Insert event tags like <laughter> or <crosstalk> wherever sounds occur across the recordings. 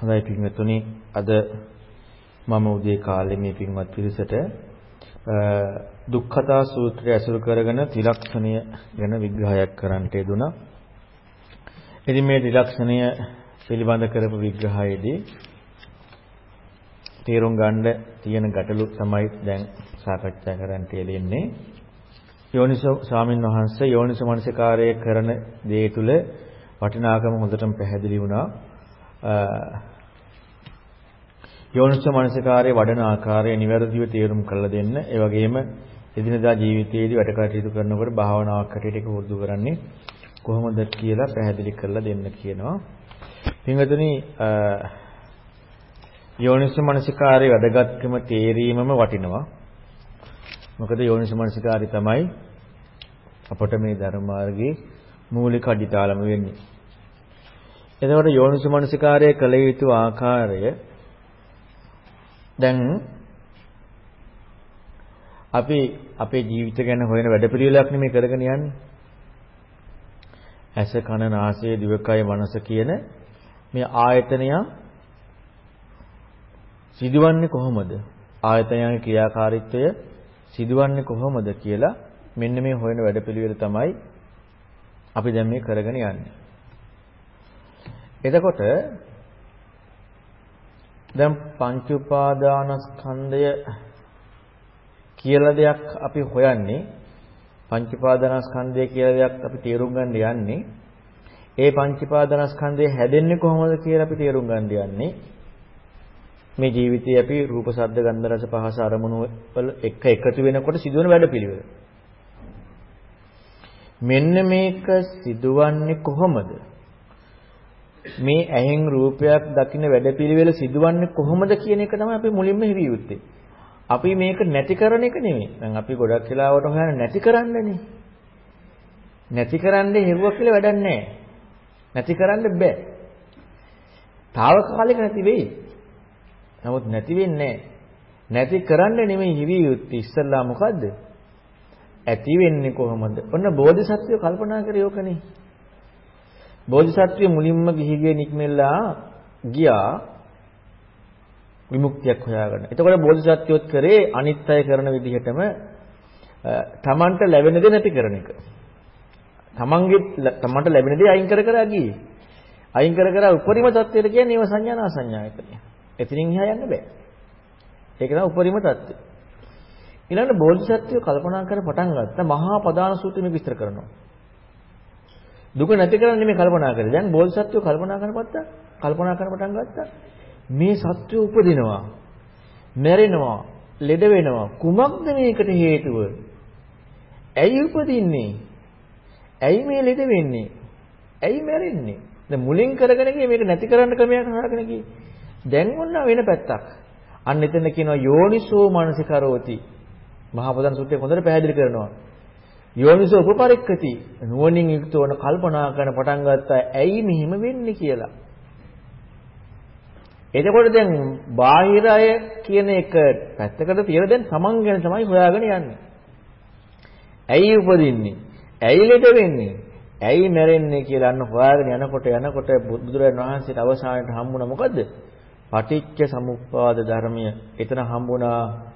හොඳයි පින්වතුනි අද මම උදේ කාලේ මේ පින්වත් පිරිසට දුක්ඛතා සූත්‍රය ඇසුරු කරගෙන ත්‍රිලක්ෂණය ගැන විග්‍රහයක් කරන්නට යෙදුණා. ඉතින් මේ ත්‍රිලක්ෂණය පිළිබඳ කරපු විග්‍රහයේදී තේරුම් ගන්න තියෙන ගැටලු තමයි දැන් සාකච්ඡා කරන්න යෙදෙන්නේ. යෝනිසෝ ස්වාමින් වහන්සේ යෝනිසෝ මනසිකාරය කරන දේ තුල වටිනාකම හොඳටම පැහැදිලි වුණා. යෝනිසෝ මනසිකාරයේ වඩන ආකාරය නිවැරදිව තේරුම් කරලා දෙන්න. ඒ වගේම එදිනදා ජීවිතයේදී වැඩ කටයුතු කරනකොට භාවනාවක් හැටියට ඒක වර්ධු කරන්නේ කොහොමද කියලා පැහැදිලි කරලා දෙන්න කියනවා. පින්වතුනි යෝනිසෝ මනසිකාරයේ වැඩගත්කම තේරීමම වටිනවා. මොකද යෝනිසෝ මනසිකාරය තමයි අපට මේ ධර්ම මාර්ගයේ මූලික අඩිතාලම වෙන්නේ. එතකොට යෝනිසෝ මනසිකාරය කළ යුතු ආකාරය දැන් අපි අපේ ජීවිත ගැන හොයන වැඩපිළිවෙලක් නෙමෙයි කරගෙන යන්නේ. ඇස කන නාසය දිවකය මනස කියන මේ ආයතනය සිදුවන්නේ කොහොමද? ආයතනයන්ගේ ක්‍රියාකාරීත්වය සිදුවන්නේ කොහොමද කියලා මෙන්න මේ හොයන වැඩපිළිවෙල තමයි අපි දැන් මේ කරගෙන යන්නේ. එතකොට දැන් පංච උපාදානස්කන්ධය කියලා දෙයක් අපි හොයන්නේ පංච උපාදානස්කන්ධය කියලා දෙයක් අපි තේරුම් ගන්න යන්නේ ඒ පංච උපාදානස්කන්ධය හැදෙන්නේ කොහොමද කියලා අපි තේරුම් ගන්න යන්නේ? මේ ජීවිතයේ අපි රූප ශබ්ද ගන්ධ රස පහස අරමුණු වල එක එකතු වෙනකොට සිදුවන වැඩපිළිවෙල. මෙන්න මේක සිදුවන්නේ කොහොමද? මේ ඇහෙන් රූපයක් දකින්න වැඩපිළිවෙල සිදුවන්නේ කොහොමද කියන එක තමයි අපි මුලින්ම හිරිය යුත්තේ. අපි මේක නැති කරන එක නෙමෙයි. දැන් අපි ගොඩක් වෙලාවට හොයන නැති කරන්නනේ. නැති කරන්නේ හෙව්වක් කියලා වැඩක් නැහැ. නැති කරන්න බෑ. తాවකාලික නැති වෙයි. නමුත් නැති වෙන්නේ නැති කරන්න නෙමෙයි හිරිය යුත්තේ. ඉස්සල්ලා මොකද්ද? ඇති වෙන්නේ කොහොමද? ඔන්න බෝධිසත්වය කල්පනා කරේ ඕකනේ. බෝධිසත්වය මුලින්ම ගිහිගේ නික්මෙලා ගියා විමුක්තියක් හොයාගන්න. එතකොට බෝධිසත්වයොත් කරේ අනිත් අය කරන විදිහටම තමන්ට ලැබෙන දේ නැති කරන එක. තමන්ගේ තමන්ට ලැබෙන දේ අයින් කර කර ගියේ. අයින් කර කර උපරිම தත්ත්වයට කියන්නේ ඒව සංඥා නාසඤ්ඤායතනය. එතනින් එහා යන්න බෑ. ඒක තමයි උපරිම தත්ත්වය. ඊළඟට බෝධිසත්වය කල්පනා කර පටන් ගත්තා මහා පදාන සූත්‍රය මේක විස්තර කරනවා. දුක නැති කරන්න මේ කල්පනා කරේ. දැන් බෝධිසත්වෝ කල්පනා කරපත්ත කල්පනා කරන පටන් ගත්තා. මේ සත්වය උපදිනවා. මැරෙනවා. ලෙඩ වෙනවා. කුමක්ද මේකට හේතුව? ඇයි උපදින්නේ? ඇයි මේ ලෙඩ වෙන්නේ? ඇයි මැරෙන්නේ? දැන් මුලින් කරගෙන ගියේ මේක නැති කරන්න ක්‍රමයක් හොයාගෙන ගියේ. දැන් ඔන්න වෙන පැත්තක්. අන්න එතන කියනවා යෝනිසෝ මනසිකරෝති. මහා ප්‍රධාන සූත්‍රයේ හොඳට පැහැදිලි කරනවා. යෝනිසෝ උපපරික්කති නුවණින් යුක්ත වන කල්පනා කරන පටන් ගත්තා ඇයි මෙහිම වෙන්නේ කියලා. එතකොට දැන් බාහිර අය කියන එක පැත්තකට තියලා දැන් තමන් ගැන තමයි හොයාගෙන යන්නේ. ඇයි උපදින්නේ? ඇයි ලෙඩ වෙන්නේ? ඇයි මැරෙන්නේ කියලා අන්න හොයාගෙන යනකොට යනකොට බුදුරජාණන් වහන්සේට අවසානයේ හම්බුණා මොකද්ද? පටිච්ච සමුප්පාද ධර්මය. එතන හම්බුණා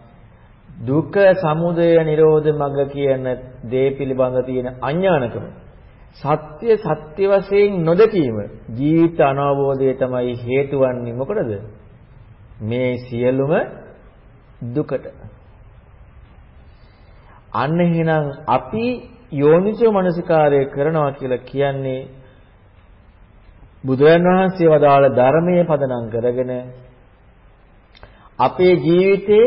දුක සමුදය නිරෝධ මඟ කියන දේ පිළිබඳ තියෙන අඥානකම සත්‍ය සත්‍ය වශයෙන් නොදකීම ජීවිත අනවබෝධය තමයි හේතු වන්නේ. මොකටද? මේ සියලුම දුකට. අන්න එහෙනම් අපි යෝනිසෝ මනසිකාරය කරනවා කියලා කියන්නේ බුදුරන් වහන්සේ වදාළ ධර්මයේ පදනම් කරගෙන අපේ ජීවිතේ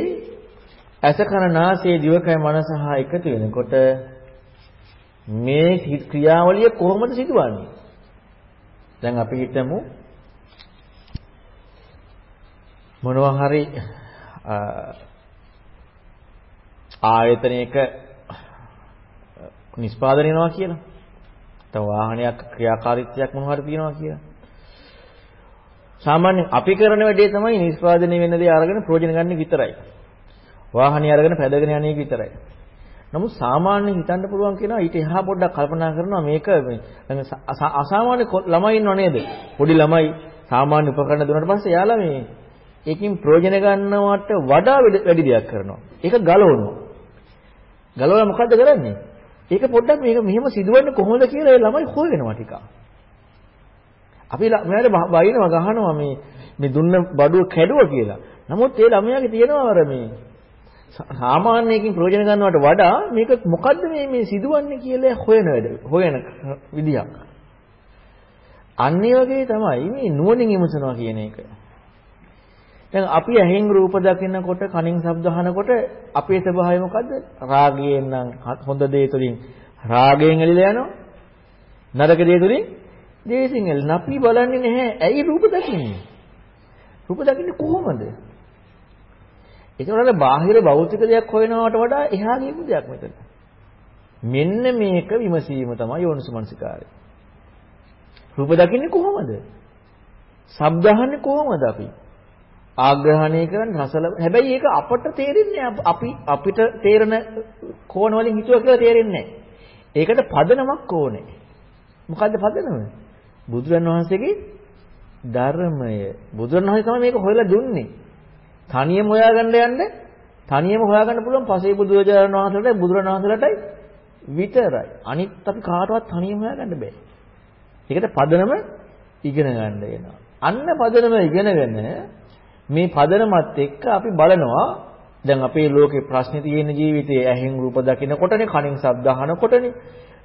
ඇස කන නාසය දිවකය මනස හා එකතු වෙනකොට මේ ක්‍රියාවලිය කොහොමද සිදුවන්නේ? දැන් අපි හිතමු මොනවා හරි ආයතනයක නිස්පාදනය වෙනවා කියලා. තව වාහනයක් ක්‍රියාකාරීත්වයක් මොනවා හරි තියෙනවා කියලා. සාමාන්‍යයෙන් අපි කරන වැඩේ තමයි නිස්පාදනය වෙන දේ අරගෙන ප්‍රයෝජන ගන්න විතරයි. වාහනේ අරගෙන පැදගෙන යන එක විතරයි. නමුත් සාමාන්‍ය හිතන්න පුළුවන් කියනවා ඊට එහා පොඩ්ඩක් කල්පනා කරනවා මේක අසාමාන්‍ය ළමයි ඉන්නව නේද? පොඩි ළමයි සාමාන්‍ය උපකරණ දුන්නාට පස්සේ යාලා මේ ඒකෙන් ප්‍රයෝජන ගන්නවට වඩා වැඩි දෙයක් කරනවා. ඒක ගලවනවා. ගලවලා මොකද්ද කරන්නේ? ඒක පොඩ්ඩක් මේක මෙහෙම සිදුවන්නේ කොහොමද කියලා ඒ ළමයි හොයනවා ටිකක්. අපි මෙයාට බයිනවා ගහනවා මේ මේ දුන්න බඩුව කැඩුවා කියලා. නමුත් ඒ ළමයාගේ තියෙනවා අර මේ සාමාන්‍යයෙන් ප්‍රයෝජන ගන්නවට වඩා මේක මොකද්ද මේ මේ සිදුවන්නේ කියලා හොයන වැඩ හොයන විදියක්. අන්න වගේ තමයි මේ නුවණින් විමසනවා කියන එක. දැන් අපි ඇහෙන් රූප දකිනකොට කනින් ශබ්ද අහනකොට අපේ ස්වභාවය මොකද්ද? රාගයෙන් නම් හොඳ දේ තුලින් රාගයෙන් එළිලා යනවා. නරක දේ තුලින් දේශයෙන් එළින. අපි බලන්නේ නැහැ. ඇයි රූප දකින්නේ? රූප දකින්නේ කොහොමද? ඒකවල බාහිර භෞතික දෙයක් හොයනවට වඩා එහා ගියපු දෙයක් මෙතන. මෙන්න මේක විමසීම තමයි යෝනිසමනසිකාරය. රූප දකින්නේ කොහොමද? ශබ්ද අහන්නේ කොහොමද අපි? ආග්‍රහණය කරන්නේ රස හැබැයි ඒක අපට තේරෙන්නේ අපි අපිට තේරෙන කෝණ වලින් හිතුවා කියලා තේරෙන්නේ නැහැ. ඒකට පදනමක් ඕනේ. මොකද්ද පදනම? බුදුරන් වහන්සේගේ ධර්මය. බුදුරන් වහන්සේ තමයි මේක හොයලා දුන්නේ. තනියම හොයාගන්න යන්න තනියම හොයාගන්න පුළුවන් පසේ බුදුරජාණන් වහන්සේලට බුදුරන් වහන්සේලටයි විතරයි. අනිත් අපි කාටවත් තනියම හොයාගන්න බෑ. ඒකට පදනම ඉගෙන ගන්න වෙනවා. අන්න පදනම ඉගෙනගෙන මේ පදනමත් එක්ක අපි බලනවා දැන් අපේ ලෝකේ ප්‍රශ්නේ තියෙන ජීවිතයේ ඇහෙන් රූප දකිනකොටනේ කනින් ශබ්ද අහනකොටනේ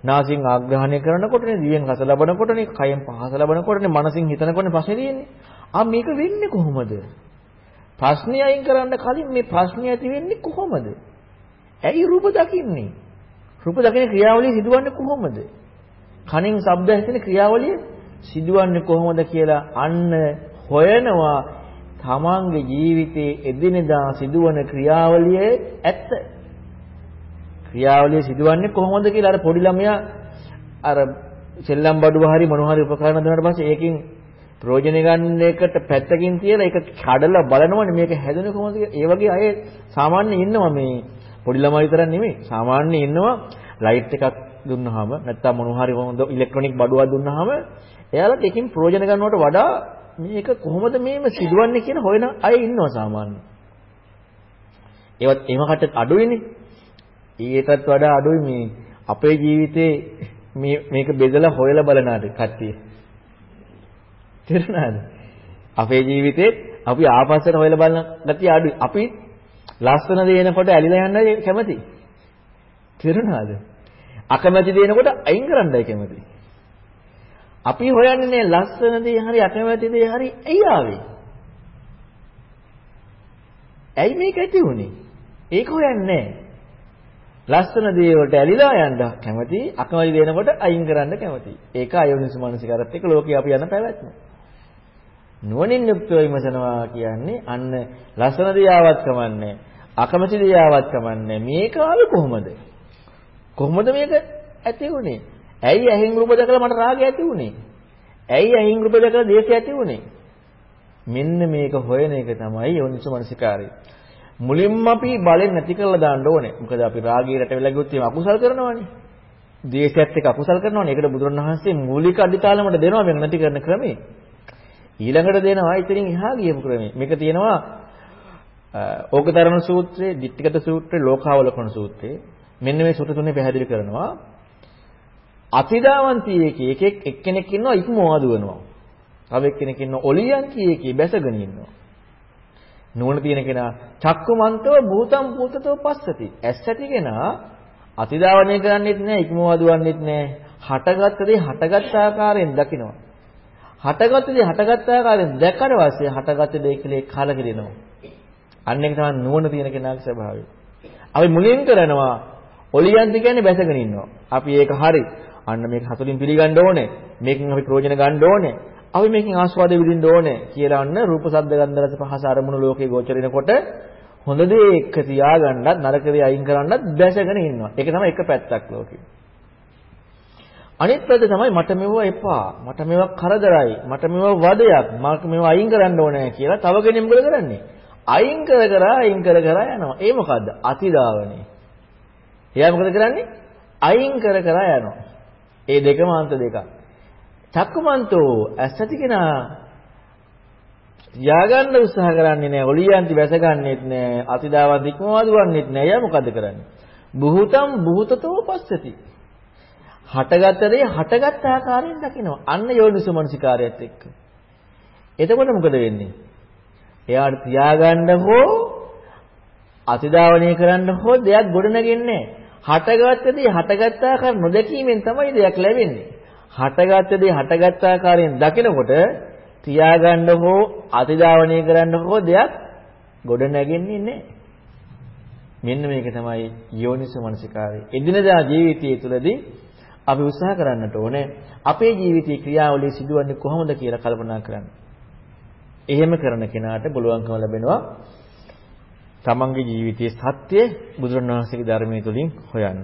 නාසයෙන් ආග්‍රහණය කරනකොටනේ දිවෙන් රස ලබනකොටනේ කයෙන් පහස ලබනකොටනේ මනසින් හිතනකොටනේ ප්‍රශ්නේ තියෙන්නේ. ආ මේක වෙන්නේ කොහොමද? ප්‍රශ්නේ අයින් කරන්න කලින් මේ ප්‍රශ්නේ ඇති වෙන්නේ කොහොමද? ඇයි රූප දකින්නේ? රූප දකින ක්‍රියාවලිය සිදුවන්නේ කොහොමද? කනින් ශබ්ද ඇසෙන ක්‍රියාවලිය සිදුවන්නේ කොහොමද කියලා අන්න හොයනවා තමන්ගේ ජීවිතයේ එදිනෙදා සිදුවන ක්‍රියාවලියේ ඇත්ත. ක්‍රියාවලිය සිදුවන්නේ කොහොමද කියලා අර පොඩි ළමයා අර සෙල්ලම් බඩුව හරි මොන හරි උපකරණ දුන්නාට පස්සේ ඒකෙන් ප්‍රයෝජන ගන්න එකට පැත්තකින් තියලා ඒක කඩලා බලනවනේ. මේක හැදුනේ කොහොමද ඒ වගේ අය සාමාන්‍යයෙන් ඉන්නවා මේ පොඩි ළමයි විතරක් නෙමෙයි. සාමාන්‍යයෙන් ඉන්නවා ලයිට් එකක් දුන්නාම නැත්තම් මොන හරි හොඳ ඉලෙක්ට්‍රොනික බඩුවක් දුන්නාම එයාලට එකකින් ප්‍රයෝජන ගන්නවට වඩා මේක කොහොමද මේව සිදුවන්නේ කියන හොයන අය ඉන්නවා සාමාන්‍යයෙන් ඒවත් එහෙම කට අඩුයිනේ. ඊටත් වඩා අඩුයි මේ අපේ ජීවිතේ මේ මේක බෙදලා හොයලා බලන අය කට්ටිය. තේරුණාද? අපේ ජීවිතේ අපි ආපස්සට හොයලා බලන ගතිය අඩුයි. අපි ලස්සන දේනකොට ඇලිලා යන්නයි කැමති. තේරුණාද? අකමැති දේනකොට අයින් කරන්නයි කැමති. අපි හොයන්නේ ලස්සන දේ හරි අකමැති දේ හරි ඇයි ආවේ? ඇයි මේක ඇති වුනේ? ඒක හොයන්නේ ලස්සන දේ වලට ඇලිලා යන්න කැමති අකමැති දේනකොට අයින් කරන්න කැමති. ඒක අයෝනිස මානසිකාරත් එක්ක ලෝකේ අපි යන පැවැත්ම. නුවණින් යුක්තව විමසනවා කියන්නේ අන්න ලස්සන දියාවත් කමන්නේ අකමැති දියාවත් කමන්නේ. මේක ආවේ කොහොමද? කොහොමද මේක ඇති වුනේ? ඇයි ඇහින් රූප දැකලා මට රාගය ඇති වුනේ? ඇයි ඇහින් රූප දැකලා දේශය ඇති වුනේ? මෙන්න මේක හොයන එක තමයි යෝනිසු මනසිකාරය මුලින්ම අපි බලෙන් නැති කරලා දාන්න ඕනේ. මොකද අපි රාගයට වෙලා ගියොත් එහෙම අකුසල් කරනවානේ. දේශයත් එක්ක අකුසල් කරනවානේ. ඒකට බුදුරණවහන්සේ මූලික අදිතාලමට දෙනවා මේ නැති කරන ක්‍රමේ. ඊළඟට දෙනවා ඉතින් එහා ගියපු ක්‍රමය. මේක තියෙනවා ඕකතරණ සූත්‍රයේ, ditthිගත සූත්‍රයේ, ලෝකාවලකන සූත්‍රයේ. මෙන්න මේ සූත්‍ර තුනේ පැහැදිලි කරනවා. අතිදාවන්තියේ එකෙක් එක්කෙනෙක් ඉන්නවා ඉක්මවා දුවනවා. තව එක්කෙනෙක් ඉන්නවා ඔලියන්තියේ එකේ බැසගෙන ඉන්නවා. නුවණ තියෙන කෙනා චක්කුමන්තව භූතම් භූතතව පස්සති. ඇස් ඇති කෙනා අතිදාවනය කරන්නේත් නැහැ, ඉක්මවා දුවන්නේත් නැහැ. හටගත් දේ හටගත් ආකාරයෙන් දකිනවා. හටගත් දේ හටගත් ආකාරයෙන් දැක්කට පස්සේ හටගත් දේ කියලා කලකිරෙනවා. අන්න ඒක තමයි නුවණ තියෙන කෙනාගේ ස්වභාවය. අපි මුලින් කරනවා ඔලියන්ති කියන්නේ බැසගෙන ඉන්නවා. අපි ඒක හරි. අන්න මේක හතුලින් පිළිගන්න ඕනේ. මේකෙන් අපි ප්‍රයෝජන ගන්න ඕනේ. අපි මේකෙන් ආස්වාදෙ විඳින්න ඕනේ කියලා අන්න රූප ශබ්ද ගන්ධ රස පහස අරමුණු ලෝකේ ගෝචරිනකොට හොඳ දේ එක්ක තියාගන්නත් නරක දේ අයින් කරන්නත් බැසගෙන ඉන්නවා. ඒක තමයි එක පැත්තක් ලෝකේ. අනිත් පැත්ත තමයි මට මෙව එපා. මට මෙව කරදරයි. මට මෙව වදයක්. මට මෙව අයින් කරන්න ඕනේ කියලා තව කෙනෙක් මොකද කරන්නේ? අයින් කර කර අයින් කර කර යනවා. ඒ මොකද්ද? අතිදාවනේ. එයා මොකද කරන්නේ? අයින් කර කර යනවා. ඒ දෙකම අන්ත දෙකක්. චක්කමන්තෝ ඇසති කෙනා තියාගන්න උත්සාහ කරන්නේ නැහැ. ඔලියන්ති වැසගන්නෙත් නැහැ. අතිදාවන් දික්මවා දුවන්නෙත් නැහැ. එයා මොකද කරන්නේ? බුහතම් බුහතතෝ පස්සති. හටගත්ත දේ හටගත් ආකාරයෙන් දකිනවා. අන්න යෝනිසමනසිකාරයත් එක්ක. එතකොට මොකද වෙන්නේ? එයාට තියාගන්න හෝ අතිදාවණය කරන්න හෝ දෙයක් ගොඩනගෙන්නේ හටගත්ත දේ හටගත් ආකාර නොදැකීමෙන් තමයි දෙයක් ලැබෙන්නේ. හටගත්ත දේ හටගත් ආකාරයෙන් දකිනකොට තියාගන්න හෝ අතිදාවණය කරන්න හෝ දෙයක් ගොඩනැගෙන්නේ නැහැ. මෙන්න මේක තමයි යෝනිස මනසිකාරය. එදිනදා ජීවිතයේ තුලදී අපි උත්සාහ කරන්නට ඕනේ අපේ ජීවිතයේ ක්‍රියාවලිය සිදුවන්නේ කොහොමද කියලා කල්පනා කරන්න. එහෙම කරන කෙනාට බලුවන්කම ලැබෙනවා තමන්ගේ ජීවිතයේ සත්‍ය බුදුරණවහන්සේගේ ධර්මයේ තුලින් හොයන්න.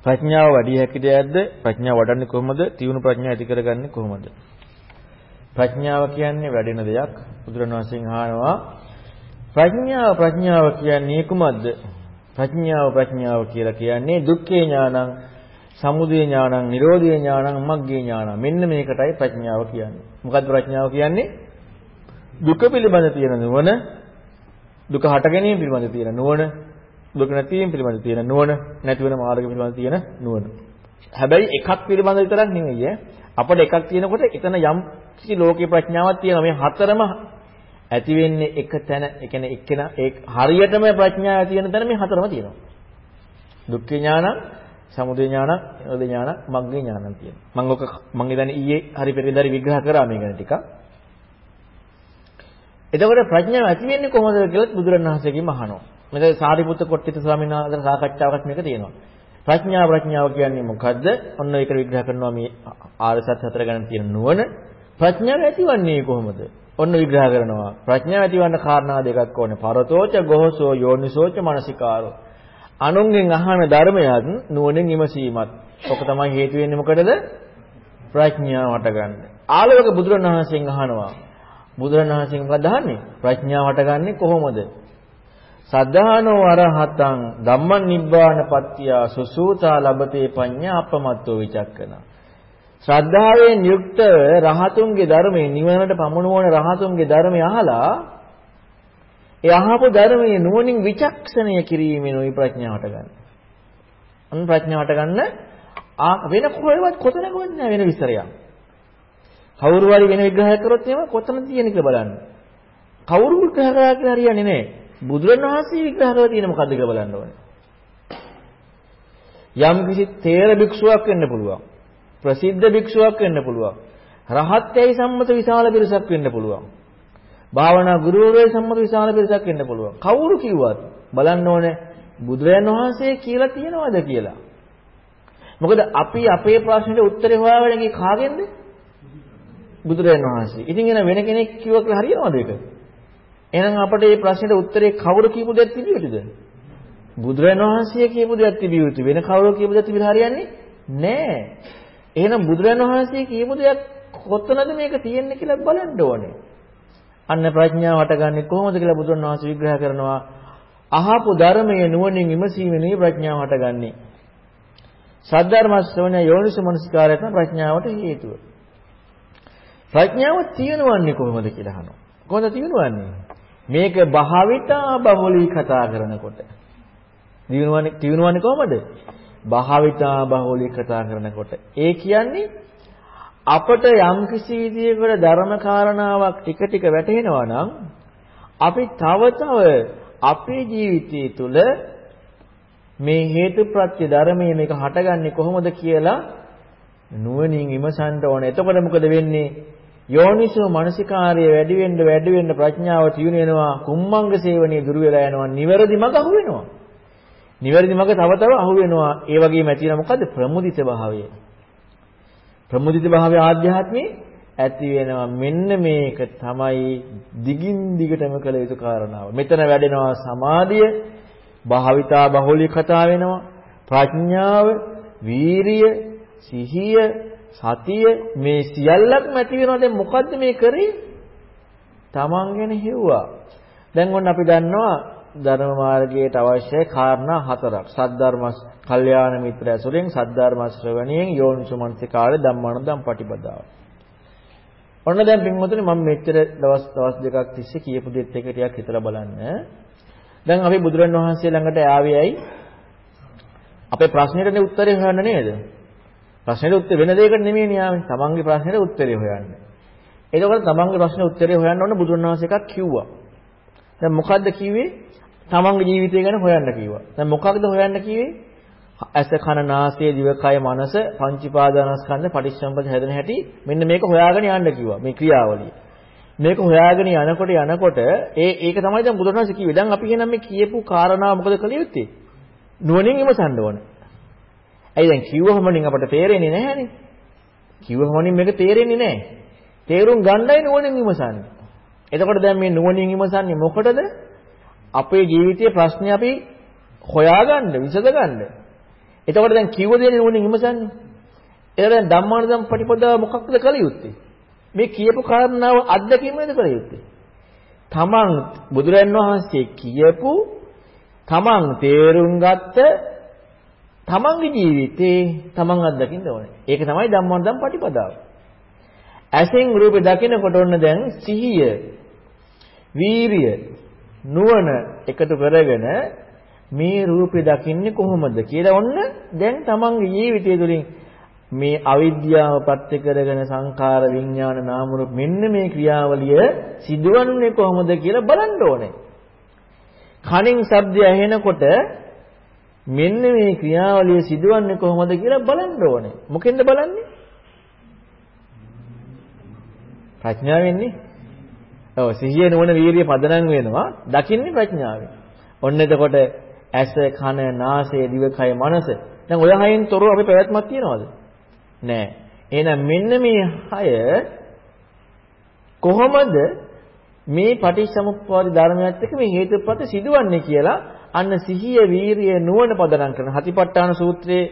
ප්‍රඥාව වැඩි හැකි දෙයක්ද? ප්‍රඥාව වඩන්නේ කොහොමද? තියුණු ප්‍රඥාව ඇති කරගන්නේ කොහොමද? ප්‍රඥාව කියන්නේ වැඩෙන දෙයක්. බුදුරණවහන්සේගෙන් අහනවා ප්‍රඥාව ප්‍රඥාව කියන්නේ කුමක්ද? ප්‍රඥාව ප්‍රඥාව කියලා කියන්නේ දුක්ඛේ ඥානං, සමුදය ඥානං, නිරෝධේ ඥානං, මග්ගේ ඥානං. මෙන්න මේකටයි ප්‍රඥාව කියන්නේ. මොකද්ද ප්‍රඥාව කියන්නේ? දුක පිළිබඳ තියෙන නුවණ, දුක හට ගැනීම පිළිබඳ තියෙන නුවණ, දුක නැතිවීම පිළිබඳ තියෙන නුවණ, නැති වෙන මාර්ග පිළිබඳ තියෙන නුවණ. හැබැයි එකක් පිළිබඳ විතරක් නෙවෙයි ඈ. අපිට එකක් තියෙනකොට එතන යම් කිසි ලෝකේ ප්‍රඥාවක් තියෙනවා. මේ හතරම ඇති වෙන්නේ එක තැන, ඒ කියන්නේ එක්කෙනා ඒ හරියටම ප්‍රඥාව ඇති වෙන තැන මේ හතරම තියෙනවා. දුක්ඛ ඥානං, සමුදය ඥානං, නිරෝධ ඥානං, මග්ග ඥානං තියෙනවා. මම ඔක මම ඉතින් ඊයේ හරි පෙරේදාරි විග්‍රහ කරා මේ ගැන ටිකක්. එතකොට ප්‍රඥාව ඇති වෙන්නේ කොහොමද කියලා බුදුරණවහන්සේගෙන් අහනවා. මෙතන සාරිපුත්ත කොට්ටිත ස්වාමීන් වහන්සේ සාකච්ඡාවක් මේක තියෙනවා. ප්‍රඥා ප්‍රඥාව කියන්නේ මොකද්ද? ඔන්න ඒක විග්‍රහ කරනවා මේ ආර්ය සත්‍ය හතර ගැන තියෙන නුවණ. ප්‍රඥාව ඇතිවන්නේ කොහොමද? ඔන්න විග්‍රහ කරනවා. ප්‍රඥාව ඇතිවන්න කාරණා දෙකක් ඕනේ. පරතෝච ගෝසෝ යෝනිසෝච මනසිකාරෝ. අනුන්ගෙන් අහන ධර්මයක් නුවණින් විමසීමත්. ඔක තමයි හේතු වෙන්නේ මොකටද? ප්‍රඥාවට ගන්න. ආලෝක බුදුරණවහන්සේගෙන් අහනවා. බුදුරණවහන්සේ මොකද අහන්නේ? ප්‍රඥාවට ගන්නෙ කොහොමද? සද්ධානෝ අරහතං ධම්මං නිබ්බාන පත්‍ත්‍ය සුසූතා ලබතේ පඤ්ඤා අපමත්තෝ විචක්කන. ශ්‍රද්ධාවෙන් යුක්ත රහතුන්ගේ ධර්මයේ නිවනට පමුණුවන රහතුන්ගේ ධර්මය අහලා ඒ අහපු ධර්මයේ නුවණින් විචක්ෂණය කිරීමෙන් ওই ප්‍රඥාවට ගන්න. අන්න ප්‍රඥාවට ගන්න වෙන කොහෙවත් කොතනකවත් නෑ වෙන විස්තරයක්. කවුරු හරි වෙන විග්‍රහයක් කරොත් එහෙම කොතනද තියෙන්නේ කියලා බලන්න. කවුරු විග්‍රහ කරා කියලා හරියන්නේ නෑ. බුදුරණවහන්සේ විග්‍රහ කරලා තියෙන මොකද්ද කියලා බලන්න ඕනේ. යම් කිසි තේර භික්ෂුවක් වෙන්න පුළුවන්. ප්‍රසිද්ධ භික්ෂුවක් වෙන්න පුළුවන්. රහත්යයි සම්මත විශාල පිරිසක් වෙන්න පුළුවන්. භාවනා ගුරුවරයෙක් සම්මත විශාල පිරිසක් වෙන්න පුළුවන්. කවුරු කිව්වත් බලන්න ඕනේ බුදුරයන් වහන්සේ කියලා තියනවද කියලා. මොකද අපි අපේ ප්‍රශ්නෙට උත්තරේ හොයාගෙන ගියේ කාගෙන්ද? බුදුරයන් වහන්සේ. ඉතින් එන වෙන කෙනෙක් කිව්වා කියලා හරියනවද ඒක? එහෙනම් අපිට මේ ප්‍රශ්නෙට උත්තරේ කවුරු කියපු දෙයක් තිබිය යුතුද? බුදුරජාණන් වහන්සේ කියපු දෙයක් තිබිය යුතු. වෙන කවුරු කියපු දෙයක් තිබිලා හරියන්නේ නැහැ. එහෙනම් බුදුරජාණන් වහන්සේ කියපු දෙයක් කොතනද මේක තියෙන්නේ කියලා බලන්න ඕනේ. අන්න ප්‍රඥාවට ගන්නෙ කොහොමද කියලා බුදුරජාණන් වහන්සේ විග්‍රහ කරනවා. අහපු ධර්මයේ නුවණින් විමසීමේ ප්‍රඥාවට ගන්නෙ. සද්ධර්ම ශ්‍රවණය යෝනිසෝ මනසිකාරය තමයි ප්‍රඥාවට හේතුව. ප්‍රඥාව තියෙනවන්නේ කොහොමද කියලා අහනවා. කොහොමද තියෙනවන්නේ? මේක භාවිතා බහුලී කතා කරනකොට දිනුවන්නේ දිනුවන්නේ කොහමද? භාවිතා බහුලී කතා කරනකොට. ඒ කියන්නේ අපට යම් කිසි විදියකට ධර්ම කාරණාවක් ටික ටික වැටහෙනවා නම් අපි තව තව අපේ ජීවිතය තුළ මේ හේතුප්‍රත්‍ය ධර්මයේ මේක හටගන්නේ කොහොමද කියලා නුවණින් විමසන්න ඕනේ. එතකොට මොකද වෙන්නේ? යෝනිසෝ මනසිකාර්ය වැඩි වෙන්න වැඩි වෙන්න ප්‍රඥාව තියුණු වෙනවා. කුම්මංග සේවනයේ දුර වෙලා යනවා. නිවැරදි මඟ අහු වෙනවා. නිවැරදි මඟ තව තව අහු වෙනවා. ඒ වගේම ඇති වෙන මොකද්ද? ප්‍රමුදිත භාවය. ප්‍රමුදිත භාවය ආධ්‍යාත්මේ ඇති වෙනවා මෙන්න මේක තමයි දිගින් දිගටම කළ යුතු කාරණාව මෙතන වැඩෙනවා සමාධිය භාවිතා බහුලී කතා වෙනවා ප්‍රඥාව වීරිය සිහිය සතිය මේ සියල්ලක්ම ඇති වෙනවා දැන් මොකද්ද මේ කරේ? තමන් ගැන හිව්වා. දැන් ඔන්න අපි දන්නවා ධර්ම මාර්ගයට අවශ්‍ය කාරණා හතරක්. සද්ධර්ම කල්යාණ මිත්‍ර ඇසුරෙන් සද්ධර්ම ශ්‍රවණයෙන් යෝනිසමනසිකාරය ධම්මානුදම් පටිපදාව. ඔන්න දැන් පින්වතුනි මම මෙච්චර දවස් දවස් දෙකක් තිස්සේ කියපු දෙත් එක ටිකක් හිතලා බලන්න. දැන් අපි බුදුරන් වහන්සේ ළඟට ආවේයි අපේ ප්‍රශ්නෙටනේ උත්තරේ හොයන්න නේද? ප්‍රශ්නෙට උත්තර වෙන දෙයකට නෙමෙයි න්යාමේ. තමන්ගේ ප්‍රශ්නෙට උත්තරේ හොයන්න. එතකොට තමන්ගේ ප්‍රශ්නේ උත්තරේ හොයන්න ඕන බුදුන් වහන්සේ එකක් කිව්වා. දැන් මොකද්ද කිව්වේ? තමන්ගේ ජීවිතය ගැන හොයන්න කිව්වා. දැන් මොකක්ද හොයන්න කිව්වේ? ඇස කන නාසය දිවකය මනස පංචීපාදානස්කන්ධ පටිච්චසමුප්පාද හැදෙන හැටි මෙන්න මේක හොයාගෙන යන්න කිව්වා මේ ක්‍රියාවලිය. මේක හොයාගෙන යනකොට යනකොට ඒ ඒක තමයි දැන් බුදුරජාණන් කිව්වේ. දැන් අපි කියනම් මේ කියපු කාරණා මොකද කළ යුත්තේ? නුවණින් විමසන්න ඕනේ. ඇයි දැන් කිව්වහමනින් අපට තේරෙන්නේ නැහැනේ. කිව්වහමනින් මේක තේරෙන්නේ නැහැ. තේරුම් ගන්නයි නුවණින් විමසන්නේ. එතකොට දැන් මේ නුවණින් විමසන්නේ මොකටද? අපේ ජීවිතයේ ප්‍රශ්නේ අපි හොයාගන්න, විසඳගන්න. එතකොට දැන් කිව්ව දේ නුවණින් විමසන්නේ. එතකොට දැන් ධම්මානුධම් පටිපදාව මොකක්ද කළ යුත්තේ? මේ කියපු කාරණාව අත්දැකීමද කළ යුත්තේ? තමන් බුදුරන් වහන්සේ කියපු තමන් තේරුම් ගත්ත තමන්ගේ ජීවිතේ තමන් අත්දකින්න ඕනේ. ඒක තමයි ධම්මානුධම් පටිපදාව. ඇසෙන් රූපේ දකිනකොට ඔන්න දැන් සිහිය, වීරිය, නුවණ එකතු කරගෙන මේ රූපේ දකින්නේ කොහොමද කියලා ඔන්න දැන් තමන්ගේ ජීවිතය තුළින් මේ අවිද්‍යාව පත්‍ය කරගෙන සංඛාර විඥාන නාම රූප මෙන්න මේ ක්‍රියාවලිය සිදුවන්නේ කොහොමද කියලා බලන්න ඕනේ. කනින් ශබ්දය ඇහෙනකොට මෙන්න මේ ක්‍රියාවලිය සිදුවන්නේ කොහොමද කියලා බලන්න ඕනේ. මොකෙන්ද බලන්නේ? ප්‍රඥාවෙන්නේ. ඔව් සිහිය නුවණ වීරිය පදනම් වෙනවා. දකින්නේ ප්‍රඥාවෙන්. ඔන්න එතකොට ඇස, කන, නාසය, දිවකය, මනස. දැන් ඔය හයෙන් තොරව අපේ පැවැත්මක් තියනවද? නෑ. එහෙනම් මෙන්න මේ හය කොහොමද මේ පටිච්චසමුප්පාද ධර්මයත් එක්ක මේ හේතුපත සිදුවන්නේ කියලා අන්න සිහිය, වීරිය, නුවණ පදනම් කරන හතිපට්ඨාන සූත්‍රයේ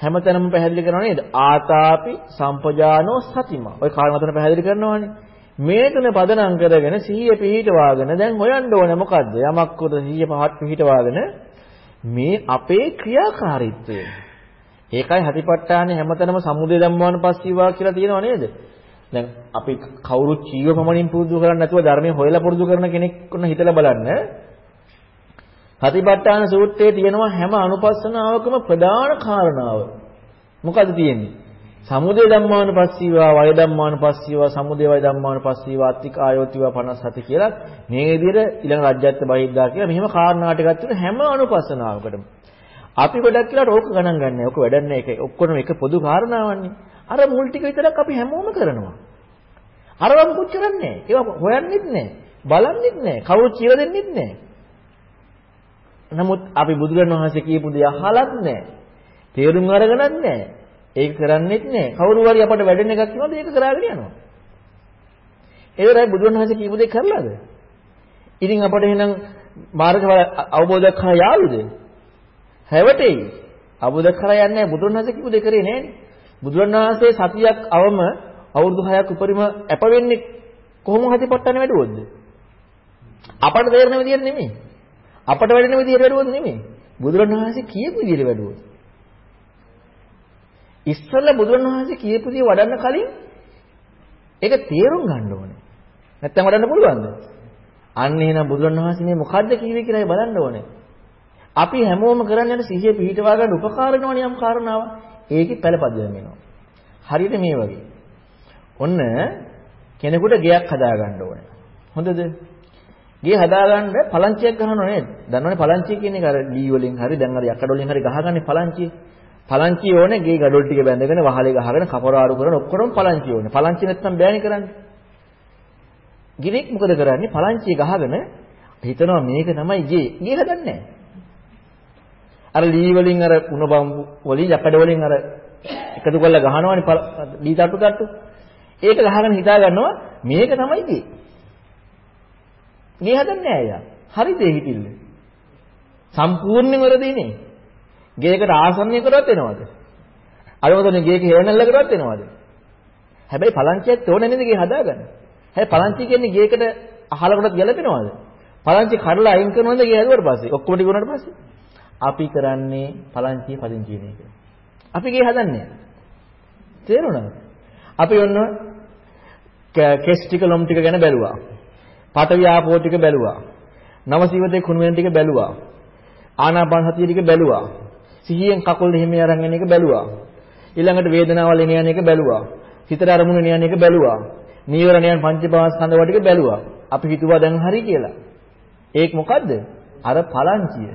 හැමතැනම පැහැදිලි කරනවා නේද? ආතාපි සම්පජානෝ සතිමා. ඔය කාරණා තුන පැහැදිලි කරනවානේ. මේ තුන පදනම් කරගෙන සිහිය පිහිටවාගෙන දැන් හොයන්න ඕනේ මොකද්ද? යමක් උද සිහිය පහත් පිහිටවාගෙන මේ අපේ ක්‍රියාකාරීත්වය. ඒකයි හතිපට්ඨානේ හැමතැනම සමුදය ධම්මාන පස්සීවා කියලා තියෙනව නේද? දැන් අපි කවුරුත් ජීව ප්‍රමණින් පුරුදු කරන්නේ නැතුව ධර්මයේ හොයලා පුරුදු කරන කෙනෙක් වුණ හිතලා බලන්න. හතිපට්ඨාන සූත්‍රයේ තියෙනවා හැම අනුපස්සනාවකම ප්‍රධාන කාරණාව. මොකද තියෙන්නේ? සමුදය ධම්මානුපස්සීවා වය ධම්මානුපස්සීවා සමුදය වය ධම්මානුපස්සීවා අත්තිකායෝතිවා 57 කියලා මේ විදිහට ඊළඟ රාජ්‍යත්ව බහිද්දා කියලා මෙහෙම කාරණා ටිකක් තියෙන හැම අනුපස්සනාවකටම අපි ගොඩක් කියලාට ඕක ගණන් ගන්නෑ. ඕක වැඩක් නෑ. ඒක ඔක්කොම එක පොදු කාරණාවන්නේ. අර මුල් ටික විතරක් අපි හැමෝම කරනවා. අරවම් කොච්චරන්නේ. ඒවා හොයන්නෙත් නෑ. බලන්නෙත් නෑ. කවුරුත් කියලා දෙන්නෙත් නෑ. නමුත් අපි බුදුරණවහන්සේ කියපු දේ අහලත් නෑ. තේරුම් අරගෙනත් නෑ. ඒක කරන්නේත් නෑ. කවුරු හරි අපට වැඩෙන එකක් කියනවාද ඒක කරාගෙන යනවා. ඒතරයි බුදුන් වහන්සේ කියපු දේ කරලාද? ඉතින් අපට එහෙනම් මාර්ගඵල අවබෝධ කරා යාළුද? හැවටෙයි. අවබෝධ කරා යන්නේ බුදුන් වහන්සේ කියපු දේ කරේ නෑනේ. බුදුන් වහන්සේ සතියක් අවම අවුරුදු 6ක් උපරිම අප වෙන්නේ කොහොම හතිපට්ටන වැඩුවොත්ද? අපට තේරෙන විදිහට නෙමෙයි. අපට වැඩෙන විදිහට වැඩුවොත් නෙමෙයි. බුදුරණවහන්සේ කියපු විදිහට වැඩුවොත්. ඉස්සෙල්ලා බුදුන් වහන්සේ කියපු දේ වඩන්න කලින් ඒක තේරුම් ගන්න ඕනේ. නැත්තම් වඩන්න පුළුවන්ද? අන්න එහෙනම් බුදුන් වහන්සේ මේ මොකද්ද කිව්වේ කියලා බලන්න ඕනේ. අපි හැමෝම කරන්නේ අර සිහිය පිහිටවා ගන්න උපකාර වෙනවනේ යම් කාරණාවක්. ඒකේ පළපදියම් වෙනවා. හරියට මේ වගේ. ඔන්න කෙනෙකුට ගෙයක් හදා ගන්න ඕනේ. හොඳද? ගේ හදාගන්න පලංචියක් ගහනව නේද? දන්නවනේ පලංචිය කියන එක අර ලී වලින් හරි දැන් අර යකඩ වලින් හරි ගහගන්නේ පලංචිය. පලංචි ඕනේ ගේ gadol ටික බැඳගෙන වහලේ ගහගෙන කපරාරු කරන ඔක්කොම පලංචි ඕනේ. පලංචි නැත්තම් බෑනේ කරන්නේ. ගිරෙක් මොකද කරන්නේ? පලංචිය ගහගෙන හිතනවා මේක තමයි ගේ. ගේ හදන්නේ අර ලී වලින් අර උණ බම්බු වලින් යකඩ වලින් අර එකතු කරලා ගහනවනේ ලී තට්ටු තට්ටු. ඒක ගහගෙන හිතා ගන්නවා මේක තමයි ගේ. ගේ හදන්නේ අයියා. හරිද ඒ හිතිල්ල? සම්පූර්ණයෙන් වරදිනේ. ගේකට ආසන්නය කරවත් එනවද? අර මොකද ගේක හේවණල්ල කරවත් එනවද? හැබැයි පලංචියත් ඕනේ නේද ගේ හදාගන්න. හැබැයි පලංචිය කියන්නේ ගේකට අහලකටත් ගැලපෙනවද? පලංචි කඩලා අයින් කරනවද ගේ හැදුවට පස්සේ? ඔක්කොම ටික උනාට පස්සේ? අපි කරන්නේ පලංචිය පදිංචි වෙන එක. අපි ගේ හදන්නේ. තේරුණාද? අපි ඔන්න කෙස් ටික ලොම් ටික ගැන බැලුවා. පඨවි ආපෝ ටික බැලුවා. නවසීවතේ කුණු වෙන ටික බැලුවා. ආනාපාන සතිය ටික බැලුවා. සිහියෙන් කකුල් දෙහිම අරන් යන එක බැලුවා. ඊළඟට වේදනාවල් එන යන එක බැලුවා. හිතට අරමුණු එන යන එක බැලුවා. නීවරණයන් පංචපාස්කන්ධ වල ටික බැලුවා. අපි හිතුවා දැන් හරි කියලා. ඒක මොකද්ද? අර පලංචිය.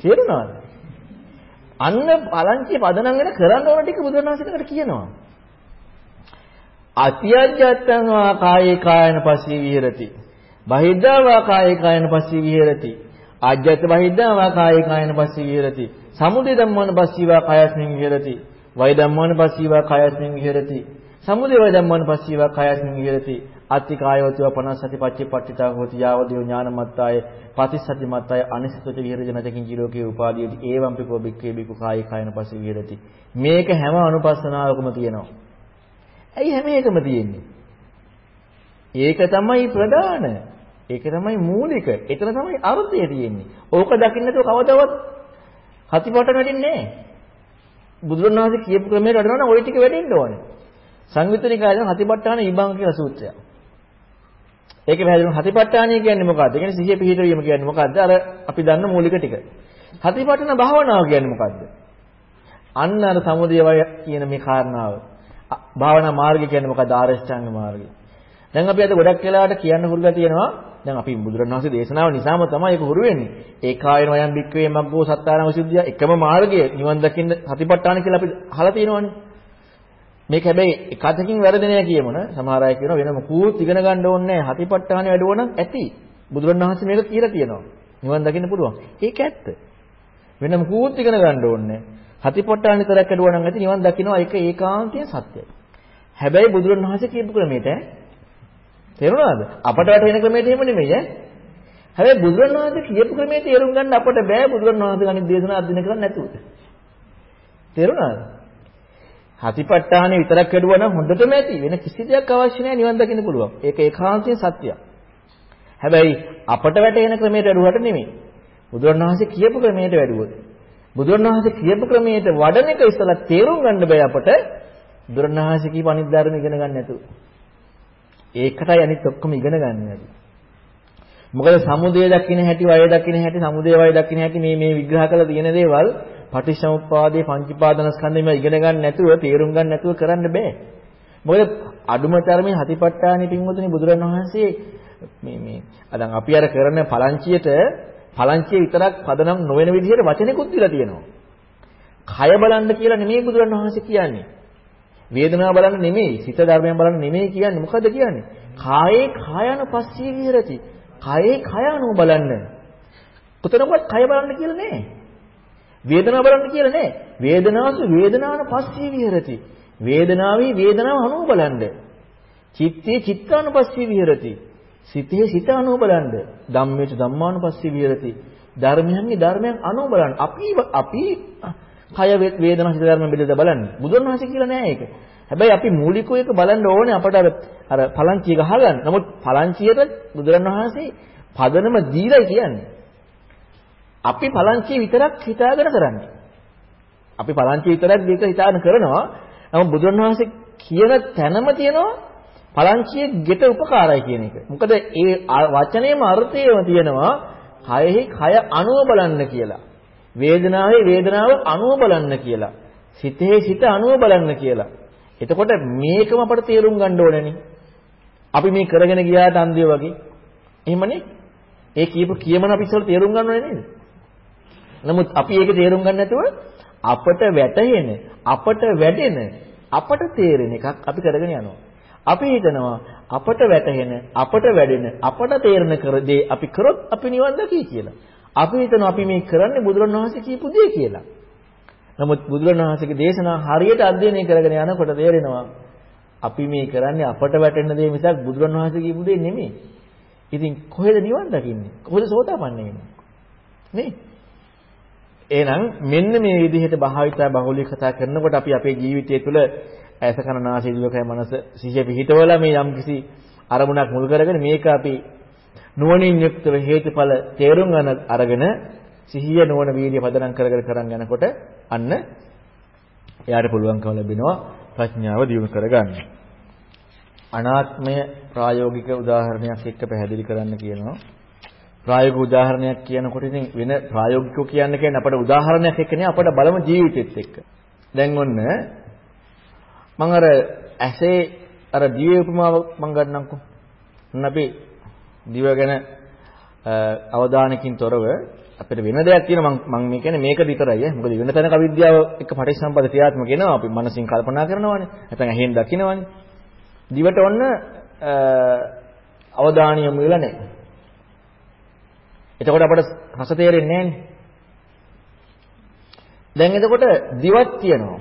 තේරුණාද? අන්න පලංචිය පදනම් වෙන කරන්න ඕන ටික බුදුරණාහිකට කියනවා. අතියජ්ජත්තං වා කායේ කායන පස්සී විහෙරති. බහිද්ධා වා කායේ කායන පස්සී විහෙරති. ආජ්ජත් බහිද්ධා වා කායේ කායන පස්සී විහෙරති. සමුදය ධම්මන පස්සීවා කායස්මින් විහෙරති. වය ධම්මන පස්සීවා කායස්මින් විහෙරති. සමුදය වය ධම්මන පස්සීවා කායස්මින් විහෙරති. අත්ති කායවතුව 50 සති පච්චපට්ඨිතා හෝති යාවදීව ඥානමත්තාය පතිසති මත්තාය අනිසිතච විහෙරජනතකින් ජීලෝකේ උපාදීයති ඒවම් පිකෝ බික්කේ බිකු කායි කායන පස්සේ විහෙරති මේක හැම අනුපස්සනාවකම තියෙනවා ඇයි හැම එකම තියෙන්නේ ඒක තමයි ප්‍රධාන ඒක තමයි මූලික එතන තමයි අර්ථය තියෙන්නේ ඕක දකින්න නැතුව කවදාවත් හතිපට වැඩින්නේ නැහැ බුදුරණවහන්සේ කියපු ක්‍රමයට වැඩනවා නම් ওই ටික වැඩෙන්න ඕනේ සංවිතනිකායන හතිපට්ඨාන ඊබං කියලා සූත්‍රයක් ඒකේ පැහැදිලිව හතිපට්ඨානය කියන්නේ මොකද්ද? ඒ කියන්නේ සිහිය පිහිටවීම කියන්නේ මොකද්ද? අර අපි දන්න මූලික ටික. හතිපට්ඨාන භාවනාව කියන්නේ මොකද්ද? අන්න අර සමුදය වය කියන මේ කාරණාව. භාවනා මාර්ගය කියන්නේ මොකද්ද? ආරෂ්ඨාංග මාර්ගය. දැන් අපි අද ගොඩක් වෙලාවට කියන්න හුරුලා තියෙනවා. දැන් අපි බුදුරණවහන්සේ දේශනාව නිසාම තමයි ඒක හුරු වෙන්නේ. ඒකායන වයන් බික්කවේ මග්ගෝ සත්තාරම විසුද්ධිය එකම මාර්ගය නිවන් දකින්න හතිපට්ඨාන කියලා අපි අහලා තියෙනවානේ. මේක හැබැයි එක අතකින් වැරදි නෑ කියමුන. සමහර අය කියනවා වෙන මොකුත් ඉගෙන ගන්න ඕනේ නෑ. හතිපට්ඨාන වැඩුවා නම් ඇති. බුදුරණවහන්සේ මේක කියලා තියෙනවා. නිවන් දකින්න පුළුවන්. ඒක ඇත්ත. වෙන මොකුත් ඉගෙන ගන්න ඕනේ නෑ. හතිපට්ඨාන විතරක් වැඩුවා නම් ඇති නිවන් දකින්නවා ඒක ඒකාන්තයෙන් සත්‍යයි. හැබැයි බුදුරණවහන්සේ කියපු ක්‍රමයට තේරුණාද? අපට වැටෙන ක්‍රමයට එහෙම නෙමෙයි ඈ. හැබැයි බුදුරණවහන්සේ කියපු ක්‍රමයේ තේරුම් ගන්න අපට බෑ බුදුරණවහන්සේ ගණිත දේශනා අධ්‍යයනය කරන්න නැතුව. තේරුණාද? හතිපට්ඨානෙ විතරක් වැඩුවා නම් හොඳටම ඇති. වෙන කිසි දෙයක් අවශ්‍ය නැහැ නිවන් දකින්න පුළුවන්. ඒක ඒකාන්තයෙන් සත්‍යයක්. හැබැයි අපට වැටෙන ක්‍රමයට වැඩුවට නෙමෙයි. බුදුරණවහන්සේ කියපු ක්‍රමයට වැඩුවොත්. බුදුරණවහන්සේ කියපු ක්‍රමයට වඩන එක ඉස්සලා තේරුම් ගන්න බෑ අපට. බුදුරණවහන්සේ කියපු අනිත් ධර්ම ඉගෙන ගන්න නැතුව. ඒකටයි අනිත් ඔක්කොම ඉගෙන ගන්න නැති. මොකද සමුදය දකින්න හැටි, වය දකින්න හැටි, සමුදය වය දකින්න හැටි මේ මේ විග්‍රහ කරලා තියෙන දේවල් පටිච්චසමුප්පාදයේ පංචීපාදනස්කන්ධෙම ඉගෙන ගන්න නැතුව තේරුම් ගන්න නැතුව කරන්න බෑ. මොකද අඩුම තරමේ හතිපට්ඨානෙ පින්වතුනි බුදුරණවහන්සේ මේ මේ අදන් අපි අර කරන පලංචියට පලංචිය විතරක් පදනම් නොවන විදිහට වචනෙකුත් දීලා තියෙනවා. කය බලන්න කියලා නෙමෙයි බුදුරණවහන්සේ කියන්නේ. වේදනාව බලන්න නෙමෙයි, සිත ධර්මයන් බලන්න නෙමෙයි කියන්නේ. මොකද කියන්නේ? කායේ කායන පස්සී විහෙරති. කායේ කයano බලන්න. කොතනකවත් කය බලන්න කියලා නෑ. වේදනාව බලන්න කියලා නෑ. වේදනාවසු වේදනාන පස්සී විහෙරති. වේදනාවේ වේදනාව අනුව බලන්න. චිත්තේ චිත්තානුපස්සී විහෙරති. සිතේ සිත අනුව බලන්න. ධම්මේච ධම්මානුපස්සී විහෙරති. ධර්මයන්ගේ ධර්මයන් අනුව බලන්න. අපි අපි කය වේදනා සිත ධර්ම බෙදලා බලන්නේ. බුදුන් වහන්සේ කියලා නෑ ඒක. හැබැයි අපි මූලිකව එක බලන්න ඕනේ අපට අර අර පලංචිය ගහගන්න. නමුත් පලංචියට බුදුරන් වහන්සේ පදනම දීලා කියන්නේ. අපි පලංචිය විතරක් හිතාගෙන කරන්නේ. අපි පලංචිය විතරක් මේක හිතාගෙන කරනවා. නමුත් බුදුරණවහන්සේ කියන තැනම තියෙනවා පලංචියේ ගෙට උපකාරයි කියන එක. මොකද ඒ වචනේම අර්ථයම තියෙනවා කයෙහි කය අනුව බලන්න කියලා. වේදනාවේ වේදනාව අනුව බලන්න කියලා. සිතේ සිත අනුව බලන්න කියලා. එතකොට මේකම අපට තේරුම් ගන්න ඕනනේ. අපි මේ කරගෙන ගියාට අන්දිය වගේ. එහෙමනේ. ඒ කියපු කියමන අපි ඉස්සෙල්ලා තේරුම් ගන්න ඕනේ නේද? නමුත් අපි ඒක තේරුම් ගන්න නැතුව අපට වැටහෙන, අපට වැඩෙන, අපට තේරෙන එකක් අපි කරගෙන යනවා. අපි හිතනවා අපට වැටහෙන, අපට වැඩෙන, අපට තේරෙන කර දේ අපි කරොත් අපි නිවන් දකි කියලා. අපි හිතනවා අපි මේ කරන්නේ බුදුරණවහන්සේ කියපු දේ කියලා. නමුත් බුදුරණවහන්සේගේ දේශනා හරියට අධ්‍යයනය කරගෙන යනකොට තේරෙනවා අපි මේ කරන්නේ අපට වැටෙන දේ මිසක් බුදුරණවහන්සේ කියපු දේ නෙමෙයි. ඉතින් කොහෙද නිවන් දකින්නේ? කොහෙද සෝතාපන්න වෙන්නේ? නේ? එහෙනම් මෙන්න මේ විදිහට භාවිතා බහුලී කතා කරනකොට අපි අපේ ජීවිතය තුළ ඇස කන නාසය දිවකය මනස සිහිය පිහිටවලා මේ යම්කිසි අරමුණක් මුල් කරගෙන මේක අපි නුවණින් යුක්තව හේතුඵල තේරුම් ගන්න අරගෙන සිහිය නුවණ වීර්ය පදනම් කරගෙන කරන් යනකොට අන්න එයාට පුළුවන්කම ලැබෙනවා ප්‍රඥාව දියුණු කරගන්න. අනාත්මය ප්‍රායෝගික උදාහරණයක් එක්ක පැහැදිලි කරන්න කියනවා. ප්‍රායෝගික උදාහරණයක් කියනකොට ඉතින් වෙන ප්‍රායෝගිකව කියන්න කියන්නේ අපේ උදාහරණයක් එක්ක නේ අපේ බලම ජීවිතෙත් එක්ක. දැන් ඔන්න මම අර ඇසේ අර දිවේ උපමාව මම ගන්නම්කෝ. ඔන්න අපි දිව ගැන අවධානයකින් තොරව අපිට වෙන දෙයක් තියෙනවා මම මම මේ කියන්නේ මේක විතරයි ඈ. මොකද වෙන තැනක අවිද්‍යාව එක්ක පටිච්චසම්පද ක්‍රියාත්මක වෙනවා අපි මනසින් කල්පනා කරනවානේ. නැත්නම් ඇහෙන් දකිනවානේ. දිවට ඔන්න අවධානය යොමු වෙලා නැහැ. එතකොට අපට රස තේරෙන්නේ නැහැනේ. දැන් එතකොට දිවක් තියෙනවා.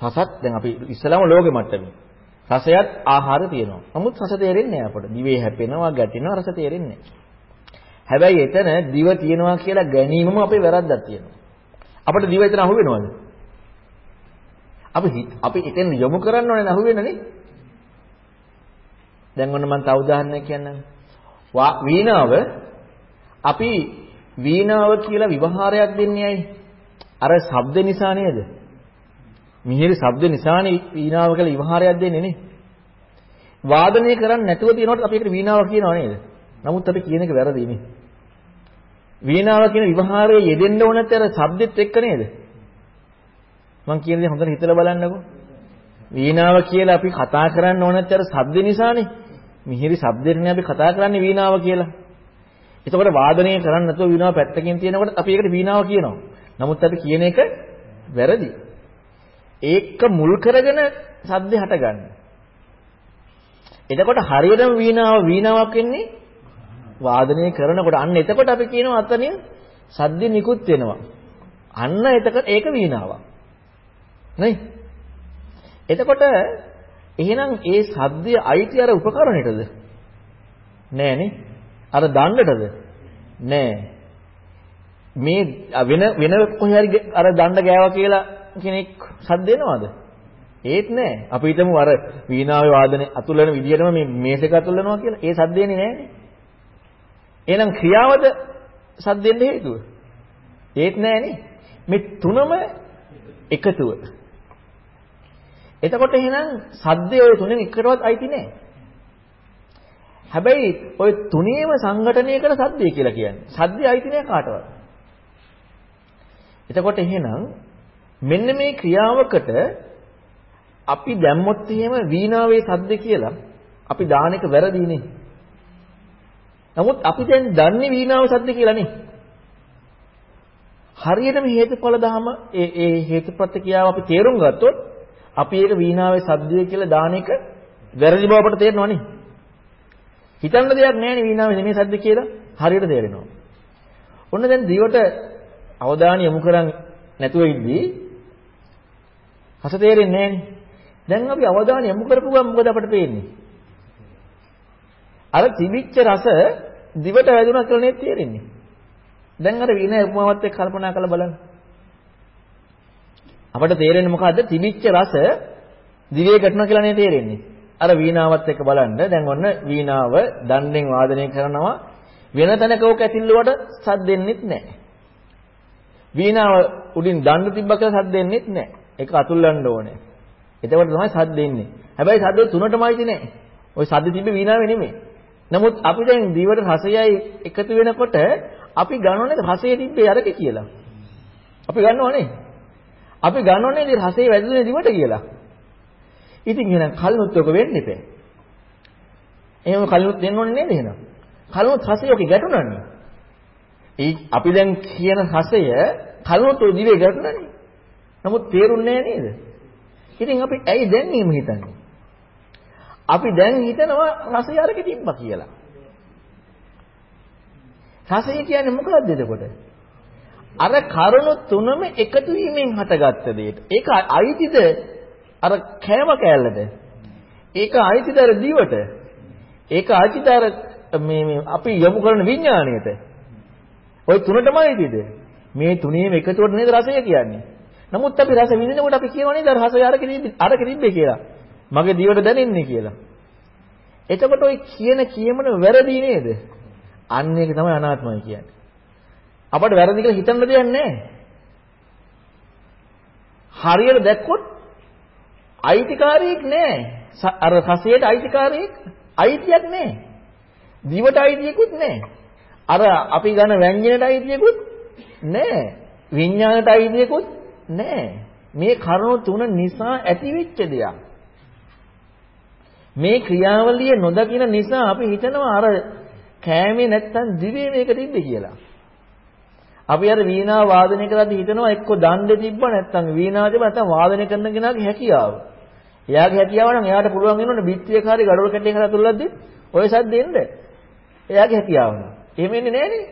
රසත් දැන් අපි ඉස්සලාම ලෝකෙ මට්ටමේ. රසයත් ආහාර තියෙනවා. නමුත් රස තේරෙන්නේ නැහැ අපට. දිවේ හැපෙනවා, ගැටෙනවා, රස තේරෙන්නේ නැහැ. හැබැයි එතන දිව තියෙනවා කියලා ගැනීමම අපේ වැරද්දක් තියෙනවා. අපිට දිව එතන අහු වෙනවද? අපි අපි එතෙන් යොමු කරන්න ඕනේ අහු වෙනනේ. දැන් ඔන්න මම තව උදාහරණයක් කියන්නම්. වීණාව අපි වීණාව කියලා විවහාරයක් දෙන්නේ ඇයි? අර ශබ්ද නිසා නේද? මිහිරි ශබ්ද නිසානේ වීණාව කියලා විවහාරයක් දෙන්නේ නේ. වාදනය කරන්නේ නැතුව තියෙනකොට අපි ඒකට වීණාව කියනවා නේද? නමුත් අපි කියන එක වැරදි නේ. වීණාව කියන විවහාරයේ යෙදෙන්න ඕන නැත්නම් අර ශබ්දෙත් එක්ක නේද? මම කියන දේ හොඳට හිතලා බලන්නකෝ. වීණාව කියලා අපි කතා කරන්න ඕන නැත්නම් අර ශබ්ද නිසානේ. මිහිරි ශබ්දෙන්නේ අපි කතා කරන්නේ වීණාව කියලා. එතකොට වාදනය කරන්නේ නැතුව වීණාව පැත්තකින් තියෙනකොට අපි ඒකට වීණාව කියනවා. නමුත් අපි කියන එක වැරදි. ඒක මුල් කරගෙන සද්ද හටගන්නේ. එතකොට හරියටම වීණාව වීණාවක් වෙන්නේ වාදනය කරනකොට අන්න එතකොට අපි කියනවා අතනින් සද්ද නිකුත් වෙනවා. අන්න එතකොට ඒක වීණාවක්. නේ? එතකොට එහෙනම් ඒ සද්දය අයිති අර උපකරණයටද? නෑනේ. අර දණ්ඩටද? නෑ. මේ වෙන වෙන කොහේ හරි අර දණ්ඩ ගෑවා කියලා කෙනෙක් සද්ද එනවද? ඒත් නෑ. අපි හිතමු අර වීණාවේ වාදනය අතුලන විදිහටම මේ මේසෙක අතුලනවා කියලා. ඒ සද්ද එන්නේ නෑනේ. එහෙනම් ක්‍රියාවද සද්ද එන්න හේතුව? ඒත් නෑනේ. මේ තුනම එකතුව. එතකොට එහෙනම් සද්දේ ওই තුනෙන් එකකටවත් අයිති නෑ. හැබැයි ওই තුනේම සංගඨනය කර සද්දේ කියලා කියන්නේ. සද්දේ අයිති නෑ කාටවත්. එතකොට එහෙනම් මෙන්න මේ ක්‍රියාවකට අපි දැම්මොත් එහෙම වීණාවේ සද්ද කියලා අපි දාන එක වැරදීනේ. නමුත් අපි දැන් දන්නේ වීණාවේ සද්ද කියලා නේ. හරියටම හේතුඵල ධම ඒ ඒ හේතුප්‍රත්‍ය කියාව අපි තේරුම් ගත්තොත් අපි ඒක වීණාවේ සද්දය කියලා දාන එක වැරදි බව අපට තේරෙනවනේ. හිතන්න දෙයක් නැහැ වීණාවේ නෙමෙයි සද්ද කියලා හරියට තේරෙනවා. ඔන්න දැන් දිවට අවධානය යොමු කරන් නැතුව ඉද්දී හස තේරෙන්නේ නැහනේ. දැන් අපි අවධානය යොමු කරපු ගමන් මොකද අපට පේන්නේ? අර තිබිච්ච රස දිවට වැදුණා කියලා නේ තේරෙන්නේ. දැන් අර විනය උපමාවත් එක්ක කල්පනා කරලා බලන්න. අපට තේරෙන්නේ මොකද්ද? තිබිච්ච රස දිවේ ගැටුණා කියලා නේ තේරෙන්නේ. අර වීණාවත් එක්ක බලන්න. දැන් ඔන්න වීණාව දණ්ඩෙන් වාදනය කරනවා වෙන තැනක ඕක ඇතිල්ලුවට සද්දෙන්නෙත් නැහැ. වීණාව උඩින් දණ්ඩ තිබ්බ කියලා සද්දෙන්නෙත් නැහැ. ඒක අතුල්ලන්න ඕනේ. එතකොට තමයි සද්ද එන්නේ. හැබැයි සද්ද තුනටමයි තියෙන්නේ. ওই සද්ද තිබ්බේ වීණාවේ නෙමෙයි. නමුත් අපි දැන් දිවට රසයයි එකතු වෙනකොට අපි ගන්නෝනේ රසයේ තිබ්බේ අරකේ කියලා. අපි ගන්නවනේ. අපි ගන්නෝනේ මේ රසයේ වැදුනේ දිවට කියලා. ඉතින් එහෙනම් කල්නුත් ඔක වෙන්න එපා. එහෙම කල්නුත් දෙන්න ඕනේ නේද එහෙනම්? කල්නුත් රසය ඔක ගැටුණානේ. ඒ අපි දැන් කියන රසය කල්නුත් දිවේ ගැටුණානේ. නමුත් තේරුන්නේ නේද? ඉතින් අපි ඇයි දැන් එහෙම හිතන්නේ? අපි දැන් හිතනවා රසය අරකේ තිබ්බා කියලා. රසය කියන්නේ මොකක්ද එතකොට? අර කරුණු තුනම එකතු වීමෙන් හටගත්ත දෙයට. ඒක අයිතිද අර කෑම කෑල්ලද? ඒක අයිතිද අර දිවට? ඒක අයිතිද අර මේ මේ අපි යොමු කරන විඥාණයට? ওই තුනටම අයිතිද? මේ තුනේම එකතුවට නේද රසය කියන්නේ? නමුත් අපි රස විඳිනකොට අපි කියනවා නේද රසය අරක තිබ්බේ අරක තිබ්බේ කියලා. මගේ දිවට දැනෙන්නේ කියලා. එතකොට ওই කියන කියමන වැරදි නේද? අන්න ඒක තමයි අනාත්මයි කියන්නේ. අපට වැරදි කියලා හිතන්න දෙයක් නැහැ. හරියට දැක්කොත් අයිතිකාරයෙක් නැහැ. අර රසයට අයිතිකාරයෙක් අයිතියක් නැහැ. දිවට අයිතියකුත් නැහැ. අර අපි ගන්න ව්‍යංජනයට අයිතියකුත් නැහැ. විඥාණයට අයිතියකුත් නැහැ. මේ කරුණු තුන නිසා ඇතිවෙච්ච දෙයක්. මේ ක්‍රියාවලිය නොදකින නිසා අපි හිතනවා අර කෑමේ නැත්තම් දිවේ මේක තිබ්බේ කියලා. අපි අර වීණාව වාදනය කරද්දී හිතනවා එක්ක දණ්ඩේ තිබ්බ නැත්තම් වීණාව තිබ්බ නැත්තම් වාදනය කරන කෙනාගේ හැකියාව. එයාගේ හැකියාව නම් එයාට පුළුවන් වෙනවනේ බිත්තිය කාරේ ගඩොල් කැටේ කරලා තුල්ලද්දි ඔය සද්ද එන්න. එයාගේ හැකියාව නෑ. එහෙම එන්නේ නෑනේ.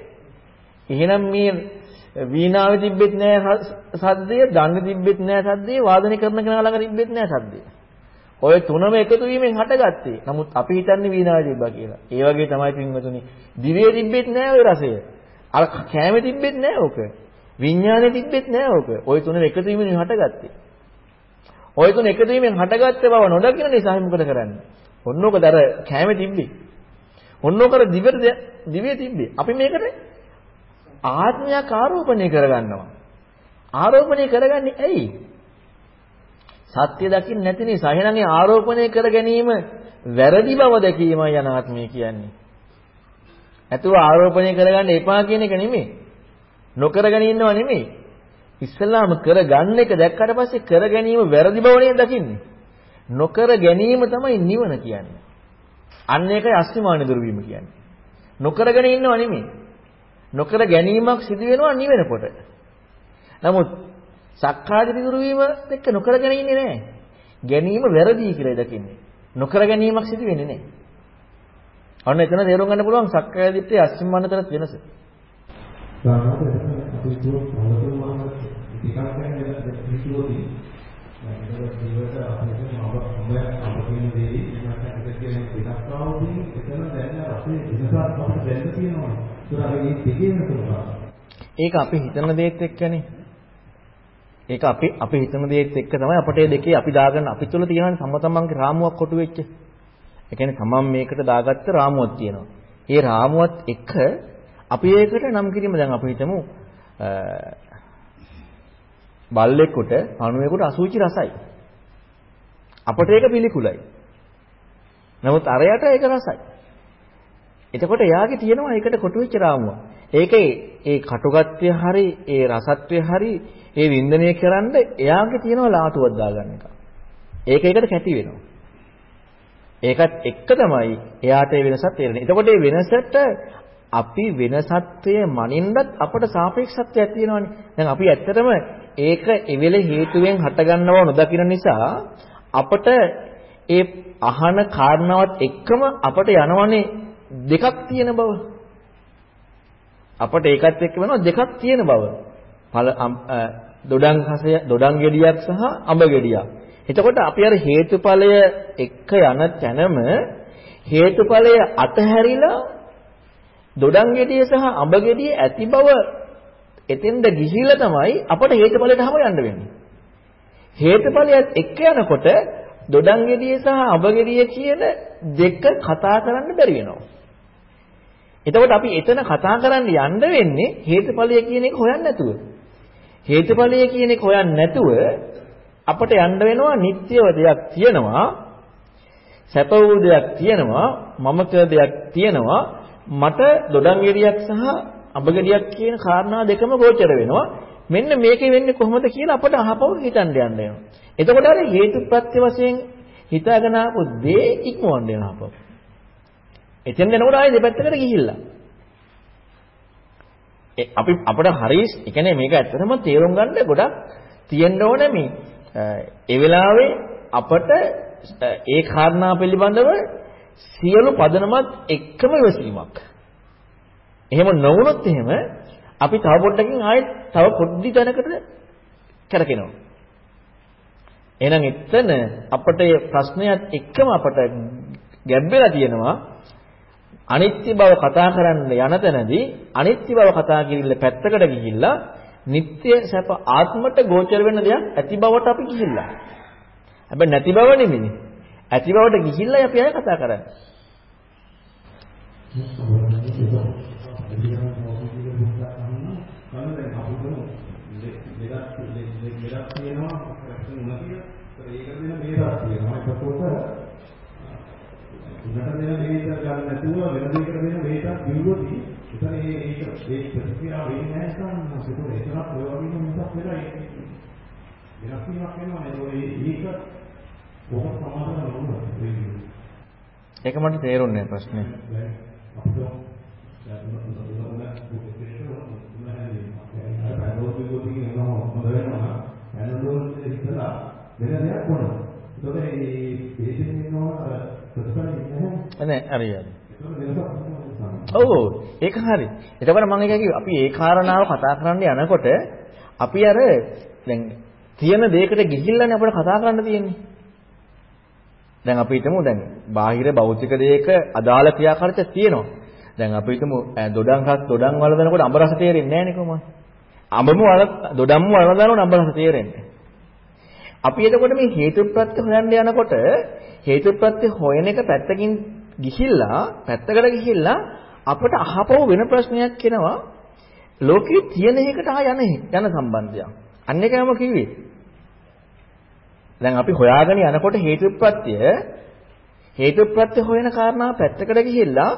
එහෙනම් මේ වීණාවේ තිබ්බෙත් නෑ සද්දය, දණ්ඩේ තිබ්බෙත් නෑ සද්දය, වාදනය කරන කෙනා ළඟ තිබ්බෙත් නෑ සද්දය. ඔය තුනම එකතු වීමෙන් හටගත්තේ. නමුත් අපි හිතන්නේ වීණාවේ තිබ්බා කියලා. ඒ වගේ තමයි පින්වතුනි. දිවේ තිබ්බෙත් නෑ ওই රසය. අර කෑමේ තිබ්බෙත් නෑ ඕක. විඥානේ තිබ්බෙත් නෑ ඕක. ওই තුන එකතු වීමෙන් හටගත්තේ. ওই තුන එකතු වීමෙන් හටගත්ත බව නොදකින නිසා මොකද කරන්නේ? ඔන්නෝකද අර කෑමේ තිබ්බේ. ඔන්නෝකර දිවට දිවේ තිබ්බේ. අපි මේකට ආත්මයක් ආරෝපණය කරගන්නවා. ආරෝපණය කරගන්නේ ඇයි? සත්‍ය දකින්න නැති නිසා. එහෙනම් ඒ ආරෝපණය කර ගැනීම වැරදි බව දැකීමයි අනාත්මය කියන්නේ. ඇතුව ආරෝපණය කරගන්න එපා කියන එක නෙමෙයි. නොකරගෙන ඉන්නව නෙමෙයි. ඉස්සලාම කරගන්න එක දැක්කට පස්සේ කර ගැනීම වැරදි බව නේද දකින්නේ. නොකර ගැනීම තමයි නිවන කියන්නේ. අන්න ඒකයි අස්මිමාන දුරු වීම කියන්නේ. නොකරගෙන ඉන්නව නෙමෙයි. නොකර ගැනීමක් සිදු වෙනවා නිවෙනකොට. නමුත් සක්කාදිටි දුරු වීම එක්ක නොකරගෙන ඉන්නේ නැහැ. ගැනීම වැරදි කියලා දකින්නේ. නොකර ගැනීමක් සිදු වෙන්නේ නැහැ. අන්න එතන තේරුම් ගන්න පුළුවන් සක්කාය දිට්ඨිය අස්මිමාන තරත් වෙනස. සාමාන්‍යයෙන් අපි දුර පොළොව ටිකක් ගැන හිතුවොතින් ඒක ජීවිත අපිට මම මම අපින් දෙවි එනකට එක කියන ටිකක් ආවොතින් එතන දැන් අපේ වෙනසක් අපිට දැන්න තියෙනවා. ඒතර අපි මේ දෙකේ වෙනස ඒක අපි හිතන දේත් එක්කනේ. ඒක අපි අපි හිතන දේත් එක්ක තමයි අපට දෙකේ අපි දාගන්න අපි තුල තියෙන තම තමන්ගේ රාමුවක් කොටු වෙච්ච. ඒ කියන්නේ තමන් මේකට දාගත්ත රාමුවක් තියෙනවා. ඒ රාමුවත් එක්ක අපි ඒකට නම් කිරීම දැන් අපි හිතමු බල්ලෙකුට පණුවෙකුට අසුචි රසයි. අපට ඒක පිළිකුලයි. නමුත් අරයට ඒක රසයි. එතකොට එයාගේ තියෙනවා ඒකට කොටු වෙච්ච රාමුව. ඒකේ ඒ කටුගත්වය හරි ඒ රසත්වය හරි ඒ වින්දනය කරන්න එයාගේ තියෙනවා ලාටුවක් දාගන්න එක. ඒක ඒකට කැටි වෙනවා. ඒකත් එක්ක තමයි එයාට ඒ වෙනසක් තේරෙන්නේ. එතකොට මේ වෙනසට අපි වෙනසත්වයේ මනින්නත් අපට සාපේක්ෂත්වයක් තියෙනවානේ. දැන් අපි ඇත්තටම ඒක එවෙල හේතුවෙන් හටගන්නව නොදකින නිසා අපට ඒ අහන කාරණාවත් එක්කම අපට යනවනේ දෙකක් තියෙන බව. අපට ඒකත් එක්ක වෙනවා දෙකක් තියෙන බව. පළ දොඩම් හසය දොඩම් ගෙඩියක් සහ අඹ ගෙඩියක්. එතකොට අපි අර හේතුඵලය එක්ක යන තැනම හේතුඵලය අතහැරිලා දොඩම් ගෙඩිය සහ අඹ ගෙඩිය ඇති බව එතෙන්ද ගිහිල්ලා තමයි අපට හේතුඵලයටම යන්න වෙන්නේ. හේතුඵලයත් එක්ක යනකොට දොඩම් ගෙඩිය සහ අඹ ගෙඩිය කියන දෙක කතා කරන්න බැරි වෙනවා. එතකොට අපි එතන කතා කරන්න යන්න වෙන්නේ හේතුඵලය කියන එක හොයන්න නැතුව. හේතුඵලය කියන එක හොයන්න නැතුව අපට යන්න වෙනවා නිත්‍යව දෙයක් තියෙනවා සැප වූ දෙයක් තියෙනවා මමක දෙයක් තියෙනවා මට දොඩම් ගෙඩියක් සහ අඹ ගෙඩියක් කියන කාරණා දෙකම ගෝචර වෙනවා. මෙන්න මේකේ වෙන්නේ කොහොමද කියලා අපට අහපව හිතන්න යන්න වෙනවා. එතකොට අර හේතුප්‍රත්‍ය වශයෙන් හිතාගෙන ආපු දේ ඉක්මවන්න යනවා අපව. එතෙන් යනකොට ආයේ දෙපැත්තකට ගිහිල්ලා. අපි අපිට හරි ඒ කියන්නේ මේක ඇත්තටම තේරුම් ගන්න ගොඩක් තියෙන්න ඕනේ මේ ඒ වෙලාවේ අපට ඒ කාරණා පිළිබඳව සියලු පදනමත් එක්කම ඉවසීමක්. එහෙම නොවුනොත් එහෙම අපි තව පොඩ්ඩකින් ආයෙත් තව පොඩ්ඩි තැනකට කරකිනවා. එහෙනම් එතන අපට ප්‍රශ්නයත් එක්කම අපට ගැඹෙලා තියෙනවා අනිත්‍ය බව කතා කරන්න යන තැනදී අනිත්‍ය බව කතා කිරිල්ල පැත්තකට ගිහිල්ලා නিত্য සැප ආත්මට ගෝචර වෙන දෙයක් ඇති බවට අපි ගිහිල්ලා. හැබැයි නැති බව නෙමෙයි. ඇති බවට ගිහිල්ලා අපි අය කතා කරන්නේ. නැතුව වෙන දෙයකට දෙන වේතක් බිව්වොත් එතන ඒ ඒක ඒ ප්‍රතික්‍රියාව වෙන්නේ නැහැ ඒක ඒකත් ඔය වගේම මිසක් වෙලා වෙනස් වීමක් වෙනවා නේද ඒක ඔක සමාදම නෙවෙයි ඒක මට තේරුන්නේ නැහැ ප්‍රශ්නේ. නෑ හරියට. ඔව් ඒක හරි. එතකොට මම එක කිව්වා අපි ඒ කාරණාව කතා කරන්න යනකොට අපි අර දැන් තියෙන දෙයකට ගිහිල්ලානේ අපිට කතා කරන්න තියෙන්නේ. දැන් අපි හිතමු දැන් බාහිර භෞතික දෙයක අදාළ ක්‍රියාකාරීත්වයක් තියෙනවා. දැන් අපි හිතමු දොඩම්කක් දොඩම් වලදනකොට අඹ රස තේරෙන්නේ නැහැ නේ කොහොමද? අඹම වල දොඩම්ම වලදනකොට අඹ රස තේරෙන්නේ. අපි එතකොට මේ හේතුප්‍රත්‍ය හොයන්න යනකොට හේතුප්‍රත්‍ය හොයන එක පැත්තකින් ගිහිල්ලා පැත්තකට ගිහිල්ලා අපිට අහපව වෙන ප්‍රශ්නයක් එනවා ලෝකේ තියෙන එකට ආ යන යන සම්බන්ධයක්. අන්න එකම කිව්වේ. දැන් අපි හොයාගෙන යනකොට හේතුප්‍රත්‍ය හේතුප්‍රත්‍ය හොයන කාරණා පැත්තකට ගිහිල්ලා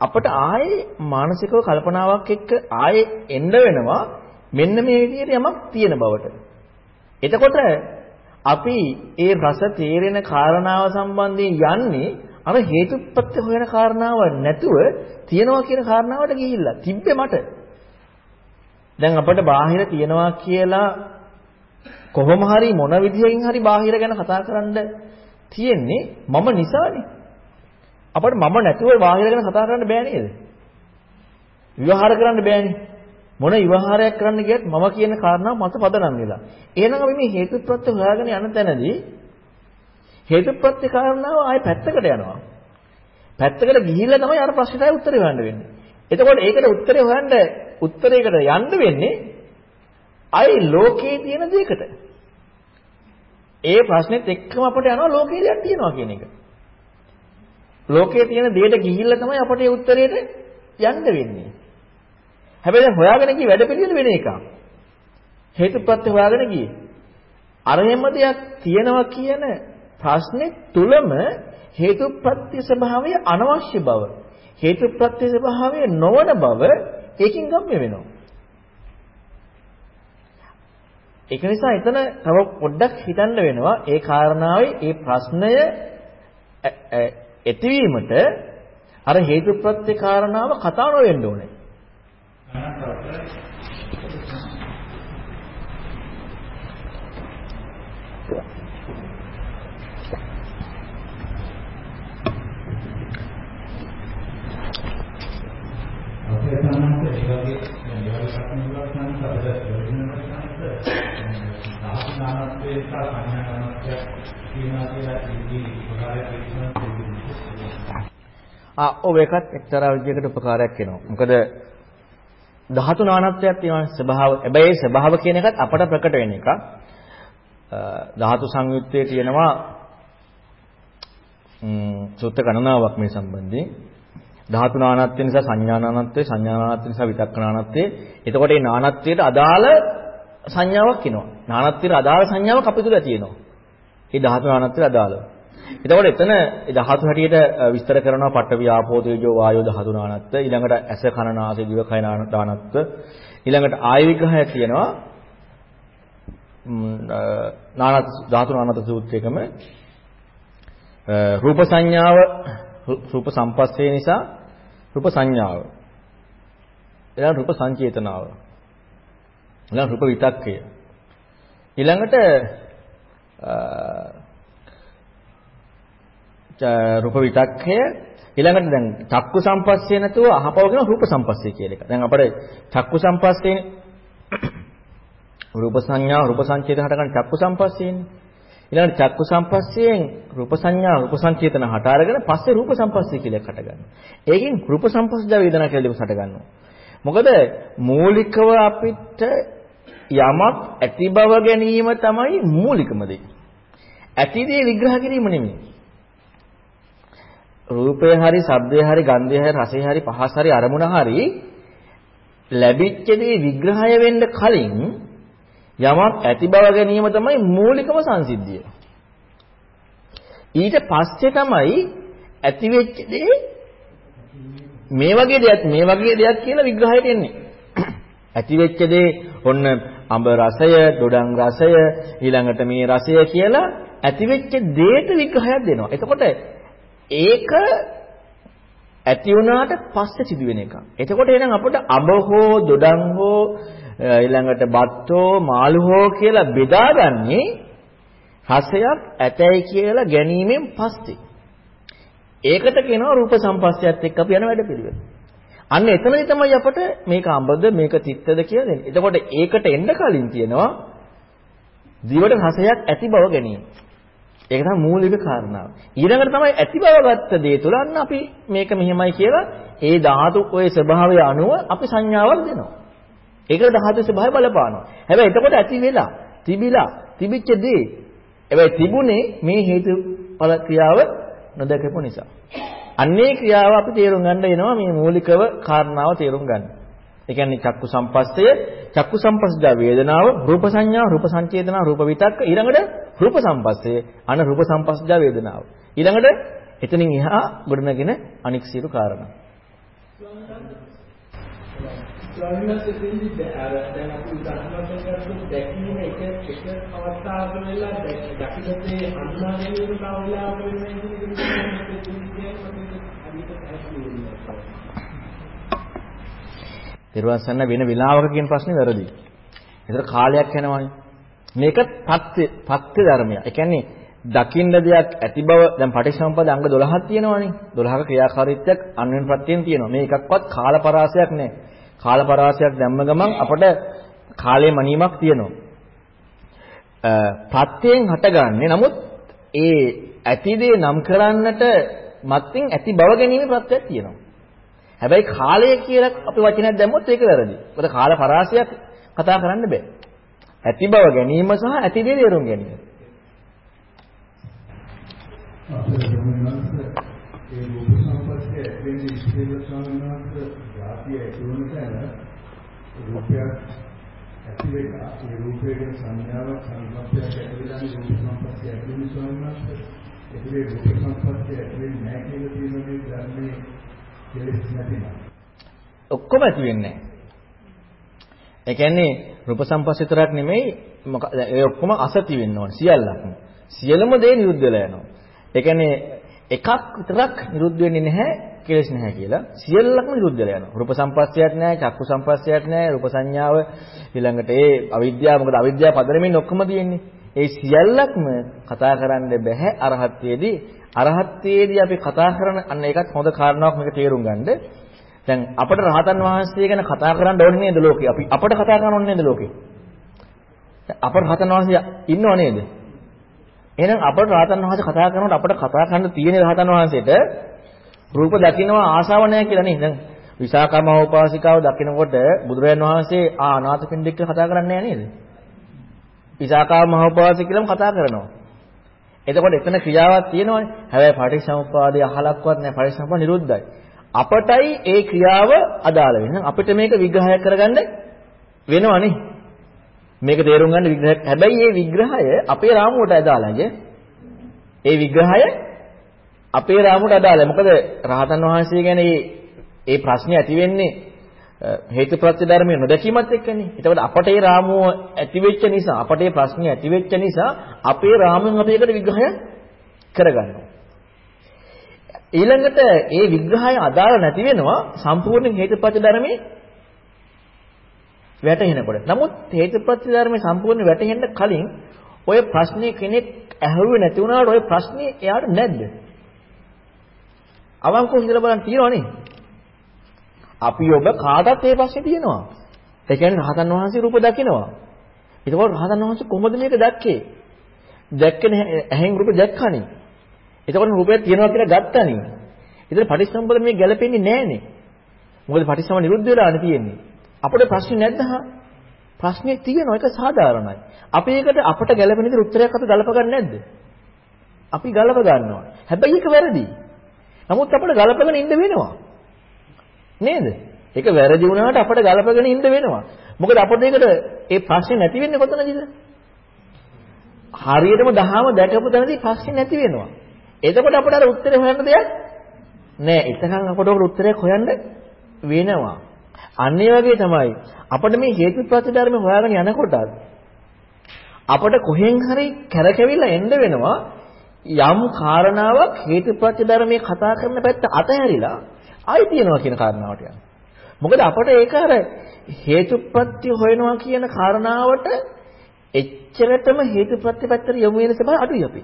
අපට ආයේ මානසිකව කල්පනාවක් එක්ක ආයේ එන්න වෙනවා මෙන්න මේ විදිහට යමක් තියෙන බවට. එතකොට අපි ඒ රස තේරෙන කාරණාව සම්බන්ධයෙන් යන්නේ අර හේතුප්‍රත්‍ය හොයන කාරණාව නැතුව තියනවා කියන කාරණාවට ගිහිල්ලා තිබ්බේ මට. දැන් අපිට බාහිර තියනවා කියලා කොහොම හරි මොන විදියකින් හරි බාහිර ගැන කතා කරන්න තියෙන්නේ මම නිසානේ. අපිට මම නැතුව බාහිර ගැන කතා කරන්න බෑ නේද? විවහාර කරන්න බෑනේ. මොන විවහාරයක් කරන්න ගියත් මම කියන කාරණාව මත පදනම් වෙලා. එහෙනම් අපි මේ හේතුප්‍රත්‍ය හොයාගෙන යන තැනදී හේතුප්‍රත්‍ය කාරණාව ආයේ පැත්තකට යනවා. පැත්තකට ගිහිල්ලා තමයි අර ප්‍රශ්නට උත්තරේ හොයන්න වෙන්නේ. එතකොට ඒකට උත්තරේ හොයන්න උත්තරයකට යන්න වෙන්නේ අයි ලෝකයේ තියෙන දෙයකට. ඒ ප්‍රශ්නෙත් එක්කම අපිට යනවා ලෝකයේ දෙයක් තියෙනවා කියන එක. ලෝකයේ තියෙන දෙයට ගිහිල්ලා තමයි අපිට ඒ උත්තරේට යන්න වෙන්නේ. හැබැයි දැන් හොයාගෙන ගිය වැඩපිළිවෙල වෙන එකක්. හේතුප්‍රත්‍ය හොයාගෙන ගියේ. අර හැම දෙයක් තියෙනවා කියන ප්‍රශ්නේ තුලම හේතුප්‍රත්‍ය ස්වභාවය අනවශ්‍ය බව හේතුප්‍රත්‍ය ස්වභාවය නොවන බව ඒකින් ගම්ම්‍ය වෙනවා. ඒක නිසා එතන තව පොඩ්ඩක් හිතන්න වෙනවා ඒ කාරණාවේ ඒ ප්‍රශ්නය ඇතිවීමට අර හේතුප්‍රත්‍ය කාරණාව කතා නොවෙන්න ඕනේ. අපේ සම්මත ඒ වගේ මේ වගේ ප්‍රශ්න වලට අපිට වෙනම සංස දාහනාත්මයේ සහ සංඥානාත්මය කියනවා කියලා ඉදී උපකාරයක් වෙනවා ආ ඔව් ඒකත් එක්තරා විදිහකට උපකාරයක් වෙනවා. මොකද ධාතු නානත්වයක් තියෙනවා ස්වභාව. හැබැයි ඒ ස්වභාව කියන එකත් අපට ප්‍රකට වෙන එකක්. ධාතු සංයුත්තේ තියෙනවා සූත්‍ර ගණනාවක් මේ සම්බන්ධයෙන්. ධාතු නානත්වය නිසා සංඥා නානත්වය, සංඥා නානත්වය නිසා විතක්ක නානත්වය. එතකොට මේ නානත්වයට අදාළ සංඥාවක් එනවා. නානත්වයට අදාළ සංඥාවක් අපිට තුල තියෙනවා. මේ ධාතු නානත්වයට අදාළව. එතකොට එතන ධාතු හැටියට විස්තර කරනවා පඨවි ආපෝ තේජෝ වායෝ ධාතු නානත්ව ඊළඟට ඇස කන නාසය දිව කය නානත්ව ඊළඟට ආය විග්‍රහය කියනවා නානත් ධාතු නානත් සූත්‍රයකම රූප සංඥාව රූප සම්පස්සේ නිසා රූප සංඥාව ඊළඟ රූප සංචේතනාව ඊළඟ රූප විතක්කය ඊළඟට රූප විතක්කය ඊළඟට දැන් චක්කු සම්පස්සේ නැතුව අහපව කියන රූප සම්පස්සේ කියලා එක. දැන් අපේ චක්කු සම්පස්සේනේ <coughs> රූප සංඥා රූප සංචේතන හට ගන්න චක්කු සම්පස්සේනේ. ඊළඟට චක්කු සම්පස්සයෙන් රූප සංඥා රූප සංචේතන හට අරගෙන පස්සේ රූප සම්පස්සේ කියලා එකක් හට ගන්නවා. ඒකෙන් රූප සම්පස්ස වේදනා කියලා දෙකක් හට ගන්නවා. මොකද මූලිකව අපිට යමක් ඇති බව ගැනීම තමයි මූලිකම දේ. ඇති දේ විග්‍රහ කිරීම නෙමෙයි. රූපය හරි, ශබ්දය හරි, ගන්ධය හරි, රසය හරි, පහස හරි, අරමුණ හරි ලැබිච්ච දේ විග්‍රහය වෙන්න කලින් යමක් ඇති බව ගැනීම තමයි මූලිකම සංසිද්ධිය. ඊට පස්සේ තමයි ඇති වෙච්ච දේ මේ වගේ දෙයක් මේ වගේ දෙයක් කියලා විග්‍රහයට එන්නේ. <clears throat> ඇති වෙච්ච දේ ඔන්න අඹ රසය, දොඩම් රසය, ඊළඟට මේ රසය කියලා ඇති වෙච්ච දේට විග්‍රහයක් දෙනවා. එතකොට ඒක ඇති වුණාට පස්සේ සිදුවෙන එක. එතකොට එහෙනම් අපිට අඹ හෝ දොඩම් හෝ ඊළඟට බත්තෝ මාළු හෝ කියලා බෙදාගන්නේ රසයක් ඇතයි කියලා ගැනීමෙන් පස්සේ. ඒකට කියනවා රූප සම්පස්සයත් එක්ක අපි යන වැඩපිළිවෙල. අන්න එතනදී තමයි අපට මේක අඹද මේක තිත්තද කියලා දෙන්නේ. එතකොට ඒකට එන්න කලින් කියනවා දිවට රසයක් ඇති බව ගැනීම. ඒක තමයි මූලික කාරණාව. ඊළඟට තමයි ඇති බව ගත්ත දේ තුල අන්න අපි මේක මෙහෙමයි කියලා ඒ ධාතු ඔය ස්වභාවය අනුව අපි සංඥාවක් දෙනවා. ඒකට ධාතු ස්වභාවය බලපානවා. හැබැයි එතකොට ඇති වෙලා තිබිලා තිබිච්ච දේ හැබැයි තිබුණේ මේ හේතුඵල ක්‍රියාව නොදකපු නිසා. අන්නේ ක්‍රියාව අපි තේරුම් ගන්න වෙනවා මේ මූලිකව කාරණාව තේරුම් ගන්න. ඒ කියන්නේ චක්කු සම්පස්සය, චක්කු සම්පස්සජා වේදනාව, රූප සංඥා, රූප සංචේතනා, රූප විතක්ක ඊළඟට රූප සම්පස්සය, අන රූප සම්පස්සජා වේදනාව. ඊළඟට එතනින් එහා ගොඩනගෙන අනික් සියලු කාරණා. ස්වාමීන් අර දැන් අපි උදාහරණයක් ගත්තොත් දැකීම එක එක අවස්ථාවක වෙලා දකින්නේ හඳුනා ගැනීම තව වෙලාවක පෙරවස්සන්න වෙන වෙලාවක කියන ප්‍රශ්නේ වැරදි. ඒතර කාලයක් යනවානේ. මේක පත්‍ය පත්‍ය ධර්මයක්. ඒ කියන්නේ දකින්න දෙයක් ඇති බව දැන් පටිච්චසමුප්පාද අංග 12ක් තියෙනවානේ. 12ක ක්‍රියාකාරීත්වයක් අන්වෙන් ප්‍රත්‍යයෙන් තියෙනවා. මේ එකක්වත් කාලපරාසයක් නෑ. කාලපරාසයක් දැම්ම ගමන් අපට කාලයේ මනීමක් තියෙනවා. ප්‍රත්‍යයෙන් හටගන්නේ නමුත් ඒ ඇති දේ නම් කරන්නට මත්ෙන් ඇති බව ගැනීම ප්‍රත්‍යක් තියෙනවා. හැබැයි කාලය කියලා අපි වචනයක් දැම්මොත් ඒක වැරදි. මොකද කාල පරාසයක් කතා කරන්න බෑ. ඇති බව ගැනීම සහ ඇති දේ තේරුම් ගැනීම. අපේ සම්මානස ඒ රූප සම්පස්සේ ඇතුලේ ඉස්තේල සම්මානස ධාතිය ඇතුළු තැන රූපයක් ඇති වෙලා ඒ රූපයේ සංඥාවක් සංකල්පයක් ඇති වෙලා රූප සම්පස්සේ ඇතුළේ සම්මානස ඒකේ රූප සම්පස්සේ ඇතුලේ නැහැ කියලා තියෙන මේ ධර්මයේ කෙලෙස් නැතිනම් ඔක්කොම ඇති වෙන්නේ නැහැ. ඒ කියන්නේ රූප සම්පස්ස විතරක් නෙමෙයි මොකද ඒ ඔක්කොම අසති වෙන්න ඕනේ සියල්ලක්ම. සියලුම දේ නිරුද්ධ වෙලා යනවා. ඒ කියන්නේ එකක් විතරක් නිරුද්ධ වෙන්නේ නැහැ කෙලෙස් නැහැ කියලා. සියල්ලක්ම නිරුද්ධ වෙලා යනවා. රූප සම්පස්සයක් නැහැ, චක්කු සම්පස්සයක් නැහැ, රූප සංඥාව ඊළඟට ඒ අවිද්‍යාව මොකද අවිද්‍යාව පදරමින් ඔක්කොම තියෙන්නේ. ඒ සියල්ලක්ම කතා කරන්න බෑ අරහත්ත්වයේදී. අරහත්ත්වයේදී අපි කතා කරන අන්න ඒකත් හොඳ කාරණාවක් මේක තේරුම් ගන්න. දැන් අපිට රහතන් වහන්සේ ගැන කතා කරන්න ඕනේ නේද ලෝකේ? අපි අපිට කතා කරන්න ඕනේ නේද ලෝකේ? අපිට රහතන් වහන්සේ ඉන්නව නේද? එහෙනම් අපිට රහතන් වහන්සේ කතා කරනකොට අපිට කතා කරන්න තියෙන රහතන් වහන්සේට රූප දකින්නවා ආශාව නැහැ කියලා නේ. දැන් විසාකම උපාසිකාව දකිනකොට බුදුරජාන් වහන්සේ ආ අනාථපිණ්ඩික කතා කරන්නේ නැහැ නේද? විසාකා මහෝපාසික කියලාම කතා කරනවා. එතකොට එතන ක්‍රියාවක් තියෙනවනේ. හැබැයි පටිච්චසමුප්පාදේ අහලක්වත් නැහැ. පටිච්චසමුප්පාද නිරුද්ධයි. අපටයි ඒ ක්‍රියාව අදාළ වෙන්නේ. අපිට මේක විග්‍රහය කරගන්න වෙනවනේ. මේක තේරුම් ගන්න විග්‍රහයක්. හැබැයි මේ විග්‍රහය අපේ රාමුවට අදාළයි. ඒ විග්‍රහය අපේ රාමුවට අදාළයි. මොකද රහතන් වහන්සේ ගැන මේ ප්‍රශ්නේ ඇති වෙන්නේ හේතුප්‍රත්‍ය ධර්මයේ නොදැකීමත් එක්කනේ. එතකොට අපට ඒ රාමුව ඇති වෙච්ච නිසා, අපට ඒ ප්‍රශ්නේ ඇති වෙච්ච නිසා අපේ රාමුවෙන් අපි ඒකට විග්‍රහය කරගන්නවා. ඊළඟට ඒ විග්‍රහය අදාළ නැති වෙනවා සම්පූර්ණ හේතුප්‍රත්‍ය ධර්මයේ වැටහෙනකොට. නමුත් හේතුප්‍රත්‍ය ධර්මයේ සම්පූර්ණ වැටහෙන්න කලින් ඔය ප්‍රශ්නේ කෙනෙක් ඇහුවේ නැති වුණාට ඔය ප්‍රශ්නේ එයාට නැද්ද? අවංකව හිතලා බලන්න තියෙනවනේ. අපි ඔබ කාටත් ඒ ප්‍රශ්නේ තියෙනවා. ඒ කියන්නේ රහතන් වහන්සේ රූප දකිනවා. ඒකෝර රහතන් වහන්සේ කොහොමද මේක දැක්කේ? දැක්කනේ ඇහෙන් රූප දැක්කනේ. එතකොට රූපය තියෙනවා කියලා ගත්තනේ. ඒතර පටිච්චසමුප්පාද මේ ගැලපෙන්නේ නැහනේ. මොකද පටිච්චසම නිරුද්ධ වෙලානේ තියෙන්නේ. අපිට ප්‍රශ්නේ නැද්ද ප්‍රශ්නේ තියෙනවා ඒක සාධාරණයි. අපි ඒකට අපට ගැලපෙන විදිහට උත්තරයක් අපි ගලප ගන්න නැද්ද? අපි ගලප ගන්නවා. හැබැයි ඒක වැරදි. නමුත් අපිට ගලපගෙන ඉන්න වෙනවා. නේද? ඒක වැරදි වුණාට අපිට ගලපගෙන ඉන්න වෙනවා. මොකද අපිට ඒකට ඒ ප්‍රශ්නේ නැති වෙන්නේ කොතනදද? හරියටම දහම දැකපු තැනදී ප්‍රශ්නේ නැති වෙනවා. එතකොට අපිට අර උත්තරේ හොයන්න දෙයක් නෑ. එතකන් අපට උකට උත්තරයක් හොයන්න වෙනවා. අන්න ඒ වගේ තමයි අපිට මේ හේතුප්‍රත්‍ය ධර්ම හොයාගෙන යනකොට අපිට කොහෙන් හරි කැරකෙවිලා එන්න වෙනවා යම් කාරණාවක් හේතුප්‍රත්‍ය ධර්මයේ කතා කරන පැත්ත අතහැරිලා ආයි තියනවා කියන කාරණාවට යනවා. මොකද අපට ඒක අර හේතුප්‍රත්‍ය හොයනවා කියන කාරණාවට එච්චරටම හේතුප්‍රත්‍ය පැත්තට යොමු වෙන සබ අඩුයි අපි.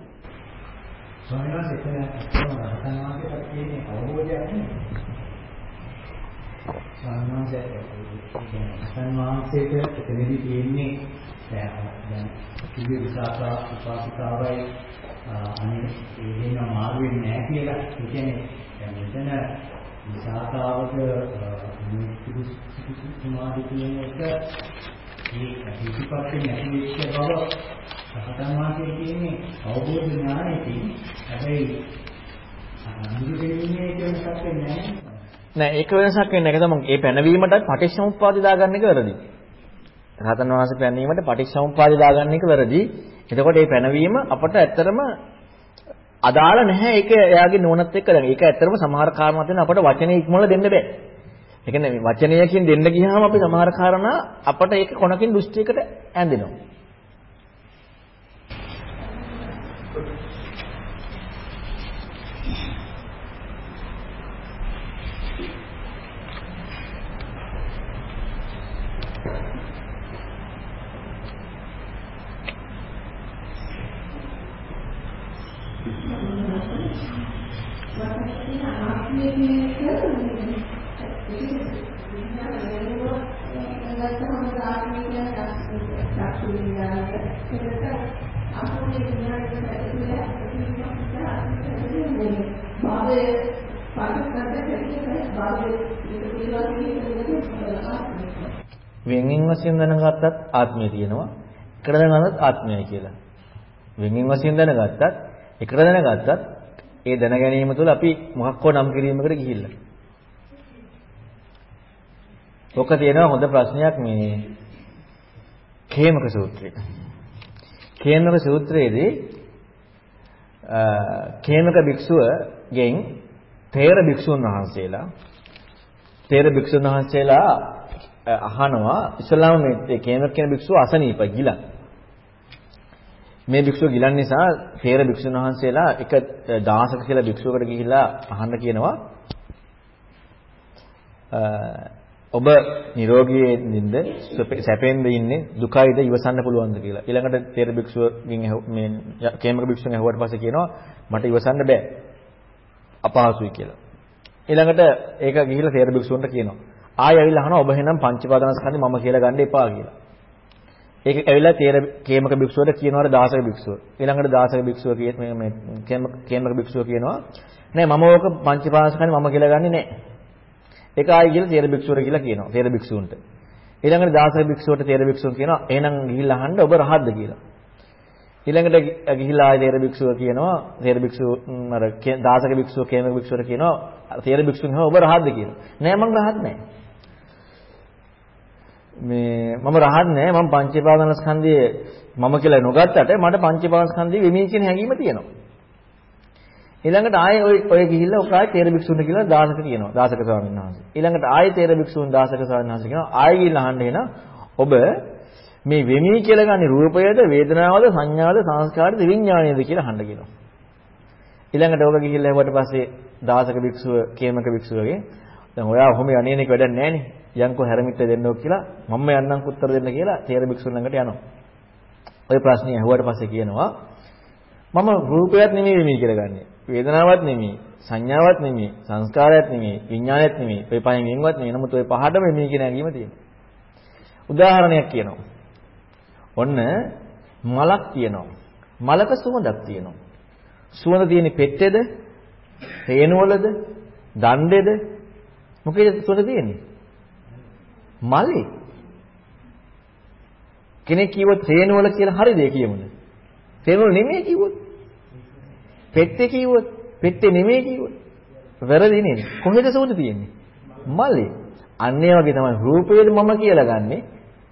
ස්වාමීන් වහන්සේ එතන ඇත්තම රහතන් වහන්සේට කියන්නේ අවබෝධයක් නෙමෙයි. ස්වාමීන් වහන්සේ රහතන් වහන්සේට එතනදී තියෙන්නේ දැන් කිව්ව විසාකා උපාසිකාවයි අනේ එහෙම මාරු වෙන්නේ නැහැ කියලා. ඒ කියන්නේ දැන් මෙතන විසාකාවක මේ සුමාදි කියන එක මේ පිටිපස්සේ නැති වෙච්ච බව සහතන් වාසයේ කියන්නේ අවබෝධ ඥානෙකින් හැබැයි අනුරු දෙන්නේ කියන එකක් වෙන්නේ නෑ ඒක වෙනසක් වෙන්නේ නැහැ. ඒක තමයි මේ පැනවීමට පටිච්චසමුප්පාදේ දාගන්න එක වැරදි. රහතන් වහන්සේ පැනවීමට පටිච්චසමුප්පාදේ දාගන්න එක වැරදි. එතකොට මේ පැනවීම අපට ඇත්තටම අදාළ නැහැ. ඒක එයාගේ නුවණත් එක්ක දැන් ඒක ඇත්තටම සමහර කාරණා තියෙන අපට වචනේ ඉක්මවල දෙන්න බෑ. ඒ කියන්නේ වචනයකින් දෙන්න ගියාම අපි සමහර කාරණා අපට ඒක කොනකින් දෘෂ්ටියකට ඇඳෙනවා. වෙන්වෙන් වශයෙන් දැනගත්තත් ආත්මය තියෙනවා. එකට දැනගත්තත් ආත්මයයි කියලා. වෙන්වෙන් වශයෙන් දැනගත්තත් එකට දැනගත්තත් ඒ දැන ගැනීම තුළ අපි මොකක් හෝ නම් කිරීමකට ගිහිල්ලා. ඔක තියෙනවා හොඳ ප්‍රශ්නයක් මේ කේමක සූත්‍රයේ. කේමක සූත්‍රයේදී කේමක භික්ෂුවගෙන් තේර භික්ෂුන් වහන්සේලා තේර භික්ෂුන් වහන්සේලා අහනවා ඉස්ලාම මේ කේමක කියන භික්ෂුව අසනීප ගිලන්. මේ භික්ෂුව ගිලන් නිසා තේර භික්ෂුන් වහන්සේලා එක දාසක කියලා භික්ෂුවකට ගිහිල්ලා අහන්න කියනවා ඔබ නිරෝගී නින්ද සැපෙන්ද ඉන්නේ දුකයිද ඉවසන්න පුළුවන්ද කියලා. ඊළඟට තේර භික්ෂුවගෙන් මේ කේමක භික්ෂුවෙන් අහුවට පස්සේ කියනවා මට ඉවසන්න බෑ. අපහසුයි කියලා. ඊළඟට ඒක ගිහිල්ලා තේර භික්ෂුවන්ට කියනවා. ආයෙ ඇවිල්ලා අහනවා ඔබ එහෙනම් පංචපාදනස්කන්ධය මම කියලා ගන්න එපා කියලා. ඒක ඇවිල්ලා තේර කේමක භික්ෂුවට කියනවාර දාසක භික්ෂුව. ඊළඟට දාසක භික්ෂුව කිය මේ මේ කේමක භික්ෂුව කියනවා නෑ මම ඕක පංචපාදනස්කන්ධය මම කියලා ගන්නෙ නෑ. ඒක ආයෙ ගිහලා තේර භික්ෂුවට කියලා කියනවා. තේර භික්ෂුන්ට. ඊළඟට දාසක භික්ෂුවට තේර භික්ෂුව කියනවා එහෙනම් ගිහිල්ලා අහන්න ඔබ රහත්ද කියලා. ඊළඟට ගිහිලා ආයෙ තේර භික්ෂුව කියනවා තේර භික්ෂුව අර දාසක භික්ෂුව කේමක භික්ෂුවට කියනවා තේර භික්ෂුන් ඔබ රහත්ද කියලා. නෑ මම රහත් නෑ. මේ මම රහත් නෑ මම පංචේපාදනස්කන්ධයේ මම කියලා නොගත්තට මට පංචේපාදනස්කන්ධයේ වෙමි කියන හැඟීම තියෙනවා. ඊළඟට ආයේ ඔය ඔය ගිහිල්ලා ඔක ආයේ තේර භික්ෂුන්ට කියලා දාසක කියනවා. දාසක ස්වාමීන් වහන්සේ. ඊළඟට ආයේ තේර භික්ෂුන් දාසක ස්වාමීන් වහන්සේ කියනවා ආයෙ ගිහිල්ලා අහන්න එන ඔබ මේ වෙමි කියලා ගන්න රූපයද වේදනාවද සංඥාවද සංස්කාරද විඥානයද කියලා අහන්න කියනවා. ඊළඟට ඔබ ගිහිල්ලා එවට පස්සේ දාසක භික්ෂුව කේමක භික්ෂුවගේ දැන් ඔයා ඔහොම යන්නේ නෙක වැඩක් නැහැ නේ. යන්කෝ හැරමිට දෙන්නෝ කියලා මම යන්නම් උත්තර දෙන්න කියලා තේර භික්ෂුන් ළඟට යනවා. ওই ප්‍රශ්නේ ඇහුවට පස්සේ කියනවා මම රූපයත් නෙමෙයි වෙමි කියලා ගන්නෙ. වේදනාවක් නෙමෙයි, සංඥාවක් නෙමෙයි, සංස්කාරයක් නෙමෙයි, විඥානයක් නෙමෙයි. ඔය පහෙන් වෙනවත් නෙමෙයි. නමුත් ඔය පහටම වෙමි කියන හැඟීම තියෙනවා. උදාහරණයක් කියනවා. ඔන්න මලක් තියෙනවා. මලක සුවඳක් තියෙනවා. සුවඳ තියෙන්නේ පෙත්තේද? හේනුවලද? දණ්ඩේද? මොකේද සුවඳ තියෙන්නේ? මලේ. කෙනෙක් කිව්වොත් හේනුවල කියලා හරිද ඒ කියමුද? හේනුවල නෙමෙයි කිව්වොත්. පෙත්තේ කිව්වොත් පෙත්තේ නෙමෙයි කිව්වොත්. වැරදි නේද? කොහෙද සුවඳ තියෙන්නේ? මලේ. අන්න ඒ වගේ තමයි රූපයේද මම කියලා ගන්නෙ.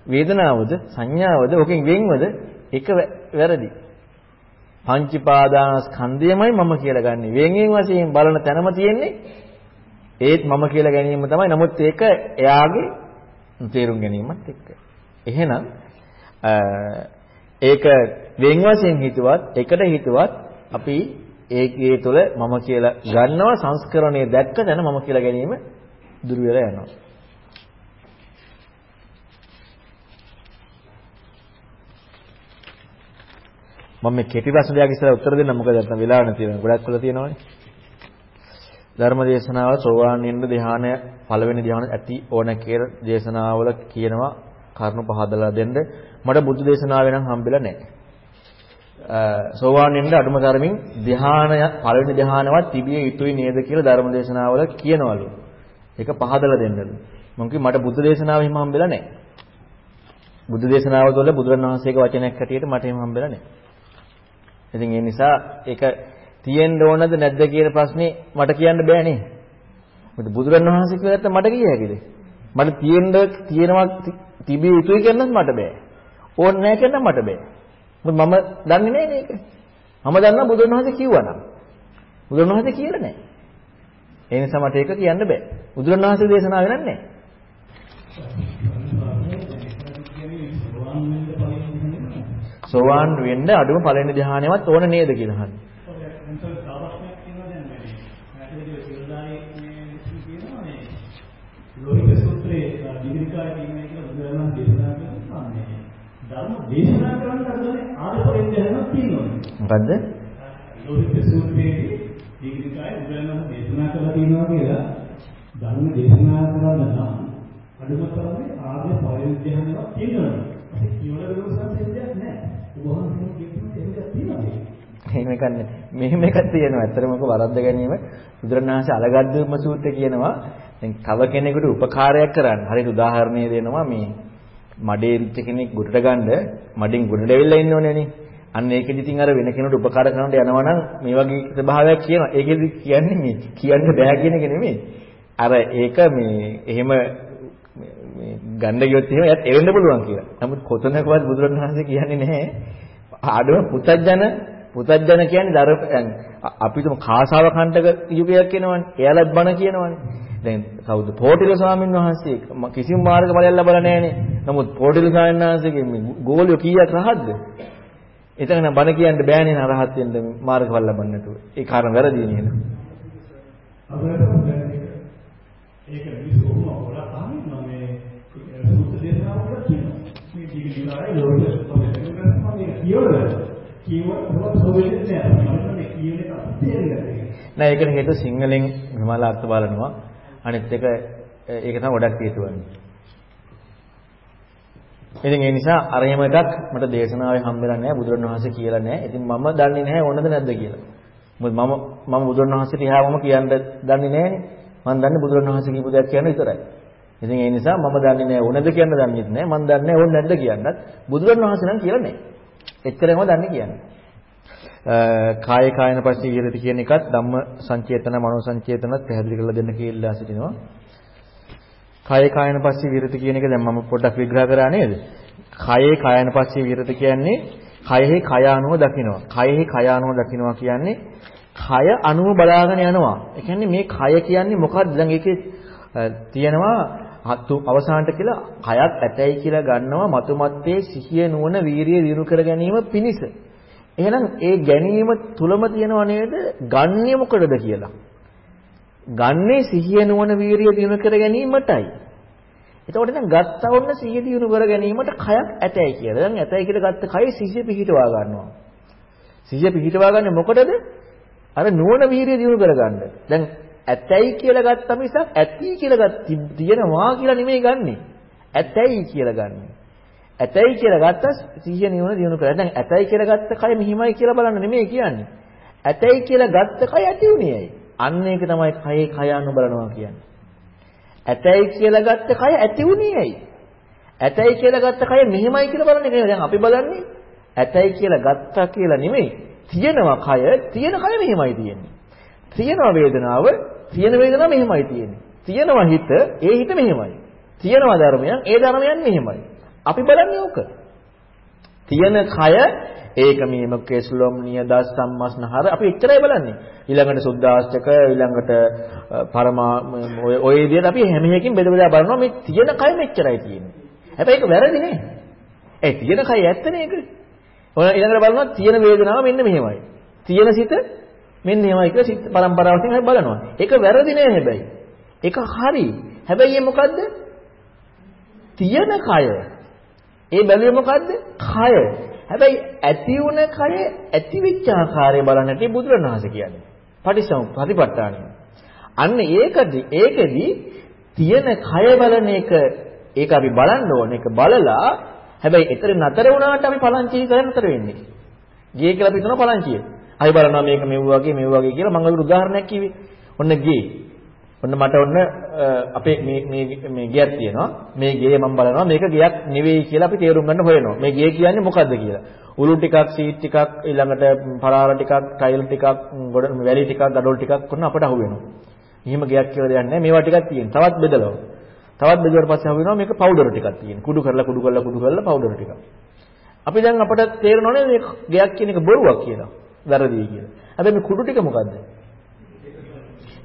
වේදනාවද සංඥාවද ඔකෙන් වෙන්වද එක වැරදි. පංචීපාදානස්කන්ධයමයි මම කියලා ගන්නෙ. වෙන්ගෙන් වශයෙන් බලන තැනම තියෙන්නේ ඒත් මම කියලා ගැනීම තමයි. නමුත් ඒක එයාගේ තේරුම් ගැනීමත් එක්ක. එහෙනම් ඒක වෙන් වශයෙන් හිතුවත් එකට හිතුවත් අපි ඒකේ තුල මම කියලා ගන්නවා සංස්කරණය දැක්ක තැන මම කියලා ගැනීම දුර වෙලා යනවා. මම මේ කෙටි ප්‍රශ්න දෙකක් ඉස්සර උත්තර දෙන්න මොකද නැත්නම් වෙලාව නැති වෙනවා. ගොඩක් කළා තියෙනවානේ. ධර්ම දේශනාව සෝවාන් වෙන ධ්‍යානය පළවෙනි ධ්‍යාන ඇති ඕන කියලා දේශනාවල කියනවා කරුණු පහදලා දෙන්න. මට බුද්ධ දේශනාව නම් හම්බෙලා නැහැ. සෝවාන් වෙන්න අඩුම තරමින් ධ්‍යානය පළවෙනි ධ්‍යානවත් තිබිය යුතුයි නේද කියලා ධර්ම දේශනාවල කියනවලු. ඒක පහදලා දෙන්නලු. මම කිව්වා මට බුද්ධ දේශනාව හිම හම්බෙලා නැහැ. බුද්ධ දේශනාව තුළ බුදුරණවහන්සේගේ වචනයක් හැටියට මට හිම හම්බෙලා නැහැ. ඉතින් ඒ නිසා ඒක තියෙන්න ඕනද නැද්ද කියන ප්‍රශ්නේ මට කියන්න බෑනේ. මොකද බුදුරණවහන්සේ කියලාත් මට කිය හැකිද? මට තියෙන්න තියෙනවා තිබිය යුතුයි කියන්නත් මට බෑ. ඕන නැහැ කියන්න මට බෑ. මොකද මම දන්නේ නැහැ මේක. මම දන්නවා බුදුරණවහන්සේ කිව්වනම්. බුදුරණවහන්සේ කියලා නැහැ. ඒ නිසා මට ඒක කියන්න බෑ. බුදුරණවහන්සේ දේශනා වෙනන්නේ නැහැ. සෝවාන් වෙන්න අඩුම පළවෙනි ධ්‍යානෙවත් ඕන නේද කියලා අහන්නේ. ලෝහිත සූත්‍රයේ දීර්ඝකාය කියන්නේ කියලා බුදුරජාණන් දේශනා කරනවා මේ ධර්ම දේශනා කරන්න අරගෙන ආදපරින් දැනනක් තියෙනවා. මොකද්ද? ලෝහිත සූත්‍රයේ දීර්ඝකාය බුදුරජාණන් දේශනා කරලා තියෙනවා කියලා ධර්ම දේශනා කරන්න නම් අඩුම තරමේ ආර්ය පරිඥානයක් තියෙනවා. ඒක කියවල වෙනසක් නැහැ. උභවන්සේ කියනවා ඒක තියෙනවා. එහෙම එකක් නෙමෙයි. මෙහෙම එකක් තියෙනවා. ඇත්තටම ඔක වරද්ද ගැනීම බුදුරණාහි අලගද්දම සූත්‍රය කියනවා. දැන් තව කෙනෙකුට උපකාරයක් කරන්න. හරියට උදාහරණයක් දෙනවා මේ මඩේ රිච්ච කෙනෙක් ගොඩට ගන්න මඩෙන් ගොඩට ඇවිල්ලා ඉන්න ඕනේ නේ. අන්න ඒකෙදි ඉතින් අර වෙන කෙනෙකුට උපකාර කරනට යනවා නම් මේ වගේ ස්වභාවයක් කියනවා. ඒකෙදි කියන්නේ මේ කියන්න බෑ කියන එක නෙමෙයි. අර ඒක මේ එහෙම මේ ගන්න ගියොත් එහෙම එයත් එවෙන්න පුළුවන් කියලා. නමුත් කොතනකවත් බුදුරණවහන්සේ කියන්නේ නැහැ. ආඩම පුතජන පුතජන කියන්නේ දර අපිටම කාසාව කණ්ඩක යුගයක් වෙනවනේ. එයාලත් බණ කියනවනේ. දැන් කවුද පොටිල ස්වාමීන් වහන්සේ කිසිම මාර්ග ඵලයක් ලැබලා නැහනේ. නමුත් පොටිල ස්වාමීන් වහන්සේගේ මේ ගෝලිය කීයක් රහත්ද? එතන නම් බණ කියන්න බෑනේ න රහත් වෙන්න මාර්ග ඵල ලබන්න නැතුව. ඒ කාරණා වැරදි නේද? ඒක විසෝම වල තමයි මේ සූත්‍ර දේශනාවල කියනවා. මේ දීගිලායි ලෝකෙ පොතේ කියවල කියවල සෝවෙන්නේ නැහැ. මම කියන එක තේරෙන්නේ නෑ ඒකට හේතුව සිංහලෙන් විමල අර්ථ බලනවා. අනිත් එක ඒක තමයි ගොඩක් හේතුවන්නේ. ඉතින් ඒ නිසා අර එහෙම එකක් මට දේශනාවේ හම්බෙලා නැහැ බුදුරණවහන්සේ කියලා නැහැ. ඉතින් මම දන්නේ නැහැ ඕනද නැද්ද කියලා. මොකද මම මම බුදුරණවහන්සේට එහාවම කියන්න දන්නේ නැහනේ. මම දන්නේ බුදුරණවහන්සේ කියපු දෙයක් කියන විතරයි. ඉතින් ඒ නිසා මම දන්නේ නැහැ ඕනද කියන්න දන්නේ නැහැ. මම දන්නේ නැහැ ඕන නැද්ද කියන්නත් බුදුරණවහන්සේ නම් කියලා නැහැ. එච්චරම දන්නේ කියන්නේ. කාය කායන පස්සේ විහෙරති කියන එකත් ධම්ම සංචේතන මනෝ සංචේතනත් පැහැදිලි කරලා දෙන්න කියලා සිටිනවා. කාය කායන පස්සේ විහෙරති කියන එක දැන් මම පොඩ්ඩක් විග්‍රහ කරා නේද? කායේ කායන පස්සේ විහෙරති කියන්නේ කයෙහි කය අනුව දකිනවා. කයෙහි කය අනුව දකිනවා කියන්නේ කය අනුව බලාගෙන යනවා. ඒ කියන්නේ මේ කය කියන්නේ මොකක්ද? දැන් ඒකේ තියෙනවා අවසානට කියලා කයක් ඇතයි කියලා ගන්නවා මතුමත්තේ සිහිය නුවණ වීරිය දිනු කර ගැනීම පිණිස. එහෙනම් ඒ ගැනීම තුලම තියෙනව නේද? ගන්නෙ මොකටද කියලා. ගන්නේ සිහිය නුවණ වීරිය දිනු කර ගැනීමටයි. එතකොට දැන් ගත්තා වුණ සිහිය දිනු කර ගැනීමට කයක් ඇතයි කියලා. දැන් ඇතයි කියලා ගත්ත කය සිහිය පිහිටවා ගන්නවා. සිහිය පිහිටවා ගන්නේ මොකටද? අර නුවණ වීරිය දිනු කරගන්න. දැන් ඇතයි කියලා ගත්ත මිසක් ඇති කියලා තියෙනවා කියලා නෙමෙයි ගන්නෙ. ඇතයි කියලා ගන්නෙ. ඇතයි කියලා ගත්තා සිහිය නිවන දිනු කරලා. දැන් ඇතයි කියලා ගත්ත කය මෙහිමයි කියලා බලන්න නෙමෙයි කියන්නේ. ඇතයි කියලා ගත්ත කය ඇති උනේයි. අන්න ඒක තමයි කයේ කය අනු බලනවා කියන්නේ. ඇතයි කියලා ගත්ත කය ඇති උනේයි. ඇතයි කියලා ගත්ත කය මෙහිමයි කියලා බලන්නේ නෙමෙයි. දැන් අපි බලන්නේ ඇතයි කියලා ගත්තා කියලා නෙමෙයි. තියෙනවා කය, තියෙන කය මෙහිමයි තියෙන්නේ. තියෙනවා වේදනාව, තියෙන වේදනාව මෙහිමයි තියෙන්නේ. තියෙනවා හිත, ඒ හිත මෙහිමයි. තියෙනවා ධර්මයන්, ඒ ධර්මයන් මෙහිමයි. අපි බලන්නේ ඕක. තියෙන කය ඒක මේම කෙස්ලොම් නියදස් සම්මස්නහර අපි එච්චරයි බලන්නේ. ඊළඟට සුද්ධාස්තක ඊළඟට පරමා ඔය ඔය විදිහට අපි හැම එකකින් බෙද බෙදා බලනවා මේ තියෙන කය මෙච්චරයි තියෙන්නේ. හැබැයි ඒක වැරදි නේ. ඒ තියෙන කය ඇත්තනේ ඒක. ඔය ඊළඟට බලනවා තියෙන වේදනාව මෙන්න මෙහෙමයි. තියෙන සිත මෙන්න එහෙමයි කියලා සිත් පරම්පරාවකින් අපි බලනවා. ඒක වැරදි නෑ හැබැයි. ඒක හරි. හැබැයි මේ මොකද්ද? තියෙන කය. ඒ බැලුවේ මොකද්ද? කය. හැබැයි ඇති වුණ කය ඇති වෙච්ච ආකාරය බලන්නට බුදුරණවහන්සේ කියන්නේ. පටිසම් ප්‍රතිපත්තාණය. අන්න ඒකදී ඒකෙදි තියෙන කය බලන එක ඒක අපි බලන්න ඕනේ. ඒක බලලා හැබැයි එතන නතර වුණාට අපි පලංචි කරන්න නතර වෙන්නේ. ගේ කියලා අපි හිතනවා පලංචිය. අය බලනවා මේක මෙව් වගේ මෙව් වගේ කියලා මම අර උදාහරණයක් කිව්වේ. ඔන්න ගේ. ඔන්න මට ඔන්න අපේ මේ මේ මේ ගියක් තියෙනවා. මේ ගේ මම බලනවා මේක ගියක් නෙවෙයි කියලා අපි තේරුම් ගන්න හොයනවා. මේ ගේ කියන්නේ මොකද්ද කියලා. උළු ටිකක්, සීට් ටිකක්, ඊළඟට පරාර ටිකක්, ටයිල් ටිකක්, ගොඩ වැලි ටිකක්, ගඩොල් ටිකක් ඔන්න අපට අහු වෙනවා. එහෙම ගියක් කියලා දෙයක් නැහැ. මේවා ටිකක් තියෙන. තවත් බෙදලා. තවත් බෙදුවට පස්සේ අහු වෙනවා මේක පවුඩර් ටිකක් තියෙන. කුඩු කරලා කුඩු කරලා කුඩු කරලා පවුඩර් ටිකක්. අපි දැන් අපට තේරෙනවනේ මේ ගයක් කියන එක බොරුවක් කියලා. වැරදි කියලා. හැබැයි මේ කුඩු ටික මොකද්ද?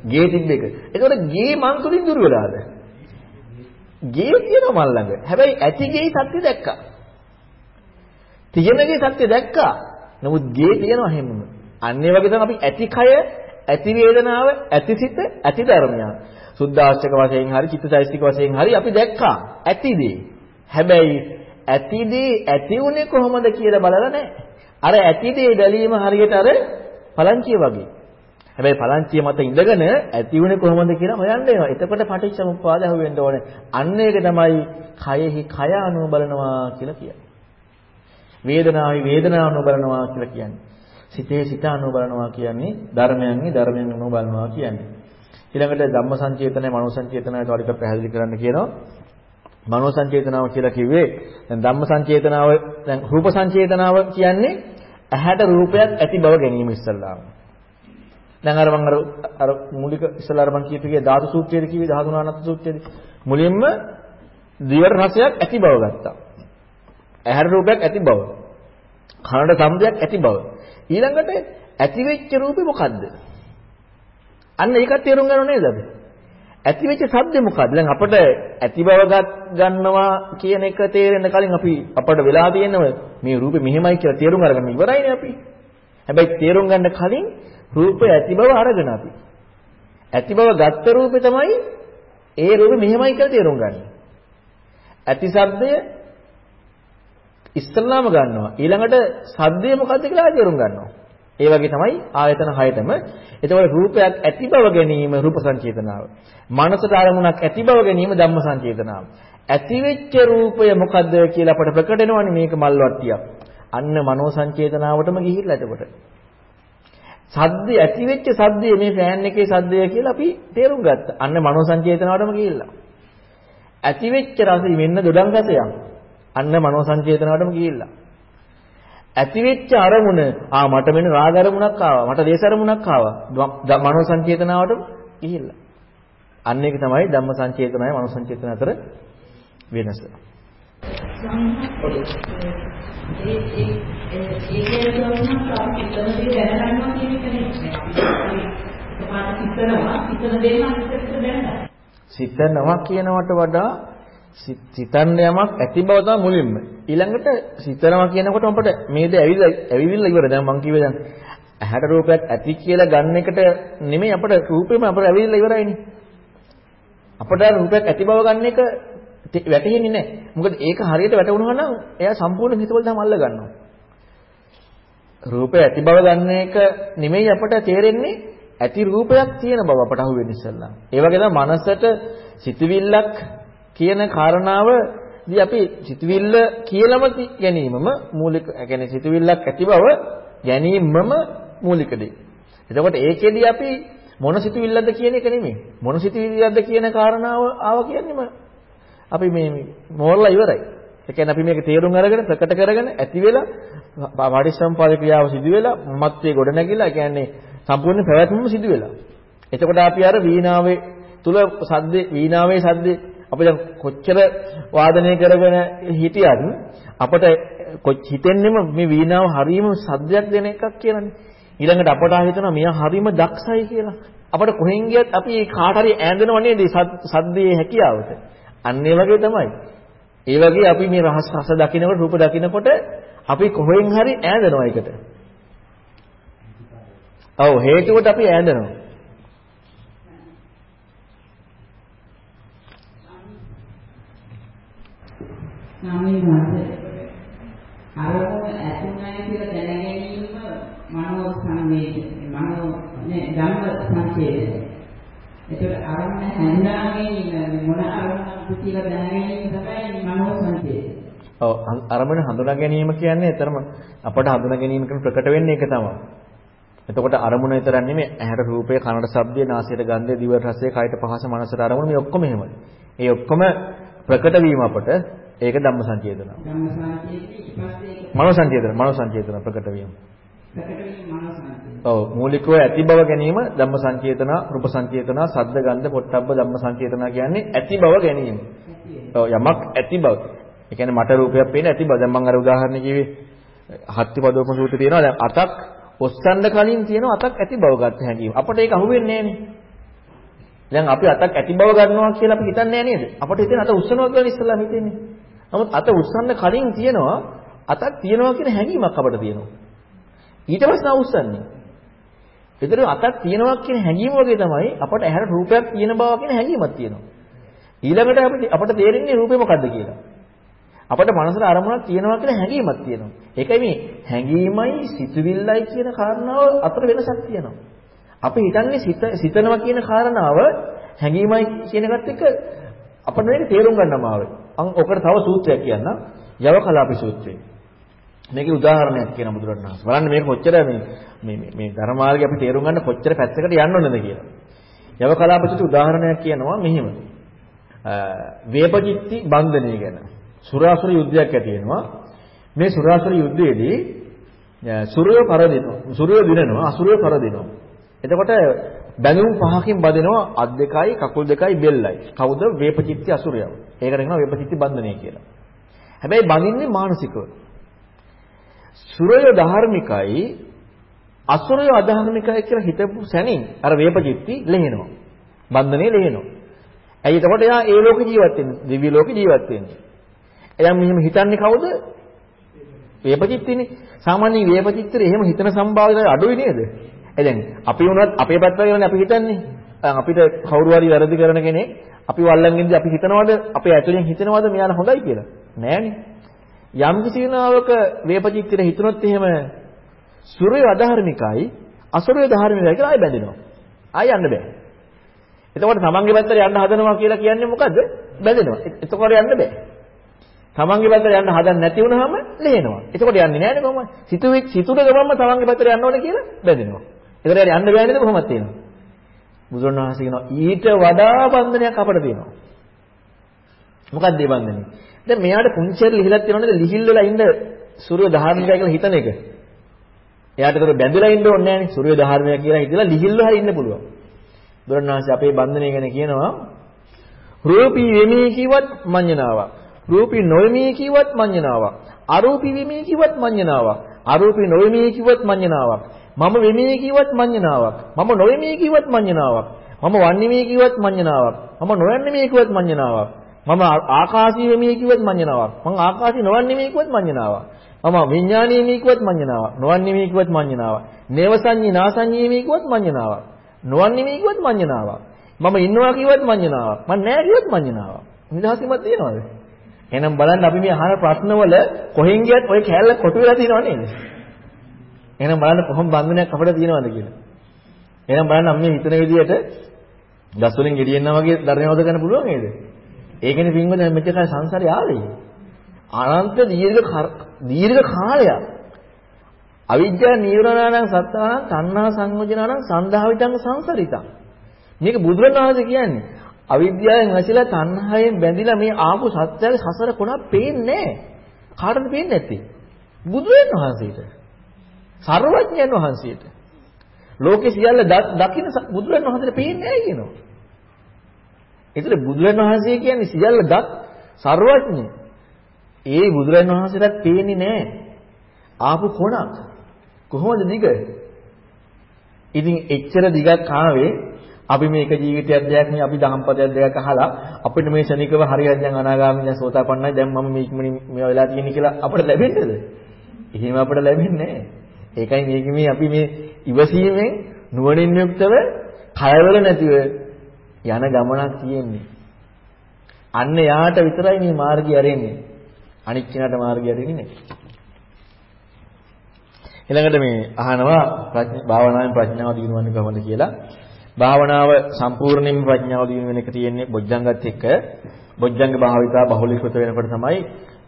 ගේ තිබ්බ එක. ඒතකොට ගේ මං තුලින් දුර වෙලාද? ගේ තියෙනවා මල් ළඟ. හැබැයි ඇති ගේ සත්‍ය දැක්කා. තියෙන ගේ සත්‍ය දැක්කා. නමුත් ගේ තියෙනවා හැමම. අන්න ඒ වගේ තමයි අපි ඇති කය, ඇති වේදනාව, ඇති සිත, ඇති ධර්මයන්. සුද්ධාස්තක වශයෙන් හරි, චිත්තචෛතසික වශයෙන් හරි අපි දැක්කා. ඇති දේ. හැබැයි ඇති දේ ඇති උනේ කොහොමද කියලා බලලා නැහැ. අර ඇති දේ බැලීම හරියට අර පලංචිය වගේ. හැබැයි පලංචිය මත ඉඳගෙන ඇති වුණේ කොහොමද කියලා හොයන්න වෙනවා. එතකොට පටිච්චසමුප්පාද හුවෙන්න ඕනේ. අන්න ඒක තමයි කයෙහි කය අනුව බලනවා කියලා කියන්නේ. වේදනාවයි වේදනාව අනුව බලනවා කියලා කියන්නේ. සිතේ සිත අනුව බලනවා කියන්නේ ධර්මයන්ගේ ධර්මයන් අනුව බලනවා කියන්නේ. ඊළඟට ධම්ම සංචේතනය, මනෝ සංචේතනය තව ටිකක් පැහැදිලි කරන්න කියනවා. මනෝ සංචේතනාව කියලා කිව්වේ දැන් ධම්ම සංචේතනාව දැන් රූප සංචේතනාව කියන්නේ ඇහැට රූපයක් ඇති බව ගැනීම ඉස්සල්ලාම. දැන් අර මම අර අර මූලික ඉස්සලා අර මම කියපියේ ධාතු සූත්‍රයේදී කිව්වේ ධාතු නානත් සූත්‍රයේදී මුලින්ම දිවට රසයක් ඇති බව ගත්තා. ඇහැට රූපයක් ඇති බව. කනට සම්දයක් ඇති බව. ඊළඟට ඇති වෙච්ච රූපේ මොකද්ද? අන්න ඒකත් තේරුම් ගන්නව නේද අපි? ඇති වෙච්ච සද්දේ මොකද්ද? දැන් අපිට ඇති බව ගන්නවා කියන එක තේරෙන්න කලින් අපි අපිට වෙලා තියෙනව මේ රූපේ මෙහෙමයි කියලා තේරුම් අරගන්න ඉවරයිනේ අපි. හැබැයි තේරුම් ගන්න කලින් රූපය ඇති බව අරගෙන අපි. ඇති බව ගත්ත රූපේ තමයි ඒ රූපේ මෙහෙමයි කියලා තේරුම් ගන්න. ඇති සද්දය ඉස්සල්ලාම ගන්නවා. ඊළඟට සද්දය මොකද්ද කියලා තේරුම් ගන්නවා. ඒ වගේ තමයි ආයතන හයතම. එතකොට රූපයක් ඇති බව ගැනීම රූප සංචේතනාව. මනසට අරමුණක් ඇති බව ගැනීම ධම්ම සංචේතනාව. ඇති වෙච්ච රූපය මොකද්ද කියලා අපට ප්‍රකට වෙනවනේ මේක මල්වට්ටියක්. අන්න මනෝ සංචේතනාවටම ගිහිල්ලා එතකොට. සද්ද ඇති වෙච්ච සද්දය මේ ෆෑන් එකේ සද්දය කියලා අපි තේරුම් ගත්තා. අන්න මනෝ සංචේතනාවටම ගිහිල්ලා. ඇති වෙච්ච රසය මෙන්න දොඩම් රසයක්. අන්න මනෝ සංචේතනාවටම ගිහිල්ලා. ඇති වෙච්ච අරමුණ ආ මට මෙන්න රාග අරමුණක් ආවා. මට දේශ අරමුණක් ආවා. මනෝ සංචේතනාවටම ගිහිල්ලා. අන්න ඒක තමයි ධම්ම සංචේතනය මනෝ සංචේතන අතර වෙනස. ඒ ඒ ඒ කියනවා අපි හිතන දේ දැනගන්නවා කියන එක නෙමෙයි. අපි පාට හිතනවා හිතන දේ නම් හිතට දැනගන්න. සිතනවා කියනවට වඩා සිතන්න යමක් ඇති බව තමයි මුලින්ම. ඊළඟට සිතනවා කියනකොට අපිට මේ දේ ඇවිල්ලා ඇවිවිල්ලා ඉවර. දැන් මම කිව්වේ දැන් ඇහැට රූපයක් ඇති කියලා ගන්න එකට නෙමෙයි අපිට රූපෙම අපිට ඇවිල්ලා ඉවරයිනේ. අපිට රූපයක් ඇති බව ගන්න එක වැටහෙන්නේ නැහැ. මොකද ඒක හරියට වැටුණා නම් එයා සම්පූර්ණ හිතවල තමයි අල්ල ගන්නවා. රූපය ඇති බව ගන්න එක නෙමෙයි අපට තේරෙන්නේ ඇති රූපයක් තියෙන බව අපට අහු වෙන්නේ ඉස්සල්ලා. ඒ වගේ තමයි මනසට සිතවිල්ලක් කියන කාරණාවදී අපි සිතවිල්ල කියලාම ගැනීමම මූලික ඒ කියන්නේ සිතවිල්ලක් ඇති බව ගැනීමම මූලික දෙය. එතකොට ඒකෙදී අපි මොන සිතවිල්ලක්ද කියන එක නෙමෙයි. මොන සිතවිල්ලක්ද කියන කාරණාව ආව කියන්නේම අපි මේ මෝරලා ඉවරයි. ඒ කියන්නේ අපි මේක තේරුම් අරගෙන ප්‍රකට කරගෙන ඇති වෙලා පාටිසම්පාද ක්‍රියාව සිදු වෙලා මමත්වයේ ගොඩ නැගිලා ඒ කියන්නේ සම්පූර්ණ පැවැත්මම සිදු වෙලා. එතකොට අපි අර වීණාවේ තුල සද්දේ වීණාවේ සද්දේ අපි දැන් කොච්චර වාදනය කරගෙන හිටියත් අපිට කොච් හිතෙන්නෙම මේ වීණාව හරීම සද්දයක් දෙන එකක් කියලානේ. ඊළඟට අපට හිතනවා මෙයා හරීම දක්ෂයි කියලා. අපට කොහෙන් ගියත් අපි කාට හරි ඈඳනව නේද සද්දේ හැකියාවට. අන්න ඒ වගේ තමයි. ඒ වගේ අපි මේ රහස් රස දකිනකොට රූප දකිනකොට අපි කොහෙන් හරි ඈඳනවා ඒකට. ඔව් හේතුවට අපි ඈඳනවා. ස්වාමීන් වහන්සේ අරමුණ ඇතුණයි කියලා දැනගැනීම මනෝ සංවේද මනෝ නේ ධම්ම සංචේතය. ඒතර අරමුණ හඳුනාගෙන මොන අරමුණක්ද කියලා දැනගැනීම තමයි මනෝ සංචේතය. ඔව් අරමුණ හඳුනා ගැනීම කියන්නේ එතරම් අපට හඳුනා ගැනීම කියන ප්‍රකට වෙන්නේ ඒක තමයි. එතකොට අරමුණ විතරක් නෙමෙයි ඇහැට රූපය, කනට ශබ්දය, නාසයට ගන්ධය, දිවට රසය, කයට පහස, මනසට අරමුණ මේ ඔක්කොම එහෙමයි. ඒ ඔක්කොම ප්‍රකට වීම අපට ඒක ධම්ම සංචේතන. ධම්ම සංචේතය ඊපස්සේ මනෝ සංචේතන, මනෝ සංචේතන ප්‍රකට වීම. ප්‍රකට වීම මනෝ සංචේතය. ඔව් මූලිකව ඇති බව ගැනීම ධම්ම සංචේතන, රූප සංචේතන, සද්ද ගන්ධ, පොට්ටබ්බ ධම්ම සංචේතන කියන්නේ ඇති බව ගැනීම. ඔව් යමක් ඇති බව. ඒ කියන්නේ මට රූපයක් පේන ඇති බව. දැන් මම අර උදාහරණ කිව්වේ හත්තිපදෝපම සූත්‍රය තියෙනවා. දැන් අතක් ඔස්සන්න කලින් තියෙන අතක් ඇති බව ගන්න හැකියි. අපට ඒක අහුවෙන්නේ නැහනේ. දැන් අපි අතක් ඇති බව ගන්නවා කියලා අපි හිතන්නේ නේද? අපට හිතෙන අත උස්සනවා කියලා ඉස්සෙල්ලා හිතෙන්නේ. නමුත් අත උස්සන්න කලින් තියෙනවා අතක් තියෙනවා කියන හැඟීමක් අපට තියෙනවා. ඊට පස්සේ උස්සන්නේ. ඒතර අතක් තියෙනවා කියන හැඟීම වගේ තමයි අපට ඇහැර රූපයක් තියෙන බව කියන හැඟීමක් තියෙනවා. ඊළඟට අපිට අපට තේරෙන්නේ රූපේ මොකද්ද කියලා. අපට මනසට අරමුණක් තියෙනවා කියලා හැඟීමක් තියෙනවා. ඒකයි මේ හැඟීමයි සිතුවිල්ලයි කියන කාරණාව අතර වෙනසක් තියෙනවා. අපි හිතන්නේ සිත සිතනවා කියන කාරණාව හැඟීමයි කියන එකත් එක්ක අපිට මේක තේරුම් ගන්න අමාරුයි. අන් ඔකට තව සූත්‍රයක් කියන්න. යවකලාපි සූත්‍රය. මේකේ උදාහරණයක් කියන බුදුරණවහන්සේ. බලන්න මේක කොච්චර මේ මේ මේ ධර්මාර්ගය අපි තේරුම් ගන්න කොච්චර පැත්තකට යන්න ඕනද කියලා. යවකලාපි සූත්‍රය උදාහරණයක් කියනවා මෙහිම. වේපචිත්ති බන්ධනය ගැන. සුරාසුර යුද්ධයක් ඇති වෙනවා. මේ සුරාසුර යුද්ධයේදී සුරය පරදිනවා. සුරය දිනනවා, අසුරය පරදිනවා. එතකොට බැඳුම් පහකින් බදිනවා අත් දෙකයි, කකුල් දෙකයි, බෙල්ලයි. කවුද? වේපචිත්ති අසුරයව. ඒකට කියනවා වේපචිත්ති බන්ධනය කියලා. හැබැයි බඳින්නේ මානසිකව. සුරය ධාර්මිකයි, අසුරය අධාර්මිකයි කියලා හිතපු සැනින් අර වේපචිත්ති ලෙහෙනවා. බන්ධනේ ලෙහෙනවා. ඇයි එතකොට එයා ඒ ලෝකේ ජීවත් වෙන්නේ? දිව්‍ය ලෝකේ ජීවත් වෙන්නේ. එයා මෙහෙම හිතන්නේ කවුද? වේපචිත්තිනේ. සාමාන්‍යයෙන් වේපචිත්තරේ එහෙම හිතන සම්භාව්‍යතාවය අඩුයි නේද? ඒ දැන් අපි වුණත් අපේ පැත්ත ගැන අපි හිතන්නේ. අපිට කවුරු හරි වැරදි කරන කෙනෙක් අපි වල්ලංගෙන්දී අපි හිතනවද අපේ ඇතුලෙන් හිතනවද මෙයාලා හොඳයි කියලා? නෑනේ. යම් කිසි වෙනාවක වේපචිත්තරේ හිතනොත් එහෙම සුරය අධාර්මිකයි අසුරය ධාර්මිකයි කියලා ආය බැඳෙනවා. ආය යන්න බෑ. එතකොට තමන්ගේ පැත්තට යන්න හදනවා කියලා කියන්නේ මොකද්ද? බැඳෙනවා. එතකොට යන්න බෑ. තමන්ගේ පැත්තට යන්න හදන්නේ නැති වුනහම ලේනවා. එතකොට යන්නේ නැහැ නේ කොහොමද? සිතුවේ සිතුන ගමන්ම තමන්ගේ පැත්තට යන්න ඕනේ කියලා බැඳෙනවා. ඒකට යන්න බෑ නේද කොහොමද තියෙනවා? බුදුරණවහන්සේ කියනවා ඊට වඩා බන්ධනයක් අපිට තියෙනවා. මොකක්ද මේ බන්ධනේ? දැන් මෙයාට පුංචියට ලිහිලක් තියෙනවද ලිහිල් වෙලා ඉන්න සූර්ය ධාර්මිකයි කියලා හිතන එක. එයාට ඒතර බැඳලා ඉන්න ඕනේ නෑනේ සූර්ය ධාර්මිකය කියලා හිතලා ලිහිල් වෙලා ඉන්න පුළුවන්. බුදුරණවහන්සේ අපේ බන්ධනය ගැන කියනවා රූපී වෙමී කිව්වත් මඤ්ඤණාවක්. රූපී නොවමී කිව්වත් මඤ්ඤණාවක්. අරූපී වෙමී කිව්වත් මඤ්ඤණාවක්. අරූපී නොවමී කිව්වත් මඤ්ඤණාවක්. මම වෙමී කිව්වත් මඤ්ඤණාවක්. මම නොවෙමී කිව්වත් මඤ්ඤණාවක්. මම වන්නේමී කිව්වත් මඤ්ඤණාවක්. මම නොවන්නේමී කිව්වත් මඤ්ඤණාවක්. මම ආකාශී වෙමී කිව්වත් මඤ්ඤණාවක්. මම ආකාශී නොවන්නේමී කිව්වත් මඤ්ඤණාවක්. මම විඥානීයමී කිව්වත් මඤ්ඤණාවක්. නොවන්නේමී කිව්වත් මඤ්ඤණාවක්. නේව සංඤී නාසංඤීමී කිව්වත් මඤ්ඤණාවක්. නොවන්නේමී කිව්වත් මඤ්ඤණාවක්. මම ඉන්නවා කිව්වත් මඤ්ඤණාවක්. මම නැහැ කිව්වත් මඤ්ඤණාවක්. නිදහසීමක් තියෙනවද? එහෙනම් බලන්න අපි මේ අහන ප්‍රශ්නවල කොහෙන් ගියත් ඔය කෑල්ල කොටු වෙලා තියෙනව නේද? එහෙනම් බලන්න කොහොම බන්ධනයක් අපිට තියෙනවද කියලා. එහෙනම් බලන්න අපි මේ හිතන විදිහට ගස් වලින් ගෙඩියෙන්නා වගේ ධර්මවද ගන්න පුළුවන් නේද? ඒකනේ පින්වද මෙච්චර සංසාරේ ආවේ. අනන්ත දීර්ඝ දීර්ඝ කාලයක්. අවිද්‍යා නීවරණානම් සත්තානම් තණ්හා සංයෝජනානම් සන්දාවිතං සංසරිතං. මේක බුදුරණවහන්සේ කියන්නේ අවිද්‍යාවෙන් ඇසිලා තණ්හාවෙන් බැඳිලා මේ ආපු සත්‍යයේ සසර කොනක් පේන්නේ නැහැ. කාටද පේන්නේ නැත්තේ? බුදුරජාණන් වහන්සේට. සර්වඥයන් වහන්සේට. ලෝකේ සියල්ල දකින්න බුදුරජාණන් වහන්සේට පේන්නේ නැහැ කියනවා. ඒතර බුදුරජාණන් වහන්සේ කියන්නේ සියල්ල දත් සර්වඥ. ඒ බුදුරජාණන් වහන්සේට පේන්නේ නැහැ. ආපු කොනක්. කොහොමද දිග? ඉතින් එච්චර දිගක් ආවේ අපි මේක ජීවිතයක් දෙයක් නේ අපි දහම්පදයක් දෙයක් අහලා අපිට මේ ශනිකව හරියට දැන් අනාගාමී දැන් සෝතාපන්නයි දැන් මම මේ ඉක්මනින් මේ වෙලා තියෙන්නේ කියලා අපිට ලැබෙන්නේද? එහෙම අපිට ලැබෙන්නේ නැහැ. ඒකයි මේක මේ අපි මේ ඉවසීමෙන් නුවණින් යුක්තව කයවල නැතිව යන ගමනක් තියෙන්නේ. අන්න යාට විතරයි මේ මාර්ගය ඇරෙන්නේ. අනික් කෙනාට මාර්ගය ඇරෙන්නේ නැහැ. ඊළඟට මේ අහනවා ප්‍රඥා භාවනාවෙන් ප්‍රඥාව දිනවන්නේ කොහොමද කියලා. භාවනාව සම්පූර්ණයෙන්ම ප්‍රඥාව දිනු වෙන එක තියෙන්නේ බොජ්ජංගත් එක්ක. බොජ්ජංග භාවිතා බහුලීකృత වෙනකොට තමයි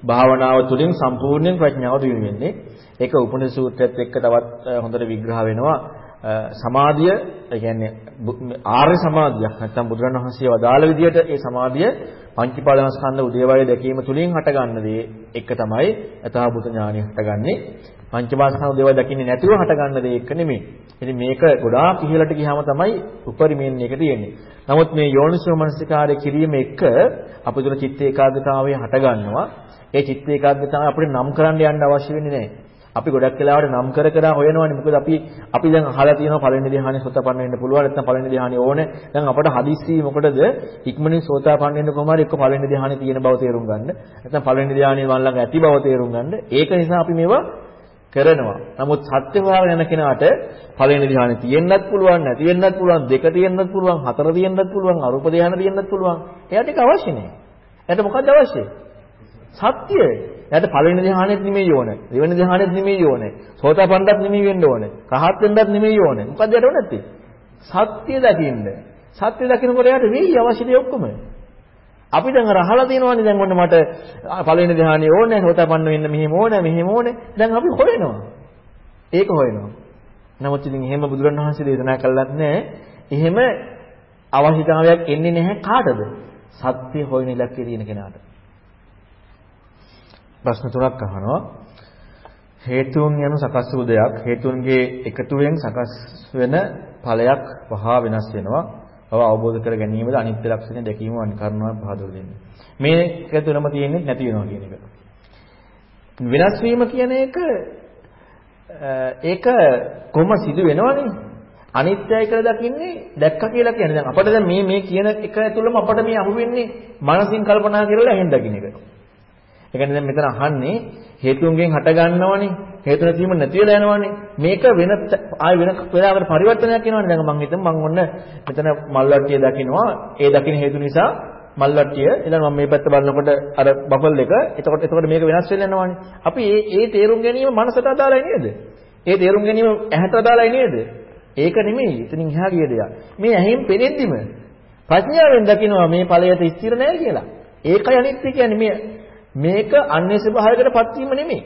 භාවනාව තුළින් සම්පූර්ණයෙන් ප්‍රඥාව දිනු වෙන්නේ. ඒක උපනිෂ සූත්‍රයත් එක්ක තවත් හොඳට විග්‍රහ වෙනවා. සමාධිය ඒ කියන්නේ ආර්ය සමාධියක් නැත්නම් බුදුරණවහන්සේ වදාළ විදිහට ඒ සමාධිය පංචපාදනස්කන්ධ උදේවය දැකීම තුලින් හටගන්න දේ එක තමයි යථාභූත ඥානය හටගන්නේ පංචපාදනස්කන්ධ උදේවය දකින්නේ නැතිව හටගන්න දේ එක නෙමෙයි. ඉතින් මේක ගොඩාක් ඉහළට ගියාම තමයි උපරිමයෙන් එක තියෙන්නේ. නමුත් මේ යෝනිසෝ මනසිකාරය කිරීම එක අපේ තුල චිත්ත ඒකාග්‍රතාවය හටගන්නවා. ඒ චිත්ත ඒකාග්‍රතාවය අපිට නම් කරන්න යන්න අවශ්‍ය වෙන්නේ නැහැ. අපි ගොඩක් වෙලාවට නම් කර කර හොයනවානේ. මොකද අපි අපි දැන් අහලා තියෙනවා පළවෙනි ධ්‍යානෙ සෝතාපන්න වෙන්න පුළුවන්. නැත්නම් පළවෙනි ධ්‍යානෙ ඕනේ. දැන් අපට හදිස්සි මොකටද? ඉක්මනින් සෝතාපන්න වෙන්න කොහොම හරි එක්ක පළවෙනි ධ්‍යානෙ තියෙන බව තේරුම් ගන්න. නැත්නම් පළවෙනි ධ්‍යානෙ මන් ළඟ ඇති බව තේරුම් ගන්න. ඒක නිසා අපි මේවා කරනවා. නමුත් සත්‍ය භාව යන කෙනාට පළවෙනි ධ්‍යානෙ තියෙන්නත් පුළුවන් නැති වෙන්නත් පුළුවන් දෙක තියෙන්නත් පුළුවන් හතර තියෙන්නත් පුළුවන් අරූප ධ්‍යාන තියෙන්නත් පුළුවන්. එයාට ඒක අවශ්‍ය නෑ. එයාට මොකක්ද අවශ්‍ය සත්‍යය. එයාට පළවෙනි ධ්‍යානෙත් නෙමෙයි ඕනේ. දෙවෙනි ධ්‍යානෙත් නෙමෙයි ඕනේ. සෝතාපන්නත් නෙමෙයි වෙන්න ඕනේ. රහත් වෙන්නත් නෙමෙයි ඕනේ. මොකද යට ඕනේ නැත්තේ? සත්‍ය දකින්න. සත්‍ය දකින්නකොට එයාට වෙයි අවශ්‍ය දේ ඔක්කොම. අපි දැන් අර අහලා තියෙනවානේ දැන් ඔන්න මට පළවෙනි ධ්‍යානෙ ඕනේ, සෝතාපන්න වෙන්න මෙහෙම ඕනේ, මෙහෙම ඕනේ. දැන් අපි හොයනවා. ඒක හොයනවා. නමුත් ඉතින් එහෙම බුදුරණවහන්සේ දේශනා කළත් නැහැ. එහෙම අවශ්‍යතාවයක් එන්නේ නැහැ කාටද? සත්‍ය හොයන ඉලක්කයේ තියෙන කෙනාට. ප්‍රශ්න තුනක් අහනවා. හේතුන් යනු සකස් වූ දෙයක් හේතුන්ගේ එකතුවෙන් සකස් වෙන ඵලයක් වහා වෙනස් වෙනවා. බව අවබෝධ කර ගැනීමද අනිත්‍ය ලක්ෂණය දැකීම අනිකරණව පහදවල දෙන්නේ. මේක තුනම තියෙන්නේ නැති වෙනවා කියන එක. වෙනස් වීම කියන එක ඒක කොහොම සිදු වෙනවනේ. අනිත්‍යයි කියලා දකින්නේ දැක්ක කියලා කියන්නේ. දැන් අපිට දැන් මේ මේ කියන එක ඇතුළම අපිට මේ අහුවෙන්නේ මනසින් කල්පනා කරලා එහෙන් දකින්න එක. ඒ කියන්නේ දැන් මෙතන අහන්නේ හේතුන්ගෙන් හට ගන්නවනේ. හේතු නැතිවම නැති වෙලා යනවනේ. මේක වෙන ආය වෙන වෙලාවකට පරිවර්තනයක් වෙනවනේ. දැන් මම හිතමු මම ඔන්න මෙතන මල්වට්ටිය දකින්නවා. ඒ දකින්න හේතු නිසා මල්වට්ටිය ඊළඟ මම මේ පැත්ත බලනකොට අර බබල් එක එතකොට එතකොට මේක වෙනස් වෙලා යනවනේ. අපි ඒ ඒ තේරුම් ගැනීම මනසට අදාළයි නේද? ඒ තේරුම් ගැනීම ඇහැට අදාළයි නේද? ඒක නෙමෙයි. එතනින් එහා ගිය දෙයක්. මේ ඇහෙන් පෙනෙද්දිම ප්‍රඥාවෙන් දකින්නවා මේ ඵලයට ස්ථිර නැහැ කියලා. ඒකයි අනිත්‍ය කියන්නේ මේ මේක අන්‍ය ස්වභාවයකටපත් වීම නෙමෙයි.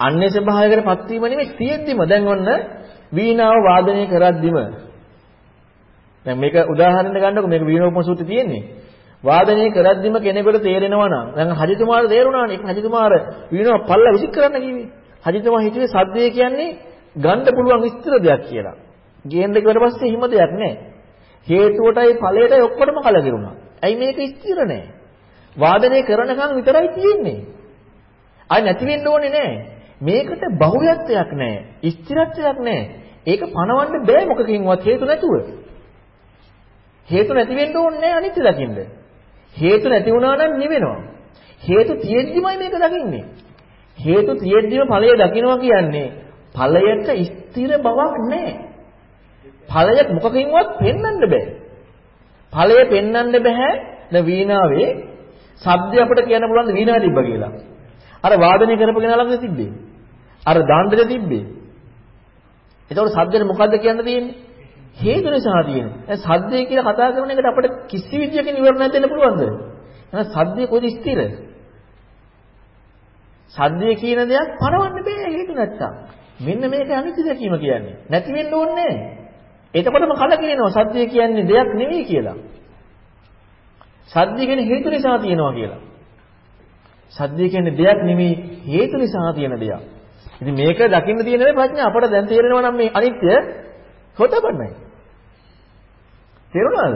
අන්‍ය ස්වභාවයකටපත් වීම නෙමෙයි තියෙද්දිම දැන් ඔන්න වීණාව වාදනය කරද්දිම දැන් මේක උදාහරණයක් ගන්නකො මේක වීණෝපම සූත්‍රය තියෙන්නේ. වාදනය කරද්දිම කෙනෙකුට තේරෙනවා නම් දැන් හජිතුමාට තේරුණානේ ඒක හජිතුමාර වීණාව පල්ල විසික් කරන්න කිව්වේ. හජිතුමා හිතුවේ සද්දය කියන්නේ ගන්න පුළුවන් ස්ථිර දෙයක් කියලා. ගේන්න කිව්වට පස්සේ හිම දෙයක් නැහැ. හේතුවටයි ඵලයටයි ඔක්කොටම කලකිරුණා. ඇයි මේක ස්ථිර නැහැ? වාදනය කරනකම් විතරයි තියෙන්නේ. ආයි නැති වෙන්න ඕනේ නැහැ. මේකට බහුයත්වයක් නැහැ. ස්ථිරත්වයක් නැහැ. ඒක පණවන්න බෑ මොකකින්වත් හේතු නැතුව. හේතු නැති වෙන්න ඕනේ නැහැ අනිත්‍ය දකින්න. හේතු නැති වුණා නම් නිවෙනවා. හේතු තියෙද්දිමයි මේක දකින්නේ. හේතු තියෙද්දිම ඵලය දකින්නවා කියන්නේ ඵලයට ස්ථිර බවක් නැහැ. ඵලයක් මොකකින්වත් පෙන්වන්න බෑ. ඵලය පෙන්වන්න බෑ. ද වීණාවේ සද්ද අපිට කියන්න පුළුවන් වීණාව තිබ්බ කියලා. අර වාදනය කරපු කෙනා ළඟද තිබ්බේ? අර දාණ්ඩද තිබ්බේ? එතකොට සද්දෙට මොකද්ද කියන්න තියෙන්නේ? හේතු නිසා තියෙන්නේ. දැන් සද්දේ කියලා කතා කරන එකට අපිට කිසි විදියකින් විවරණයක් දෙන්න පුළුවන්ද? එහෙනම් සද්දේ කොහෙද ස්ථිර? සද්දේ කියන දෙයක් පරවන්න බෑ හේතු නැත්තම්. මෙන්න මේක අනිත්‍ය දැකීම කියන්නේ. නැති වෙන්න ඕනේ නැහැ. එතකොටම කලකිරෙනවා සද්දේ කියන්නේ දෙයක් නෙවෙයි කියලා. සද්දය කියන්නේ හේතු නිසා තියෙනවා කියලා. සද්දය කියන්නේ දෙයක් නෙමෙයි හේතු නිසා තියෙන දෙයක්. ඉතින් මේක දකින්න තියෙන ප්‍රඥා අපට දැන් තේරෙනවා නම් මේ අනිත්‍ය හොතපන්නයි. තේරුණාද?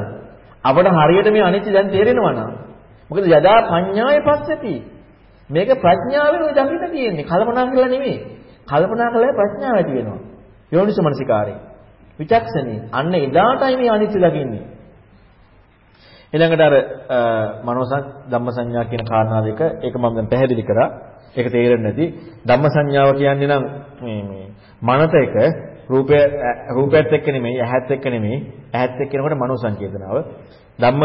අපට හරියට මේ අනිත්‍ය දැන් තේරෙනවා නම් මොකද යදා පඤ්ඤාය පස්සති. මේක ප්‍රඥාවෙන් ඔය දකින්න තියෙන්නේ. කල්පනා කරලා නෙමෙයි. කල්පනා කළා ප්‍රඥාව ඇති වෙනවා. යෝනිසමනසිකාරේ. විචක්ෂණී. අන්න එදාටයි මේ අනිත්‍ය දකින්නේ. ඊළඟට අර මනෝසං ධම්මසංඥා කියන කාරණා දෙක ඒක මම දැන් පැහැදිලි කරා. ඒක තේරෙන්නේ නැති. ධම්මසංඥාව කියන්නේ නම් මේ මේ මනස එක රූපය රූපයත් එක්ක නෙමෙයි ඇහත් එක්ක නෙමෙයි ඇහත් එක්ක කියනකොට මනෝ සංකේතනාව ධම්ම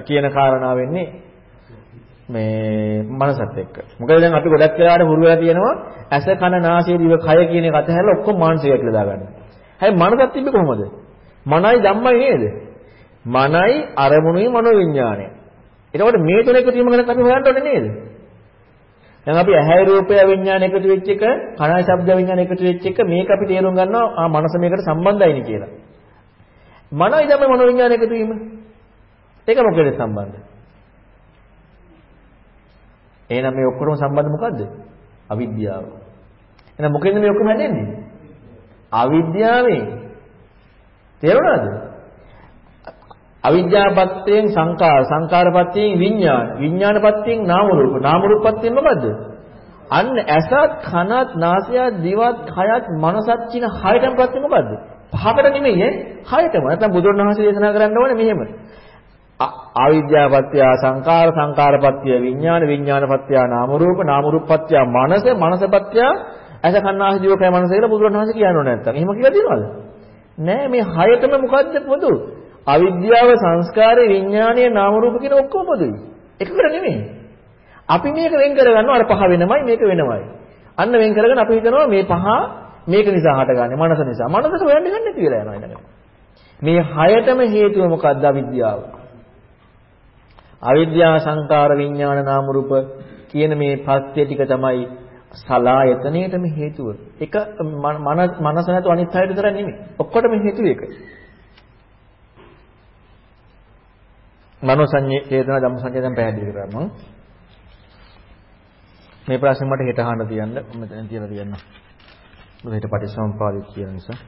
කියන කාරණා වෙන්නේ මේ මනසත් එක්ක. මොකද දැන් අපි ගොඩක් වෙලාවට හුරු වෙලා තියෙනවා ඇස කන නාසය දිව කය කියන එක අතහැරලා ඔක්කොම මානසිකය කියලා දාගන්න. හැබැයි මනසත් තිබ්බේ කොහොමද? මනයි ධම්මයි නේද? මනයි අරමුණුයි මනෝවිඤ්ඤාණය. එතකොට මේ තුන එකතු වීම ගැන අපි හොයන්න ඕනේ නේද? දැන් අපි ඇහැයි රූපය විඤ්ඤාණ එකතු වෙච්ච එක, කනයි ශබ්ද විඤ්ඤාණ එකතු වෙච්ච එක මේක අපි තේරුම් ගන්නවා ආ මනස මේකට සම්බන්ධයිනි කියලා. මනයි ධම්ම මනෝවිඤ්ඤාණ එකතු වීම. ඒක මොකද සම්බන්ධ? එහෙනම් මේ ඔක්කොම සම්බන්ධ මොකද්ද? අවිද්‍යාව. එහෙනම් මොකෙන්ද මේ ඔක්කොම හැදෙන්නේ? අවිද්‍යාවෙන්. තේරුණාද? අවිද්‍යාපත්‍යයෙන් සංකාර, සංකාරපත්‍යයෙන් විඥාන, විඥානපත්‍යයෙන් නාම රූප, නාම රූපපත්‍යයෙන් මොකද්ද? අන්න ඇසත්, කනත්, නාසයත්, දිවත්, කයත්, මනසත් කියන හයටම පත්‍ය මොකද්ද? පහකට නෙමෙයි ඈ හයටම. නැත්නම් බුදුරණවහන්සේ දේශනා කරන්න ඕනේ මෙහෙම. අවිද්‍යාපත්‍ය සංකාර සංකාරපත්‍ය විඥාන විඥානපත්‍ය නාම රූප නාම රූපපත්‍ය මනස මනසපත්‍ය ඇස කන්නාහි දිවකය මනස කියලා බුදුරණවහන්සේ කියනෝ නැත්තම් එහෙම කියලා දිනවද නෑ මේ හයතම මොකද්ද පොදු අවිද්‍යාව සංස්කාරේ විඥානීය නාම රූප කියන ඔක්කොම පොදුයි එකකට නෙමෙයි අපි මේක වෙන් කරගන්නවා අර පහ වෙනමයි මේක වෙනමයි අන්න වෙන් කරගෙන අපි හිතනවා මේ පහ මේක නිසා හටගන්නේ මනස නිසා මනසට හොයන්න ගන්න නැති වෙලා යනවා ඊළඟට මේ හයතම හේතුව මොකද්ද අවිද්‍යාව අවිද්‍යා සංකාර විඥාන නාම රූප කියන මේ පස්ත්‍ය ටික තමයි සලායතනයේටම හේතුව. එක මනස නැතු අනිත් හැට විතර නෙමෙයි. ඔක්කොටම හේතුව ඒක. මනෝ සංඤේ චේතන ධම්ම සංඤේ දැන් පැහැදිලි කරනවා. මේ ප්‍රශ්නේ මට හෙට අහන්න තියන්න මෙතන තියලා තියන්න. මොකද හෙට පටිසම්පාදිත කියන නිසා.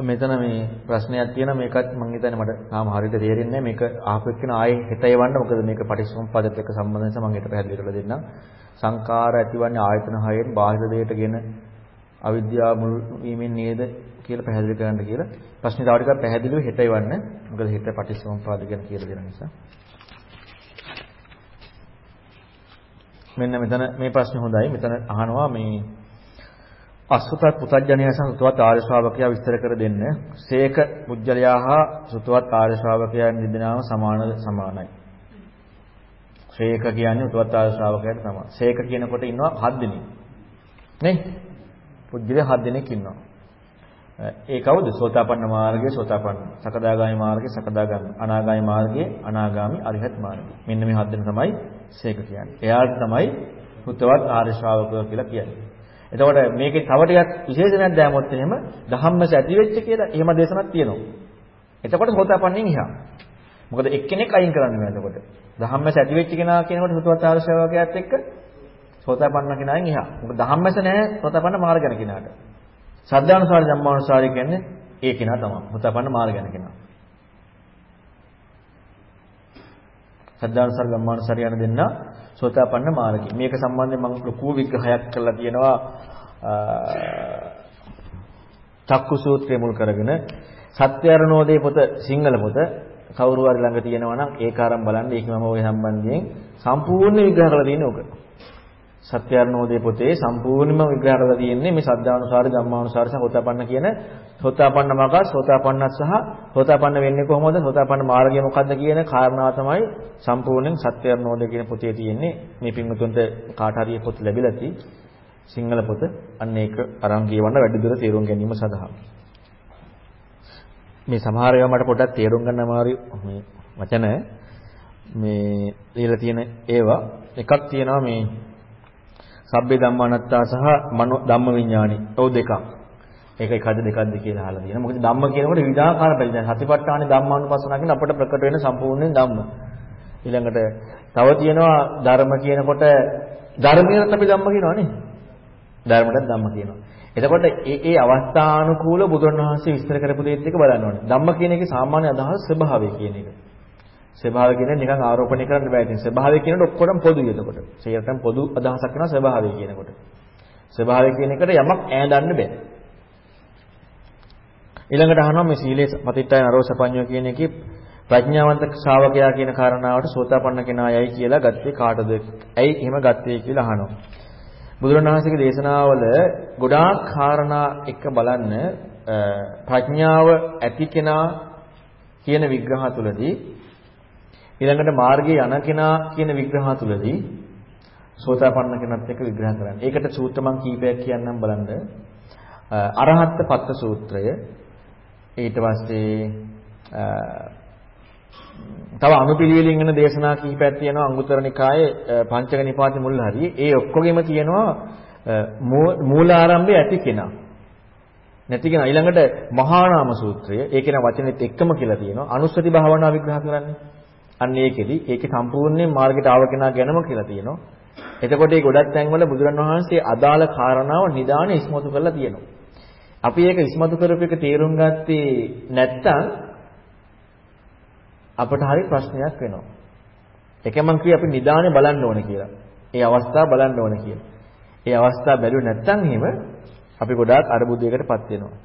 මෙතන මේ ප්‍රශ්නයක් තියෙනවා මේකත් මම හිතන්නේ මට තාම හරියට තේරෙන්නේ නැහැ මේක ආපු එක්කන ආයේ හෙට එවන්න මොකද මේක පටිච්චසමුප්පාදත් එක්ක සම්බන්ධ නිසා මම හෙට පැහැදිලි කරලා දෙන්නම් සංඛාර ඇතිවන්නේ ආයතන හයෙන් බාහිර දෙයකටගෙන අවිද්‍යාව මුල් වීමෙන් නේද කියලා පැහැදිලි කරන්න කියලා ප්‍රශ්නේ තව ටිකක් පැහැදිලිව හෙට එවන්න මොකද හෙට පටිච්චසමුප්පාද ගැන කියලා දෙන නිසා මෙන්න මෙතන මේ ප්‍රශ්නේ හොඳයි මෙතන අහනවා මේ අසුතත් පුතඥයා සහ සුතවත් ආර්ය ශ්‍රාවකයා විස්තර කර දෙන්න. සේක පුජ්‍යලයා හා සුතවත් ආර්ය ශ්‍රාවකයා නිදනාම සමාන සමානයි. සේක කියන්නේ සුතවත් ආර්ය ශ්‍රාවකයාට තමයි. සේක කියනකොට ඉන්නවා හත් දෙනෙක්. නේ? පුජ්‍යලයා හත් දෙනෙක් ඉන්නවා. ඒ කවුද? සෝතාපන්න මාර්ගයේ සෝතාපන්න, සකදාගාමි මාර්ගයේ සකදාගාමි, අනාගාමි මාර්ගයේ අනාගාමි, අරිහත් මාර්ගය. මෙන්න මේ හත් දෙනා තමයි සේක කියන්නේ. එයාට තමයි සුතවත් ආර්ය ශ්‍රාවකයෝ කියලා කියන්නේ. එතකොට මේකේ තව ටිකක් විශේෂණයක් දැම්මොත් එහෙම ධම්මස ඇති වෙච්ච කියලා එහෙම දේශනක් තියෙනවා. එතකොට සෝතාපන්නෙන් ඉහා. මොකද එක්කෙනෙක් අයින් කරන්න බෑ එතකොට. ධම්මස ඇති වෙච්ච කෙනා කියනකොට සුතවත් ආශ්‍රවකයාත් එක්ක සෝතාපන්න කෙනායින් ඉහා. මොකද ධම්මස නැහැ සෝතාපන්න මාර්ග යන කෙනාට. සද්ධානුසාර ධම්මානුසාරය කියන්නේ ඒ කෙනා තමයි. සෝතාපන්න මාර්ග යන කෙනා. සද්ධානුසාර ධම්මානුසාරය යන දෙන්නා සෝතාපන්න මාර්ගය. මේක සම්බන්ධයෙන් මම ලොකු විග්‍රහයක් කරලා තියෙනවා චක්කු සූත්‍රය මුල් කරගෙන සත්‍යරණෝදේ පොත සිංහල පොත කවුරු හරි ළඟ තියෙනවා නම් ඒක අරන් බලන්න ඒක මම ওই සම්බන්ධයෙන් සම්පූර්ණ විග්‍රහ කරලා තියෙන ඕක. සත්‍යාරණෝදේ පොතේ සම්පූර්ණම විග්‍රහ කරලා තියෙන්නේ මේ සද්ධානුසාර ධම්මානුසාර සහ සෝතාපන්න කියන සෝතාපන්න මාර්ග සෝතාපන්න සහ සෝතාපන්න වෙන්නේ කොහොමද? සෝතාපන්න මාර්ගය මොකක්ද කියන කාරණාව තමයි සම්පූර්ණයෙන් සත්‍යාරණෝදේ කියන පොතේ තියෙන්නේ. මේ පින්වතුන්ට කාට හරි පොත් ලැබිලා තියෙයි සිංහල පොත අන්න ඒක අරන් කියවන්න වැඩි දුර තේරුම් ගැනීම සඳහා. මේ සමහර ඒවා මට පොඩ්ඩක් තේරුම් ගන්න අමාරු මේ වචන මේ දීලා තියෙන ඒවා එකක් තියෙනවා මේ සබ්බේ ධම්මානත්තා සහ මනෝ ධම්ම විඥානි. ඔව් දෙකක්. ඒක එකද දෙකක්ද කියලා අහලා තියෙනවා. මොකද ධම්ම කියනකොට විවිධාකාර බැරි දැන් සතිපට්ඨානේ ධම්මානුපස්සනා කියන අපට ප්‍රකට වෙන සම්පූර්ණයෙන් ධම්ම. ඊළඟට තව තියෙනවා ධර්ම කියනකොට ධර්මයට අපි ධම්ම කියනවා නේ. ධර්මයට ධම්ම කියනවා. එතකොට ඒ ඒ අවස්ථානුකූල බුදුරණවහන්සේ විස්තර කරපු දේත් එක බලන්න ඕනේ. ධම්ම කියන එකේ සාමාන්‍ය අදහස ස්වභාවය කියන එක. ස්වභාවය කියන්නේ නිකන් ආරෝපණය කරන්න බෑ. ඉතින් ස්වභාවය කියනකොට ඔක්කොටම පොදුයි එතකොට. සියයටම පොදු අදහසක් වෙනවා ස්වභාවය කියනකොට. ස්වභාවය කියන එකට යමක් ඈඳන්න බෑ. ඊළඟට අහනවා මේ සීලේ පතිත්තය නරෝසපඤ්ඤෝ කියන එකේ ප්‍රඥාවන්ත ශ්‍රාවකයා කියන කාරණාවට සෝතාපන්න කෙනා යයි කියලා ගත්තේ කාටද? ඇයි එහෙම ගත්තේ කියලා අහනවා. බුදුරණවහන්සේගේ දේශනාවල ගොඩාක් කාරණා එක බලන්න ප්‍රඥාව ඇති කෙනා කියන විග්‍රහ තුලදී ඊළඟට මාර්ගයේ යන කෙනා කියන විග්‍රහ තුලදී සෝතාපන්න කෙනත් එක්ක විග්‍රහ කරන්නේ. ඒකට සූත්‍ර මං කීපයක් කියන්නම් බලන්න. අරහත් පත්ත සූත්‍රය ඊට පස්සේ තව අනුපිළිවෙලින් එන දේශනා කිහිපයක් තියෙනවා අංගුත්තර නිකායේ පංචක නිපාතේ මුල් හරිය. ඒ ඔක්කොගෙම තියෙනවා මූලාරම්භය ඇති කෙනා. නැති කෙනා ඊළඟට මහා නාම සූත්‍රය. ඒ කියන වචනේත් එක්කම කියලා තියෙනවා. අනුස්සති භාවනා විග්‍රහ කරන්නේ. අන්න ඒකෙදි ඒකේ සම්පූර්ණයෙන් මාර්ගයට ආව කෙනා ගැනම කියලා තියෙනවා. එතකොට මේ ගොඩක් තැන්වල බුදුරන් වහන්සේ අදාළ කාරණාව නිදාන ඉස්මතු කරලා තියෙනවා. අපි ඒක ඉස්මතු කරපු එක තේරුම් ගත්තේ නැත්නම් අපට හරි ප්‍රශ්නයක් වෙනවා. ඒකෙන් මම කිව්වේ අපි නිදානේ බලන්න ඕනේ කියලා. ඒ අවස්ථාව බලන්න ඕනේ කියලා. ඒ අවස්ථාව බැලුවේ නැත්නම් එහෙම අපි ගොඩාක් අරබුදයකටපත් වෙනවා.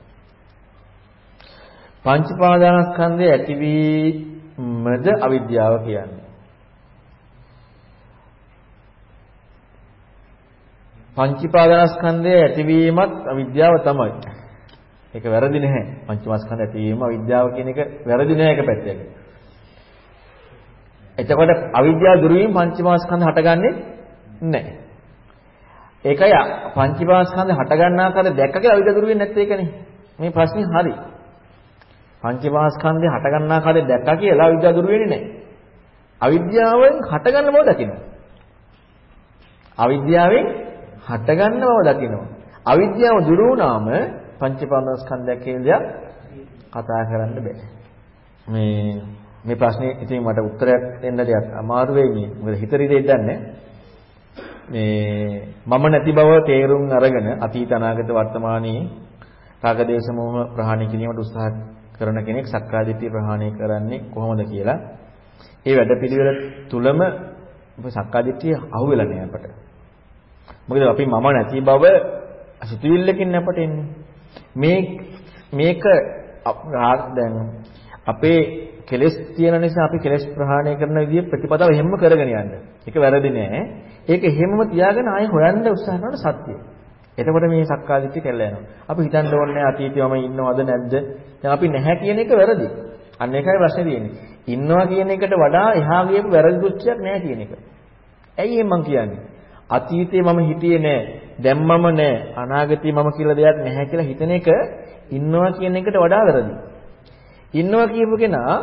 පංච පාදානස්කන්ධය ඇතිවීමද අවිද්‍යාව කියන්නේ. පංචීපාදානස්කන්ධය ඇතිවීමත් අවිද්‍යාව තමයි. ඒක වැරදි නැහැ. පංචමස්කන්ධ ඇතිවීම අවිද්‍යාව කියන එක වැරදි නෑ එක පැත්තක. එතකොට අවිද්‍යාව දුරු වීම පංචමස්කන්ධ හටගන්නේ නැහැ. ඒකයි පංචමස්කන්ධ හටගන්න ආකාරය දැක්ක කියලා අවිද්‍යාව දුරු වෙන්නේ නැත්තේ ඒකනේ. මේ ප්‍රශ්නේ හරි. පංචමස්කන්ධය හටගන්න ආකාරය දැක්ක කියලා අවිද්‍යාව දුරු වෙන්නේ නැහැ. අවිද්‍යාවෙන් හටගන්න බව දකිනවා. අවිද්‍යාවෙන් හටගන්න බව දකිනවා. අවිද්‍යාව දුරු වුණාම පංචපාදස්කන්ධය කියලා කතා කරන්න බෑ. මේ මේ ප්‍රශ්නේ ඉතින් මට උත්තරයක් දෙන්න දෙයක් අමාරු වෙයි මේ. මොකද හිතරි දෙයක් දන්නේ මේ මම නැති බව තේරුම් අරගෙන අතීත අනාගත වර්තමානයේ රාගදේශ මොහ ප්‍රහාණය කිරීමට උත්සාහ කරන කෙනෙක් සක්කාදිට්ඨිය ප්‍රහාණය කරන්නේ කොහොමද කියලා ඒ වැඩපිළිවෙල තුලම සක්කාදිට්ඨිය අහුවෙලා නෑ අපට. මොකද අපි මම නැති බව සිතුවිල්ලකින් අපට එන්නේ. මේ මේක දැන් අපේ කෙලෙස් තියෙන නිසා අපි කෙලෙස් ප්‍රහාණය කරන විදිහ ප්‍රතිපදාව එහෙම්ම කරගෙන යන්න. ඒක වැරදි නෑ. ඒක එහෙම්ම තියාගෙන ආයෙ හොයන්න උත්සාහ කරනකොට සත්‍යය. එතකොට මේ සක්කාදිට්ඨිය කැල්ල යනවා. අපි හිතන්න ඕනේ අතීතේ මම ඉන්නවද නැද්ද? දැන් අපි නැහැ කියන එක වැරදි. අන්න ඒකයි ප්‍රශ්නේ තියෙන්නේ. ඉන්නවා කියන එකට වඩා එහා ගියපු වැරදි දෘෂ්ටියක් නැහැ කියන එක. ඇයි එහෙම මං කියන්නේ? අතීතේ මම හිටියේ නෑ. දැන් මම නෑ. අනාගතේ මම කියලා දෙයක් නැහැ කියලා හිතන එක ඉන්නවා කියන එකට වඩා වැරදි. ඉන්නවා කියපු කෙනා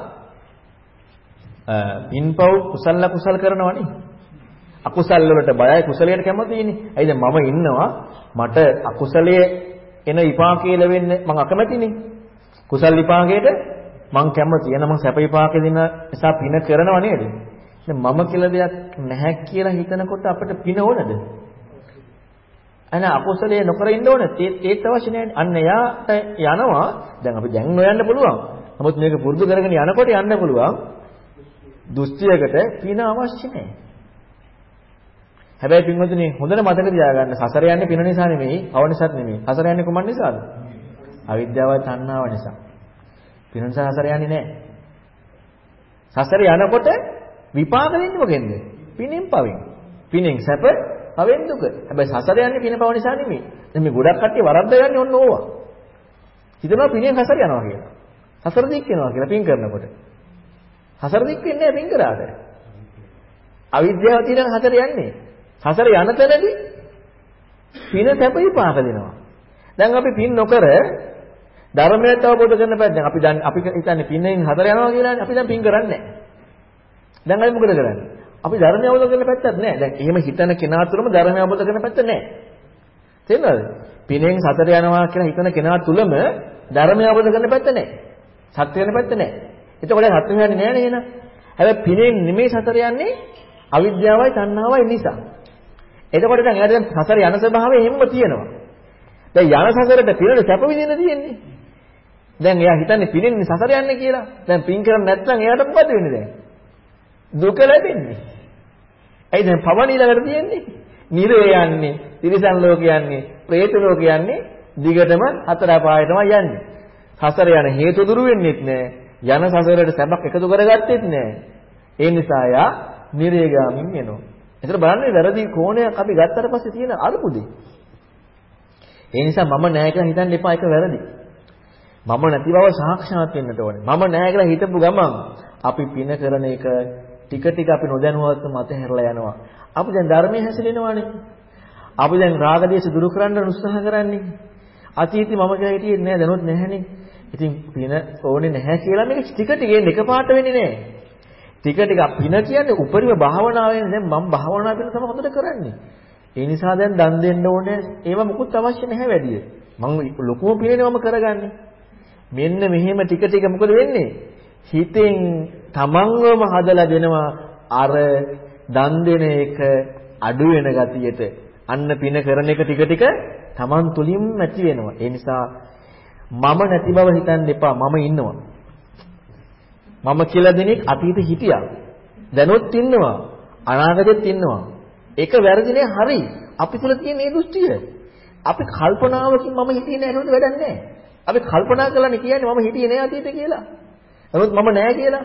පින්පව් කුසල කුසල් කරනවනේ. අකුසල් වලට බයයි කුසලයට කැමතිනේ. ඇයිද මම ඉන්නවා මට අකුසලයේ එන විපාකේ ලැබෙන්න මම අකමැතිනේ. කුසල් විපාකයට මං කැමති. එන මං සැප විපාකේ දෙන නිසා පින කරනව නේද? මම කියලා දෙයක් නැහැ කියලා හිතනකොට අපිට පින ඕනද? අන අකුසලයේ නොකර ඉන්න ඕන. ඒත් අවශ්‍ය නැහැ. අන්න එයාට යනවා. දැන් අපි දැන් නොයන්න පුළුවන්. නමුත් මේක පුරුදු කරගෙන යනකොට යන්න පුළුවන්. දුස්තියකට පින අවශ්‍ය නැහැ. හැබැයි පින්වතුනි හොඳට මතක තියාගන්න සසර යන්නේ පින නිසා නෙමෙයි, පව නිසාත් නෙමෙයි. සසර යන්නේ කුමන් නිසාද? අවිද්‍යාව තණ්හාව නිසා. පින නිසා සසර යන්නේ නැහැ. සසර යනකොට විපාක දෙන්නේ මොකෙන්ද? පිනෙන් පවෙන්. පිනෙන් සැප, පවෙන් දුක. හැබැයි සසර යන්නේ පින පව නිසා නෙමෙයි. දැන් මේ ගොඩක් කට්ටිය වරද්ද ගන්නේ ඔන්න ඕවා. හිතනවා පිනෙන් සසර යනවා කියලා. සසර දික් වෙනවා කියලා පින් කරනකොට. සසර දික් වෙන්නේ නැහැ පින් කරාට. අවිද්‍යාව තියෙන හතර යන්නේ. සසර යන තැනදී පින සැප විපාක දෙනවා. දැන් අපි පින් නොකර ධර්මයට අවබෝධ කරන පැත්තෙන් අපි දැන් අපි හිතන්නේ පින්ෙන් හතර යනවා කියලානේ අපි දැන් පින් කරන්නේ නැහැ. දැන් අපි මොකද කරන්නේ? අපි ධර්මය අවබෝධ කරන පැත්තක් නැහැ. දැන් එහෙම හිතන කෙනා තුළම ධර්මය අවබෝධ කරන පැත්ත නැහැ. තේරෙනවද? පිනෙන් සතර යනවා කියලා හිතන කෙනා තුළම ධර්මය අවබෝධ කරන පැත්ත නැහැ. සත්‍ය වෙන පැත්ත නැහැ. එතකොට සත්‍ය වෙන්නේ නැහැ නේද? හැබැයි පිනෙන් නෙමෙයි සතර යන්නේ අවිද්‍යාවයි තණ්හාවයි නිසා. එතකොට දැන් එයාට දැන් සසර යන ස්වභාවය එහෙම්ම තියෙනවා. දැන් යන සසරට පිනට සැප විඳින්න තියෙන්නේ. දැන් එයා හිතන්නේ පිනෙන්නේ සසර යන්නේ කියලා. දැන් පින් කරන්නේ නැත්නම් එයාට මොකද වෙන්නේ දැන්? දුක ලැබෙන්නේ. ඇයි දැන් පවන ඊළඟට තියෙන්නේ? නිරේ යන්නේ, තිරිසන් ලෝක යන්නේ, പ്രേත ලෝක යන්නේ, දිගටම හතර අපායටම යන්නේ. සසර යන හේතු දුරු වෙන්නේත් නෑ. යන සසරට සැපක් එකතු කරගත්තෙත් නෑ. ඒ නිසා යා නිරේගාමින් වෙනවා. ඒතර බලන්න වැරදි කෝණයක් අපි ගත්තට පස්සේ තියෙන අරුමුදේ. ඒ නිසා මම නෑ කියලා හිතන්න එපා ඒක වැරදි. මම නැති බව සාක්ෂාත් වෙන්නට ඕනේ. මම නෑ කියලා හිතපු ගමන් අපි පින කරන එක ටික ටික අපි නොදැනුවත්ව මත හැරලා යනවා. අපි දැන් ධර්මයේ හැසිරෙනවානේ. අපි දැන් රාග දේශ දුරු කරන්න උත්සාහ කරන්නේ. අතීතේ මම කියලා හිටියේ නෑ දැනුත් නැහැනේ. ඉතින් පින ඕනේ නැහැ කියලා මේක ටික ටික එකපාරට වෙන්නේ නෑ. ටික ටික පින කියන්නේ උපරිම භාවනාවෙන් දැන් මම භාවනා කරන තමයි හොඳට කරන්නේ. ඒ නිසා දැන් දන් දෙන්න ඕනේ. ඒව මුකුත් අවශ්‍ය නැහැ වැඩි. මම ලොකුම පිනේ මම කරගන්නේ. මෙන්න මෙහෙම ටික ටික මොකද වෙන්නේ? හිතෙන් තමන්වම හදලා දෙනවා අර දන් දෙන එක අඩු වෙන ගතියට. අන්න පින කරන එක ටික ටික තමන් තුලින්ම ඇති වෙනවා. ඒ නිසා මම නැති බව හිතන්න එපා. මම ඉන්නවා. මම කියලා දෙනෙක් අතීත හිටියා. දැනොත් ඉන්නවා. අනාගතෙත් ඉන්නවා. ඒක වැරදිනේ හරි. අපි තුල තියෙන මේ දෘෂ්ටිය. අපි කල්පනාවකින් මම හිතියේ නෑ නේද වැඩක් නෑ. අපි කල්පනා කරලානේ කියන්නේ මම හිතියේ නෑ අතීත කියලා. නමුත් මම නෑ කියලා.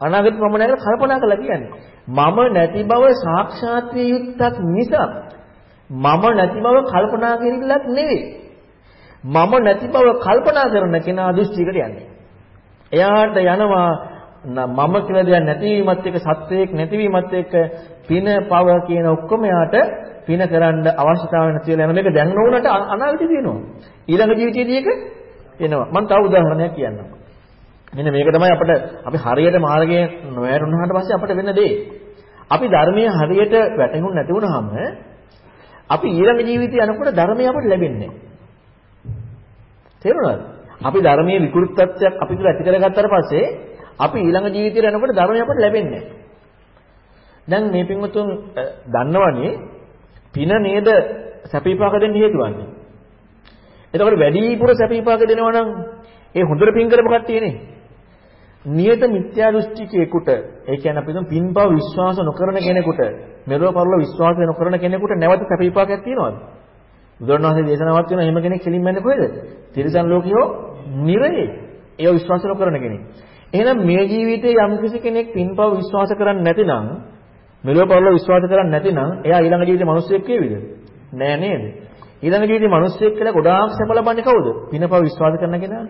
අනාගතේ මම නෑ කියලා කල්පනා කරලා කියන්නේ. මම නැති බව සාක්ෂාත් විය යුත්තක් නිසා මම නැති බව කල්පනා කිරිල්ලක් නෙවෙයි. මම නැති බව කල්පනා කරන කෙනා දෘෂ්ටියකට යන්නේ. එයාට යනවා මම කියලා දෙයක් නැතිවීමත් එක්ක සත්වයක් නැතිවීමත් එක්ක පින පව කියන ඔක්කොම යාට පින කරන්න අවශ්‍යතාවය නැති වෙලා යන මේක දැන් නොවුනට අනාගතේ තියෙනවා. ඊළඟ ජීවිතයේදී ඒක එනවා. මම තව උදාහරණයක් කියන්නම්. මෙන්න මේක තමයි අපිට අපි හරියට මාර්ගයේ නොයරුණාට පස්සේ අපිට වෙන දේ. අපි ධර්මයේ හරියට වැටහුණ නැති වුනහම අපි ඊළඟ ජීවිතය යනකොට ධර්මය අපිට ලැබෙන්නේ තේරුණාද? අපි ධර්මයේ විකෘතත්වයක් අපි තුල ඇති කරගත්තාට පස්සේ අපි ඊළඟ ජීවිතයට යනකොට ධර්මය අපිට ලැබෙන්නේ දැන් මේ පින්වතුන් දන්නවනේ පින නේද සැපීපාක දෙන්න හේතු වන්නේ. එතකොට වැඩිපුර සැපීපාක දෙනවා නම් ඒ හොඳට පින් කරපු කට්ටියනේ. නියත මිත්‍යා දෘෂ්ටිකයෙකුට ඒ කියන්නේ අපි හිතමු පින්පව විශ්වාස නොකරන කෙනෙකුට මෙලොව පරලොව විශ්වාස නොකරන කෙනෙකුට නැවත සැපීපාකයක් තියනවද? බුදුරණවහන්සේ දේශනාවක් තියෙනවා එහෙම කෙනෙක් කෙලින්ම යන්නේ කොහෙද? තිරිසන් ලෝකියෝ නිරේ. ඒව විශ්වාස නොකරන කෙනෙක්. එහෙනම් මේ ජීවිතේ යම් කිසි කෙනෙක් පින්පව විශ්වාස කරන්නේ නැතිනම් මෙලොව පරලොව විශ්වාස කරන්නේ නැතිනම් එයා ඊළඟ ජීවිතේ මිනිස්සෙක් වේවිද? නෑ නේද? ඊළඟ ජීවිතේ මිනිස්සෙක් කියලා ගොඩාක් සැප ලබන්නේ කවුද? පින්පව විශ්වාස කරන කෙනා.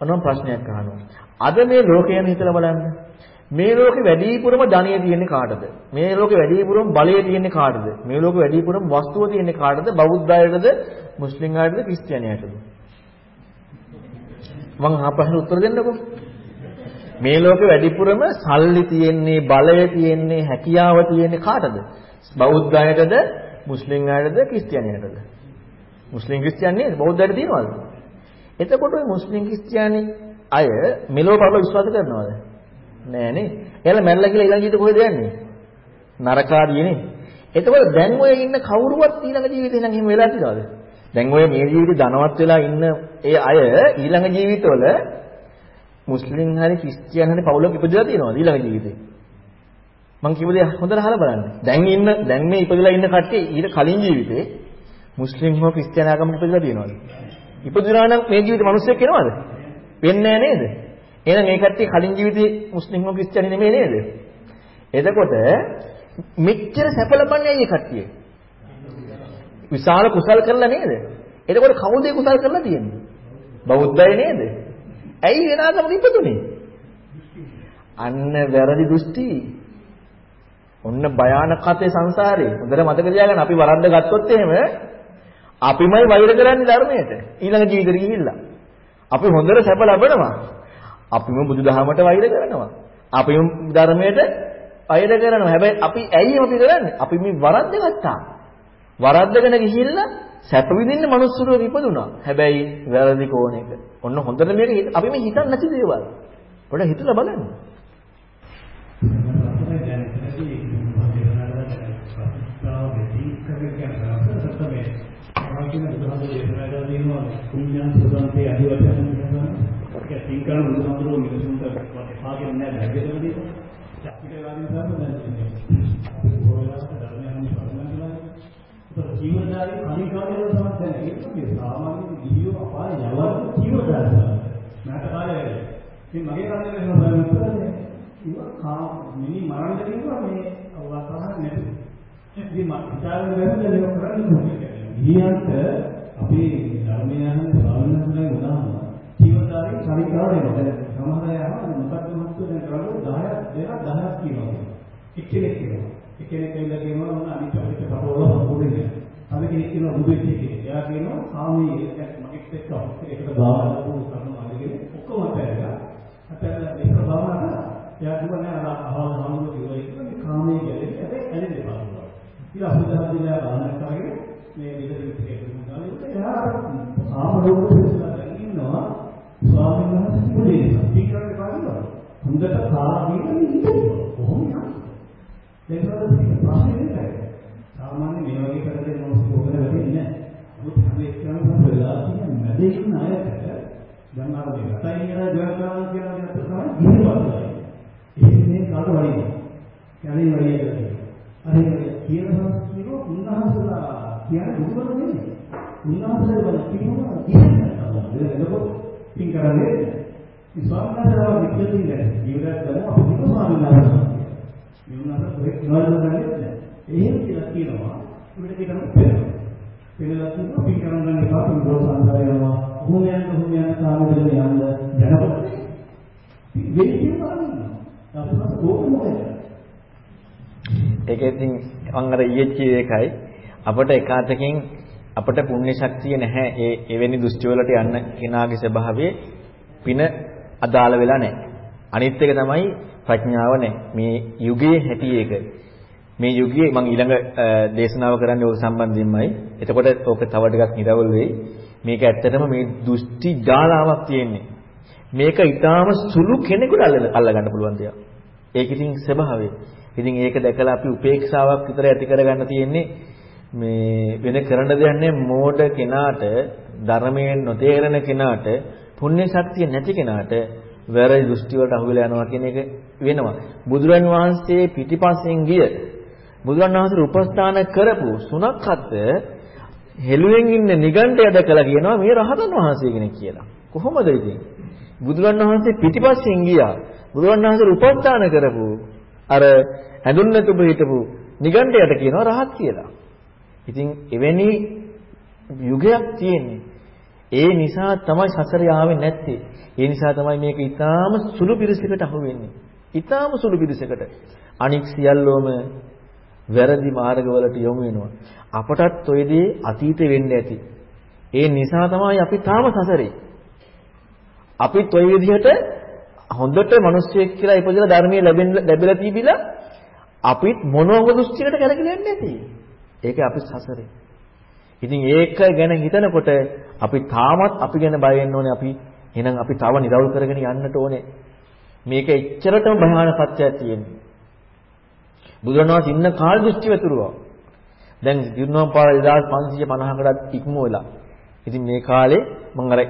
අනම් ප්‍රශ්නයක් අහනවා. අද මේ ලෝකයන් හිතලා බලන්න. මේ ලෝකේ වැඩිපුරම ධනිය තියෙන්නේ කාටද? මේ ලෝකේ වැඩිපුරම බලය තියෙන්නේ කාටද? මේ ලෝකේ වැඩිපුරම වස්තුව තියෙන්නේ කාටද? බෞද්ධ අයටද, මුස්ලිම් අයටද, ක්‍රිස්තියානියටද? මං අහපහට උත්තර දෙන්නකෝ. මේ ලෝකේ වැඩිපුරම සල්ලි තියෙන්නේ, බලය තියෙන්නේ, හැකියාව තියෙන්නේ කාටද? බෞද්ධ අයටද, මුස්ලිම් අයටද, ක්‍රිස්තියානියටද? මුස්ලිම් ක්‍රිස්තියානි නේද? බෞද්ධ අයට තියෙනවද? එතකොට ඔය මුස්ලිම් ක්‍රිස්තියානි අය මෙලොව පරලොව විශ්වාස කරනවද? නෑනේ. එයාලා මැරලා කියලා ඊළඟ ජීවිතේ කොහෙද යන්නේ? නරකාදීනේ. එතකොට දැන් ඔය ඉන්න කවුරුවත් ඊළඟ ජීවිතේ නම් එහෙම වෙලා තියනවද? දැන් ඔය මේ ජීවිතේ ධනවත් වෙලා ඉන්න ඒ අය ඊළඟ ජීවිතවල මුස්ලිම් හරි ක්‍රිස්තියානි හරි පවුලක ඉපදලා තියෙනවද ඊළඟ ජීවිතේ? මං කිව්ව දේ හොඳට අහලා බලන්න. දැන් ඉන්න දැන් මේ ඉපදලා ඉන්න කට්ටිය ඊට කලින් ජීවිතේ මුස්ලිම් හෝ ක්‍රිස්තියානි ආගමකට ඉපදලා තියෙනවද? ඉපදුනා නම් මේ ජීවිතේ මිනිස්සෙක් වෙනවද? වෙන්නේ නේද? එහෙනම් මේ කට්ටිය කලින් ජීවිතේ මුස්ලිම් හෝ ක්‍රිස්තියානි නෙමෙයි නේද? එතකොට මෙච්චර සැප ලබන්නේ ඇයි මේ කට්ටිය? විශාල කුසල් කරලා නේද? එතකොට කවුද කුසල් කරලා තියෙන්නේ? බෞද්ධය නේද? ඇයි වෙන ආගමක ඉපදුනේ? අන්න වැරදි දෘෂ්ටි. ඔන්න භයානකතේ සංසාරේ. හොඳට මතක තියාගන්න අපි වරද්ද ගත්තොත් එහෙම අපිමයි වෛර කරන්නේ ධර්මයට. ඊළඟ ජීවිතේ ගිහිල්ලා. අපි හොඳට සැප ලබනවා. අපිම බුදුදහමට වෛර කරනවා. අපිම ධර්මයට වෛර කරනවා. හැබැයි අපි ඇයි අපි කරන්නේ? අපි මේ වරද්ද ගත්තා. වරද්දගෙන ගිහිල්ලා සැප විඳින්න මනුස්සරුව ඉපදුනා. හැබැයි වැරදි කෝණයක. ඔන්න හොඳට මේක අපි මේ හිතන්නේ නැති දේවල්. පොඩ්ඩක් හිතලා බලන්න. කියන බුදුහාමුදුරුවෝ පුණ්‍යං සුගන්තේ අධිවචන කියනවා. ඒක සිංකරන බුදුහාමුදුරුවෝ මිනිසුන්ට එපාගෙන නැහැ දැක්කදමදී. අපිට වාදින සාම දැන් අපි බොහෝලාට ධර්මයන් පරිණාමලා. ඒක ජීවදාරී කණිකාරයව තමයි දැන් ඒක සාමාන්‍ය ගිහියෝ අපාය යවන්න ජීවදාරී. මට කාලේ වැඩි. ඉතින් මගේ කන්නේ වෙනවා ඉතින් කා මිනි මරන්න කිව්වා මේ අවවාසන නැති. ඉතින් මම හිතාගෙන බැලුවා ඒක කරන්නේ කොහොමද ගියන්ට අපි ධර්මයන් ස්වාමීන් වහන්සේලා උදාහරණ ජීවිතාවේ චරිතාව වෙනවා. දැන් සමහර අය අහනවා මොකක්ද මහත්තු දැන් කරන්නේ 10ක් දෙනා 10ක් කියනවා. එක්කෙනෙක් කියනවා. එක්කෙනෙක් කියලා කියනවා මොන අනිත් අපිට කපවල හම්බුනේ. තව කෙනෙක් කියනවා බුදෙක් කියලා. එයා කියනවා සාමී මගෙත් එක්ක එකට භාවනා කරපු කර්ම අදගෙන ඔක්කොම අතහැරලා අතහැරලා මේක භාවනා කරා. එයා කිව්වා නෑ අර අහවල් හම්බුනේ කිව්වා ඒක මේ කාමයේ ගැලේ හැබැයි ඇලෙන්නේ පාඩුවා. ඊට අසුදහදිලා භාවනා කරගෙන මේ විදිහට කියනවා. එයා ආමරෝග පිළිසලා ඉන්නවා ස්වාමීන් වහන්සේ පුලේ ස්පීකර් එක වගේ හොඳට කාගෙන ඉන්නවා. කොහොම යන්නේ? දැන් ප්‍රශ්නේ නෑ. සාමාන්‍ය මේ වගේ කරදර මොනවද කොහොමද වෙන්නේ නැහැ. මොකද හැම එකම වෙලා තියෙන මැදේ ඉන්න අයට දැන් අර මේ රටයි කියලා දෙයක් කරනවා කියලා කියන තමයි ඉහිවත්යි. ඒක මේ කාට වඩිනවා. කලින් වගේ අර කියන සංස්කෘතිය උන්වහන්සේලා කියන්නේ දුර්වල නෙමෙයි. උන්වහන්සේලා වල කියනවා කියන්නේ තමයි. එතකොට පින් කරන්නේ මේ ස්වාමීනාරව විද්‍යාවේ නෑ. ජීවිතය ගම අපි කිව්ව ස්වාමීනාරව. මේ උන්වහන්සේ ප්‍රෙක් නෝල් කරන්නේ එහෙම කියලා කියනවා. අපිට කියනවා පෙරලා. පෙරලා කියනවා පින් කරන්න එපා පින් දෝසාන්තරය යනවා. කොහොම යන්න කොහොම යන්න කාමදෙල යන්න දැනපොත්. වෙයි කියනවා. අපිට ඕක මොකද? ඒක ඉතින් මම අර ඊයේ කිව්වේ ඒකයි. අපිට එකාතකින් අපිට පුණ්‍ය ශක්තිය නැහැ. ඒ එවැනි දෘෂ්ටි වලට යන්න කෙනාගේ ස්වභාවයේ පින අදාළ වෙලා නැහැ. අනිත් එක තමයි ප්‍රඥාව නැහැ. මේ යුගයේ හැටි ඒක. මේ යුගයේ මම ඊළඟ දේශනාව කරන්නේ ඕක සම්බන්ධයෙන්මයි. එතකොට ඕක තව ටිකක් නිරවුල් වෙයි. මේක ඇත්තටම මේ දෘෂ්ටි ජාලාවක් තියෙන්නේ. මේක ඊටාම සුළු කෙනෙකුට අල්ල ගන්න පුළුවන් දෙයක්. ඒක ඉතින් ස්වභාවය. ඉතින් ඒක දැකලා අපි උපේක්ෂාවක් විතර ඇති කරගන්න තියෙන්නේ මේ වෙන කරන්න දෙයක් නැහැ මෝඩ කෙනාට ධර්මයෙන් නොතේරෙන කෙනාට පුණ්‍ය ශක්තිය නැති කෙනාට වැරදි දෘෂ්ටි වලට අහු වෙලා යනවා කියන එක වෙනවා. බුදුරන් වහන්සේ පිටිපස්සෙන් ගිය බුදුරන් වහන්සේ උපස්ථාන කරපු සුණක්කත් හෙළුවෙන් ඉන්න නිගණ්ඨය දැකලා කියනවා මේ රහතන් වහන්සේ කෙනෙක් කියලා. කොහොමද ඉතින්? බුදුරන් වහන්සේ පිටිපස්සෙන් ගියා. බුදුරන් වහන්සේ උපස්ථාන කරපු අර හැඳුන් නැතුව හිටපු නිගණ්ඨයට කියනවා රහත් කියලා. ඉතින් එවැනි යුගයක් තියෙන්නේ. ඒ නිසා තමයි සසරේ ආවේ නැත්තේ. ඒ නිසා තමයි මේක ඊටාම සුළු පිරිසකට අහු වෙන්නේ. ඊටාම සුළු පිරිසකට. අනික් සියල්ලෝම වැරදි මාර්ගවලට යොමු වෙනවා. අපටත් ඔය දේ අතීතේ වෙන්න ඇති. ඒ නිසා තමයි අපි තාම සසරේ. අපිත් ඔය විදිහට හොඳට මිනිස්සෙක් කියලා ඉපදලා ධර්මයේ ලැබෙන්න ලැබිලා තිබිලා අපිත් මොනවද දෘෂ්ටියකට කරගෙන යන්නේ නැති. ඒක අපි සසරේ. ඉතින් ඒක ගැන හිතනකොට අපි තාමත් අපි ගැන බය වෙන්න ඕනේ අපි එහෙනම් අපි තව නිරවුල් කරගෙන යන්නට ඕනේ. මේක එච්චරටම භයානකත්වයක් තියෙනවා. බුදුරණවහන්සේ ඉන්න කාල දෘෂ්ටි වැතුරුවා. දැන් දිනුවම් පාර 2550කටත් ඉක්ම වෙලා. ඉතින් මේ කාලේ මම අර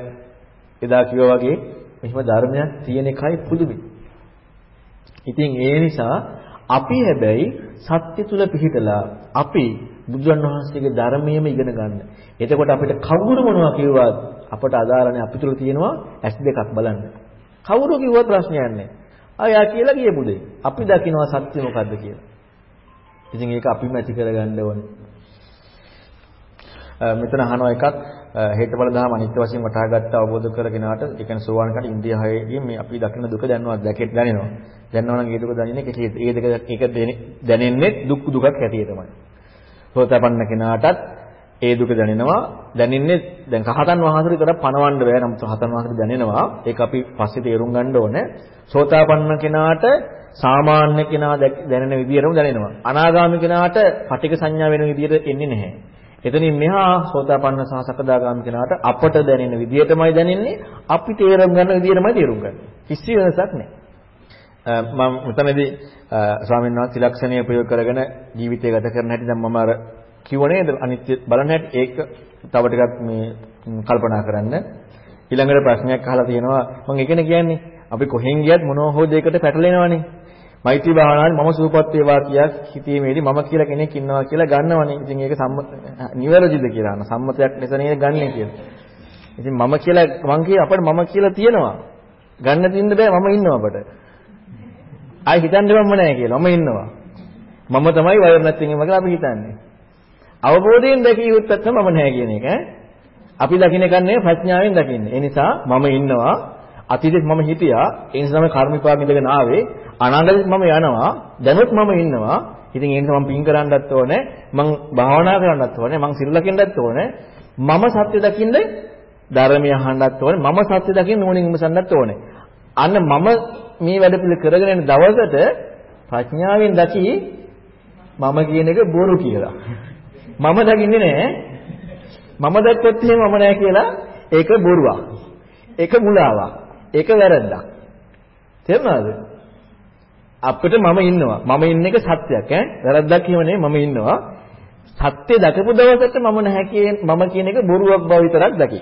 එදා කිව්වා වගේ මෙහිම ධර්මයක් තියෙන එකයි පුදුමයි. ඉතින් ඒ නිසා අපි හැබැයි සත්‍ය තුල පිහිටලා අපි බුදුන් වහන්සේගේ ධර්මයේම ඉගෙන ගන්න. එතකොට අපිට කවුරු මොනවා කිව්වත් අපට අදාළ නැහැ අපි තුල තියෙනවා ඇස් දෙකක් බලන්න. කවුරු කිව්වත් ප්‍රශ්නයක් නැහැ. ආයා කියලා කියපු දෙයි. අපි දකිනවා සත්‍ය මොකද්ද කියලා. ඉතින් ඒක අපිම ඇති කරගන්න ඕනේ. මෙතන අහනවා එකක් හේතුඵල දහම අනිත්‍ය වශයෙන් වටහා ගත්ත අවබෝධ කරගෙනාට ඒ කියන්නේ සෝවාන් කට ඉන්දිය හයේදී මේ අපි දකින දුක දැනනවා දැකෙත් දැනෙනවා. දැනනවා නම් ඒ දුක දැනෙන්නේ කෙටියට. ඒ දෙක ඒක දැනෙන්නේ දුක් දුකක් හැටියටමයි. සෝතපන්න කෙනාටත් ඒ දුක දැනෙනවා. දැනෙන්නේ දැන් රහතන් වහන්සේට විතර පණවන්න බෑ. නමුත් රහතන් වහන්සේට දැනෙනවා. ඒක අපි පස්සේ තේරුම් ගන්න ඕනේ. සෝතාපන්න කෙනාට සාමාන්‍ය කෙනා දැනෙන විදිහටම දැනෙනවා. අනාගාමී කෙනාට පටික සංඥා වෙන විදිහට එන්නේ නැහැ. එතනින් මෙහා සෝතාපන්න සහ සකදාගාමී කෙනාට අපට දැනෙන විදිහටමයි දැනෙන්නේ. අපි තේරුම් ගන්න විදිහටමයි තේරුම් ගන්න. කිසි වෙනසක් නැහැ. මම මෙතනදී ස්වාමීන් වහන්සේ ලක්ෂණය ප්‍රයෝග කරගෙන ජීවිතය ගත කරන හැටි දැන් මම අර කිව්ව නේද අනිත්‍ය බලන්න හැටි ඒක තව ටිකක් මේ ම්, කල්පනා කරන්න. ඊළඟට ප්‍රශ්නයක් අහලා තියෙනවා මම ඒකනේ කියන්නේ අපි කොහෙන් ගියත් මොනවා හෝ දෙයකට පැටලෙනවනේ. මෛත්‍රී භාවනාවේ මම සූපත් වේවා කියා හිතීමේදී මම කියලා කෙනෙක් ඉන්නවා කියලා ගන්නවනේ. ඉතින් ඒක සම්මත නිවැරදිද කියලා අහන සම්මතයක් ලෙස නේද ගන්නෙ කියලා. ඉතින් මම කියලා මං කිය අපිට මම කියලා තියෙනවා. ගන්න තින්න බෑ මම ඉන්නවා අපට. ආයි හිතන්න බම්ම නෑ කියලා. මම ඉන්නවා. මම තමයි වයර් නැත්නම් එම කියලා අපි හිතන්නේ. අවබෝධයෙන් දැකිය යුත්තත් මම නෑ කියන එක ඈ. අපි දකින්න කන්නේ ප්‍රඥාවෙන් දකින්නේ. ඒ නිසා මම ඉන්නවා. අතීතෙත් මම හිටියා. ඒ නිසා මම කර්ම විපාක ඉඳගෙන ආවේ. අනාගතෙත් මම යනවා. දැනුත් මම ඉන්නවා. ඉතින් ඒ නිසා මම පින් කරන්නත් ඕනේ. මම භාවනා කරන්නත් ඕනේ. මම සිල් ලකින්නත් ඕනේ. මම සත්‍ය දකින්න ධර්මය අහන්නත් ඕනේ. මම සත්‍ය දකින්න ඕනින් විමසන්නත් ඕනේ. අන්න මම මේ වැඩ පිළි කරගෙන යන දවසට ප්‍රඥාවෙන් දකි මම කියන එක බොරු කියලා. මම දකින්නේ නැහැ. මම දැක්කොත් එහෙම මම නැහැ කියලා ඒක බොරුවක්. ඒක මුලාවක්. ඒක වැරද්දක්. තේරුණාද? අපිට මම ඉන්නවා. මම ඉන්න එක සත්‍යයක් ඈ. වැරද්දක් කියව නෙවෙයි මම ඉන්නවා. සත්‍ය දකපු දවසට මම නැහැ කියන මම කියන එක බොරුවක් බව විතරක් දකි.